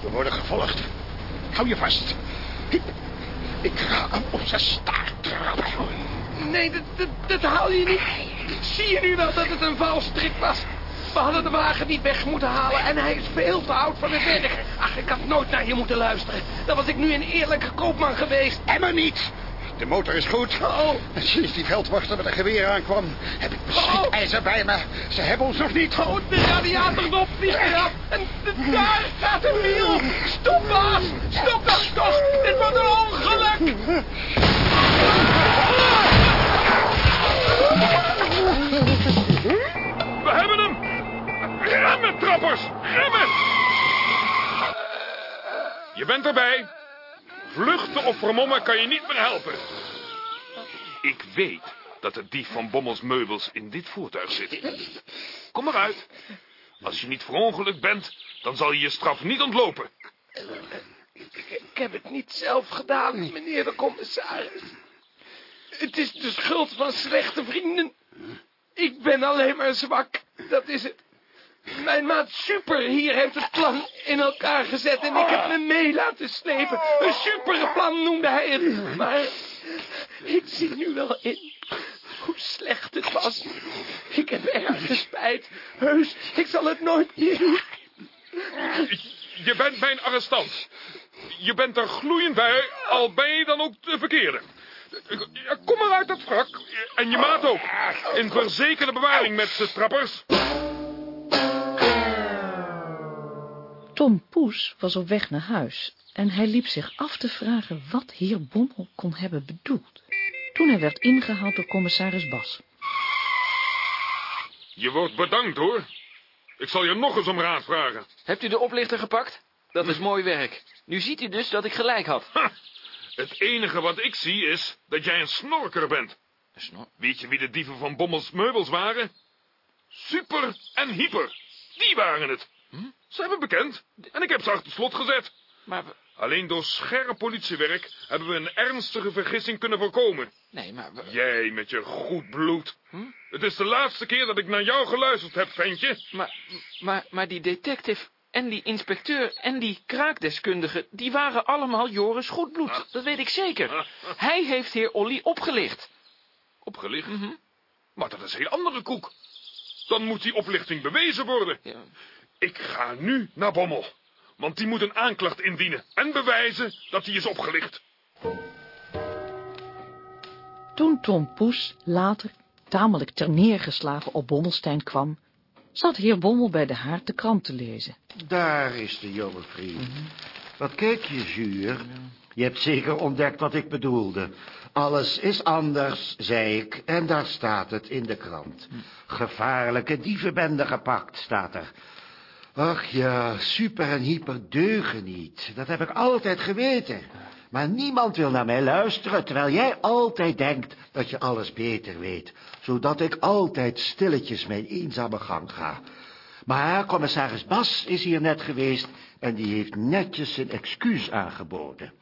We worden gevolgd. Hou je vast. Ik, ik ga hem op zijn staart trappen. Nee, dat, dat, dat haal je niet. Zie je nu wel dat het een valstrik was? We hadden de wagen niet weg moeten halen en hij is veel te oud voor het werk. Ach, ik had nooit naar je moeten luisteren. Dan was ik nu een eerlijke koopman geweest. Emmer niet. De motor is goed. Oh. En sinds die veldwachter met een geweer aankwam, heb ik beschietijzer bij me. Ze hebben ons nog niet. Oh, de radiatordop vliegt eraf. En de- daar gaat een wiel. Stop, baas. Stop dat toch. Dit wordt een ongeluk. Remmen, trappers. Remmen. Je bent erbij. Vluchten of vermommen kan je niet meer helpen. Ik weet dat de dief van Bommels meubels in dit voertuig zit. Kom eruit. Als je niet verongelukt bent, dan zal je je straf niet ontlopen. Ik heb het niet zelf gedaan, meneer de commissaris. Het is de schuld van slechte vrienden. Ik ben alleen maar zwak, dat is het. Mijn maat Super hier heeft het plan in elkaar gezet en ik heb me mee laten slepen. Een superplan noemde hij het. Maar ik zie nu wel in hoe slecht het was. Ik heb erg spijt. Heus, ik zal het nooit meer doen. Je bent mijn arrestant. Je bent er gloeiend bij, al ben je dan ook de verkeerde. Kom maar uit dat wrak. En je maat ook. In verzekerde bewaring met z'n trappers. Tom Poes was op weg naar huis en hij liep zich af te vragen wat heer Bommel kon hebben bedoeld. Toen hij werd ingehaald door commissaris Bas. Je wordt bedankt, hoor. Ik zal je nog eens om raad vragen. Hebt u de oplichter gepakt? Dat is mooi werk. Nu ziet u dus dat ik gelijk had. Het enige wat ik zie is dat jij een snorker bent. Snor? Weet je wie de dieven van Bommels meubels waren? Super en Hyper. Die waren het. Ze hebben bekend. En ik heb ze achter slot gezet. Maar... we- Alleen door scherp politiewerk hebben we een ernstige vergissing kunnen voorkomen. Nee, maar... we- Jij met je goed bloed. Het is de laatste keer dat ik naar jou geluisterd heb, ventje. Maar, maar, maar die detective en die inspecteur en die kraakdeskundige... die waren allemaal Joris Goedbloed. Dat weet ik zeker. Hij heeft heer Olly opgelicht. Opgelicht? Maar dat is een heel andere koek. Dan moet die oplichting bewezen worden. Ik ga nu naar Bommel. Want die moet een aanklacht indienen. En bewijzen dat hij is opgelicht. Toen Tom Poes later, tamelijk terneergeslagen op Bommelstein kwam, zat heer Bommel bij de haard de krant te lezen. Daar is de jonge vriend. Wat kijk je zuur? Je hebt zeker ontdekt wat ik bedoelde. Alles is anders, zei ik, en daar staat het in de krant. Gevaarlijke dievenbende gepakt, staat er. Ach ja, super en hyper deugen niet. Dat heb ik altijd geweten. Maar niemand wil naar mij luisteren, terwijl jij altijd denkt dat je alles beter weet. Zodat ik altijd stilletjes mijn eenzame gang ga. Maar commissaris Bas is hier net geweest en die heeft netjes zijn excuus aangeboden.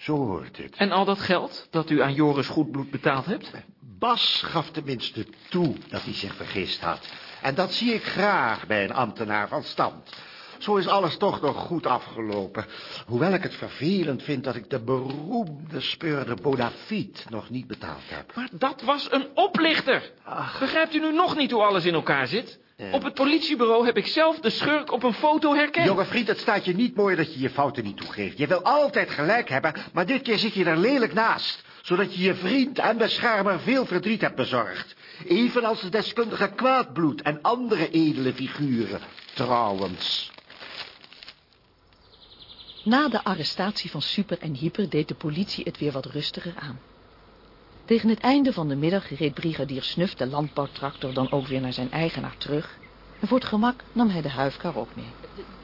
Zo hoort het. En al dat geld dat u aan Joris Goedbloed betaald hebt? Bas gaf tenminste toe dat hij zich vergist had. En dat zie ik graag bij een ambtenaar van stand. Zo is alles toch nog goed afgelopen. Hoewel ik het vervelend vind dat ik de beroemde speurder Bonafide nog niet betaald heb. Maar dat was een oplichter. Begrijpt u nu nog niet hoe alles in elkaar zit? Op het politiebureau heb ik zelf de schurk op een foto herkend. Jonge vriend, het staat je niet mooi dat je je fouten niet toegeeft. Je wil altijd gelijk hebben, maar dit keer zit je er lelijk naast. Zodat je je vriend en beschermer veel verdriet hebt bezorgd. Evenals de deskundige kwaadbloed en andere edele figuren. Trouwens. Na de arrestatie van Super en Hyper deed de politie het weer wat rustiger aan. Tegen het einde van de middag reed brigadier Snuf de landbouwtractor dan ook weer naar zijn eigenaar terug. En voor het gemak nam hij de huifkar ook mee.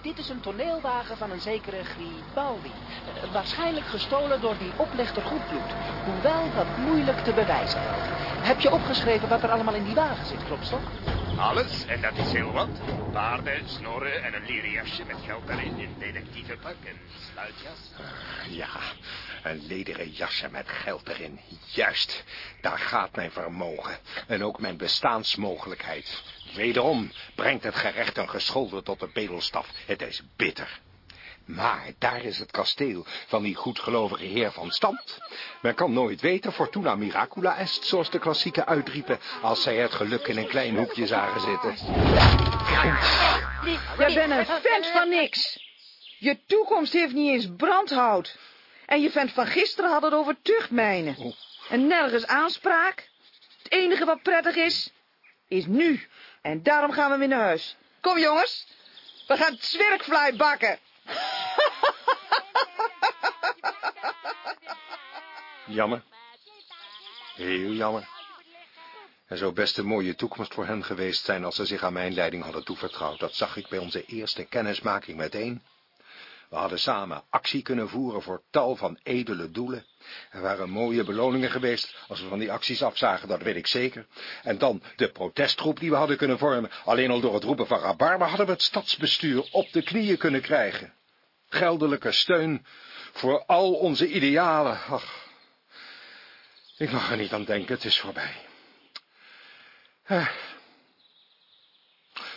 Dit is een toneelwagen van een zekere Gribaldi. Eh, waarschijnlijk gestolen door die oplichter Goedbloed. Hoewel dat moeilijk te bewijzen valt. Heb je opgeschreven wat er allemaal in die wagen zit, Klopstok? Alles, en dat is heel wat. Paarden, snorren en een leren jasje met geld daarin. Een detectivepak en sluitjas. Ja, een lederen jasje met geld erin. Juist, daar gaat mijn vermogen. En ook mijn bestaansmogelijkheid. Wederom brengt het gerecht een gescholden tot de bedelstaf. Het is bitter. Maar daar is het kasteel van die goedgelovige heer van stand. Men kan nooit weten, fortuna miracula est, zoals de klassieken uitriepen, als zij het geluk in een klein hoekje zagen zitten. Jij bent een vent van niks. Je toekomst heeft niet eens brandhout. En je vent van gisteren had het over tuchtmijnen. En nergens aanspraak. Het enige wat prettig is, is nu. En daarom gaan we weer naar huis. Kom jongens, we gaan zwerkvlaai bakken. Jammer. Heel jammer. Er zou best een mooie toekomst voor hen geweest zijn als ze zich aan mijn leiding hadden toevertrouwd. Dat zag ik bij onze eerste kennismaking meteen. We hadden samen actie kunnen voeren voor tal van edele doelen. Er waren mooie beloningen geweest als we van die acties afzagen, dat weet ik zeker. En dan de protestgroep die we hadden kunnen vormen. Alleen al door het roepen van rabarber hadden we het stadsbestuur op de knieën kunnen krijgen. Geldelijke steun Voor al onze idealen. Ach, ik mag er niet aan denken, het is voorbij. Eh.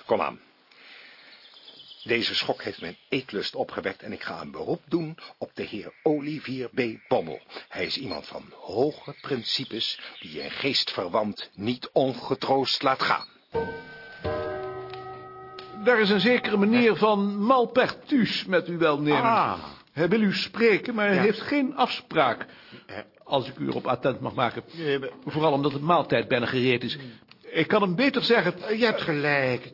Kom aan. Deze schok heeft mijn eetlust opgewekt en ik ga een beroep doen op de heer Olivier B. Bommel. Hij is iemand van hoge principes die een geestverwant niet ongetroost laat gaan. Daar is een zekere meneer van Malpertus met u welnemen. Ah. Hij wil u spreken, maar hij Ja. heeft geen afspraak. Als ik u erop attent mag maken. Vooral omdat het maaltijd bijna gereed is. Ik kan hem beter zeggen... Je hebt gelijk,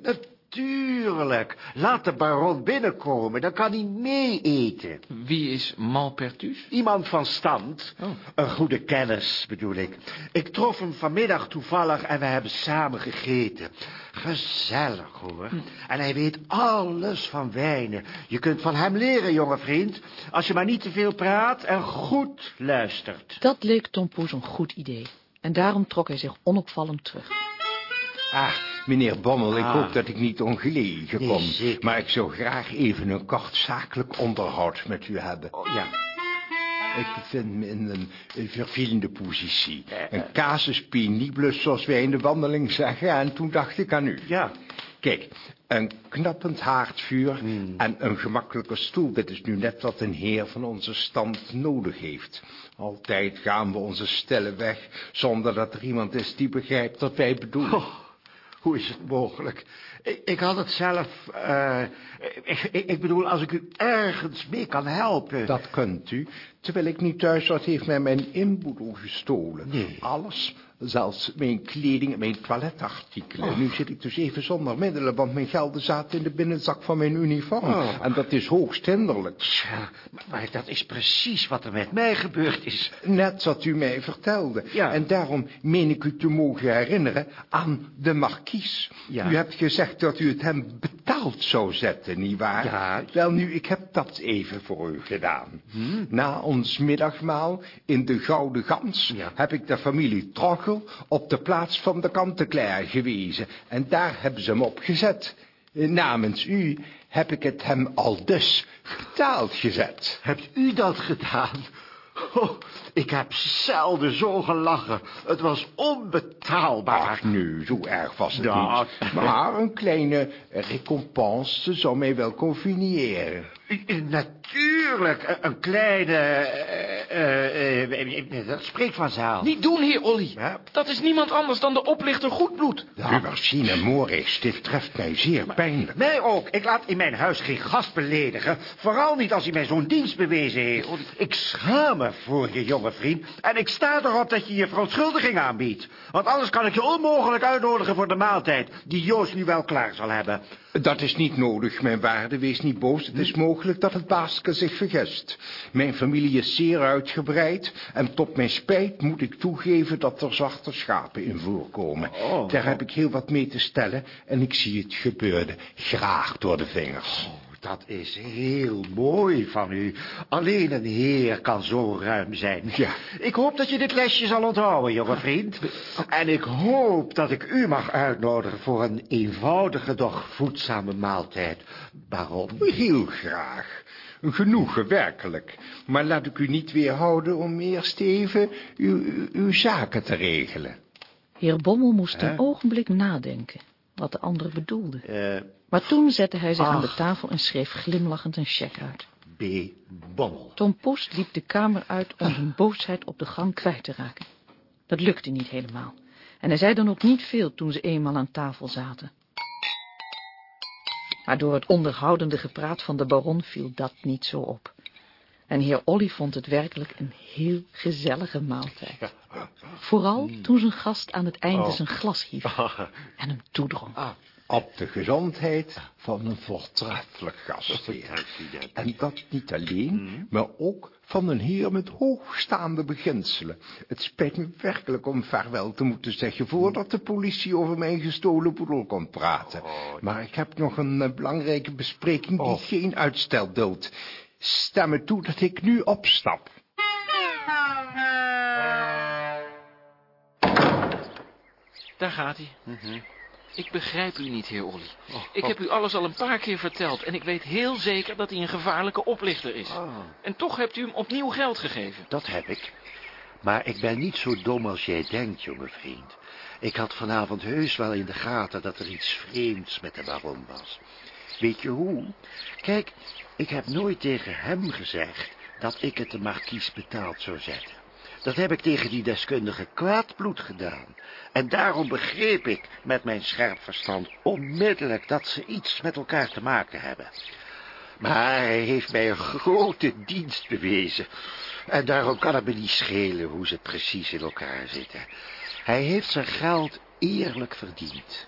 natuurlijk. Laat de baron binnenkomen, dan kan hij mee eten. Wie is Malpertus? Iemand van stand. Een goede kennis, bedoel ik. Ik trof hem vanmiddag toevallig en we hebben samen gegeten. Gezellig, hoor. En hij weet alles van wijnen. Je kunt van hem leren, jonge vriend. Als je maar niet te veel praat en goed luistert. Dat leek Tom Poes een goed idee. En daarom trok hij zich onopvallend terug. Ah, meneer Bommel, ik Ah. hoop dat ik niet ongelegen kom. Maar ik zou graag even een kort zakelijk onderhoud met u hebben. Oh, ja. Ik bevind me in een, een vervelende positie. Eh, Een casus peniblus, zoals wij in de wandeling zeggen. En toen dacht ik aan u. Ja. Kijk, een knappend haardvuur Hmm. en een gemakkelijke stoel. Dit is nu net wat een heer van onze stand nodig heeft. Altijd gaan we onze stellen weg, zonder dat er iemand is die begrijpt wat wij bedoelen. Oh, hoe is het mogelijk? Ik, ik had het zelf... eh, ik, ik, ik bedoel, als ik u ergens mee kan helpen... Dat kunt u. Terwijl ik niet thuis zat, heeft mij mijn inboedel gestolen. Nee. Alles, zelfs mijn kleding en mijn toiletartikelen. Oh. Nu zit ik dus even zonder middelen, want mijn gelden zaten in de binnenzak van mijn uniform. Oh. En dat is hoogst hinderlijk. Tja, maar, dat is precies wat er met mij gebeurd is. Net wat u mij vertelde. Ja. En daarom meen ik u te mogen herinneren aan de markies. Ja. U hebt gezegd dat u het hem betaald zou zetten, nietwaar? Ja. Wel nu, ik heb dat even voor u gedaan. Na ons middagmaal in de Gouden Gans Ja. heb ik de familie Op de plaats van de Kant-en-Clair gewezen. En daar hebben ze hem op gezet. Eh, Namens u heb ik het hem al dus betaald gezet. Hebt u dat gedaan? Oh, ik heb zelden zo gelachen. Het was onbetaalbaar. Ach, nu, zo erg was het niet. Maar een kleine recompense zou mij wel conveniëren. Eh, Natuurlijk, een- een kleine... eh, eh, eh, eh, dat spreekt vanzelf. Niet doen, heer Olly. Ja. Dat is niemand anders dan de oplichter Goedbloed. Ubersine Moris, dit treft mij zeer pijnlijk. Mij ook. Ik laat in mijn huis geen gast beledigen. Vooral niet als hij mij zo'n dienst bewezen heeft. Ik schaam me voor je, jonge vriend. En ik sta erop dat je je verontschuldiging aanbiedt. Want anders kan ik je onmogelijk uitnodigen voor de maaltijd... die Joost nu wel klaar zal hebben. Dat is niet nodig, mijn waarde, wees niet boos. Het is mogelijk dat het zich vergist. Mijn familie is zeer uitgebreid... en tot mijn spijt moet ik toegeven dat er zwarte schapen in voorkomen. Oh. Daar heb ik heel wat mee te stellen... en ik zie het gebeurde graag door de vingers. Dat is heel mooi van u. Alleen een heer kan zo ruim zijn. Ja. Ik hoop dat je dit lesje zal onthouden, jonge vriend. En ik hoop dat ik u mag uitnodigen voor een eenvoudige, doch voedzame maaltijd, baron. Heel graag. Genoegen, werkelijk. Maar laat ik u niet weerhouden om eerst even uw, uw, zaken te regelen. Heer Bommel moest een ogenblik nadenken wat de ander bedoelde. Eh, Maar toen zette hij zich aan de tafel en schreef glimlachend een cheque uit. B. Bommel. Tom Poes liep de kamer uit om zijn boosheid op de gang kwijt te raken. Dat lukte niet helemaal. En hij zei dan ook niet veel toen ze eenmaal aan tafel zaten. Maar door het onderhoudende gepraat van de baron viel dat niet zo op. En heer Olly vond het werkelijk een heel gezellige maaltijd. Vooral toen zijn gast aan het einde Oh. zijn glas hief en hem toedronk. Op de gezondheid van een voortreffelijk gastheer. En dat niet alleen, maar ook van een heer met hoogstaande beginselen. Het spijt me werkelijk om vaarwel te moeten zeggen... voordat de politie over mijn gestolen boedel komt praten. Maar ik heb nog een eh, belangrijke bespreking die geen uitstel duldt. Stem me toe dat ik nu opstap. Daar gaat hij. Ik begrijp u niet, heer Olly. Ik heb u alles al een paar keer verteld... en ik weet heel zeker dat hij een gevaarlijke oplichter is. En toch hebt u hem opnieuw geld gegeven. Dat heb ik. Maar ik ben niet zo dom als jij denkt, jonge vriend. Ik had vanavond heus wel in de gaten dat er iets vreemds met de baron was. Weet je hoe? Kijk, ik heb nooit tegen hem gezegd dat ik het de markies betaald zou zetten. Dat heb ik tegen die deskundige kwaadbloed gedaan. En daarom begreep ik met mijn scherp verstand onmiddellijk dat ze iets met elkaar te maken hebben. Maar hij heeft mij een grote dienst bewezen. En daarom kan het me niet schelen hoe ze precies in elkaar zitten. Hij heeft zijn geld eerlijk verdiend.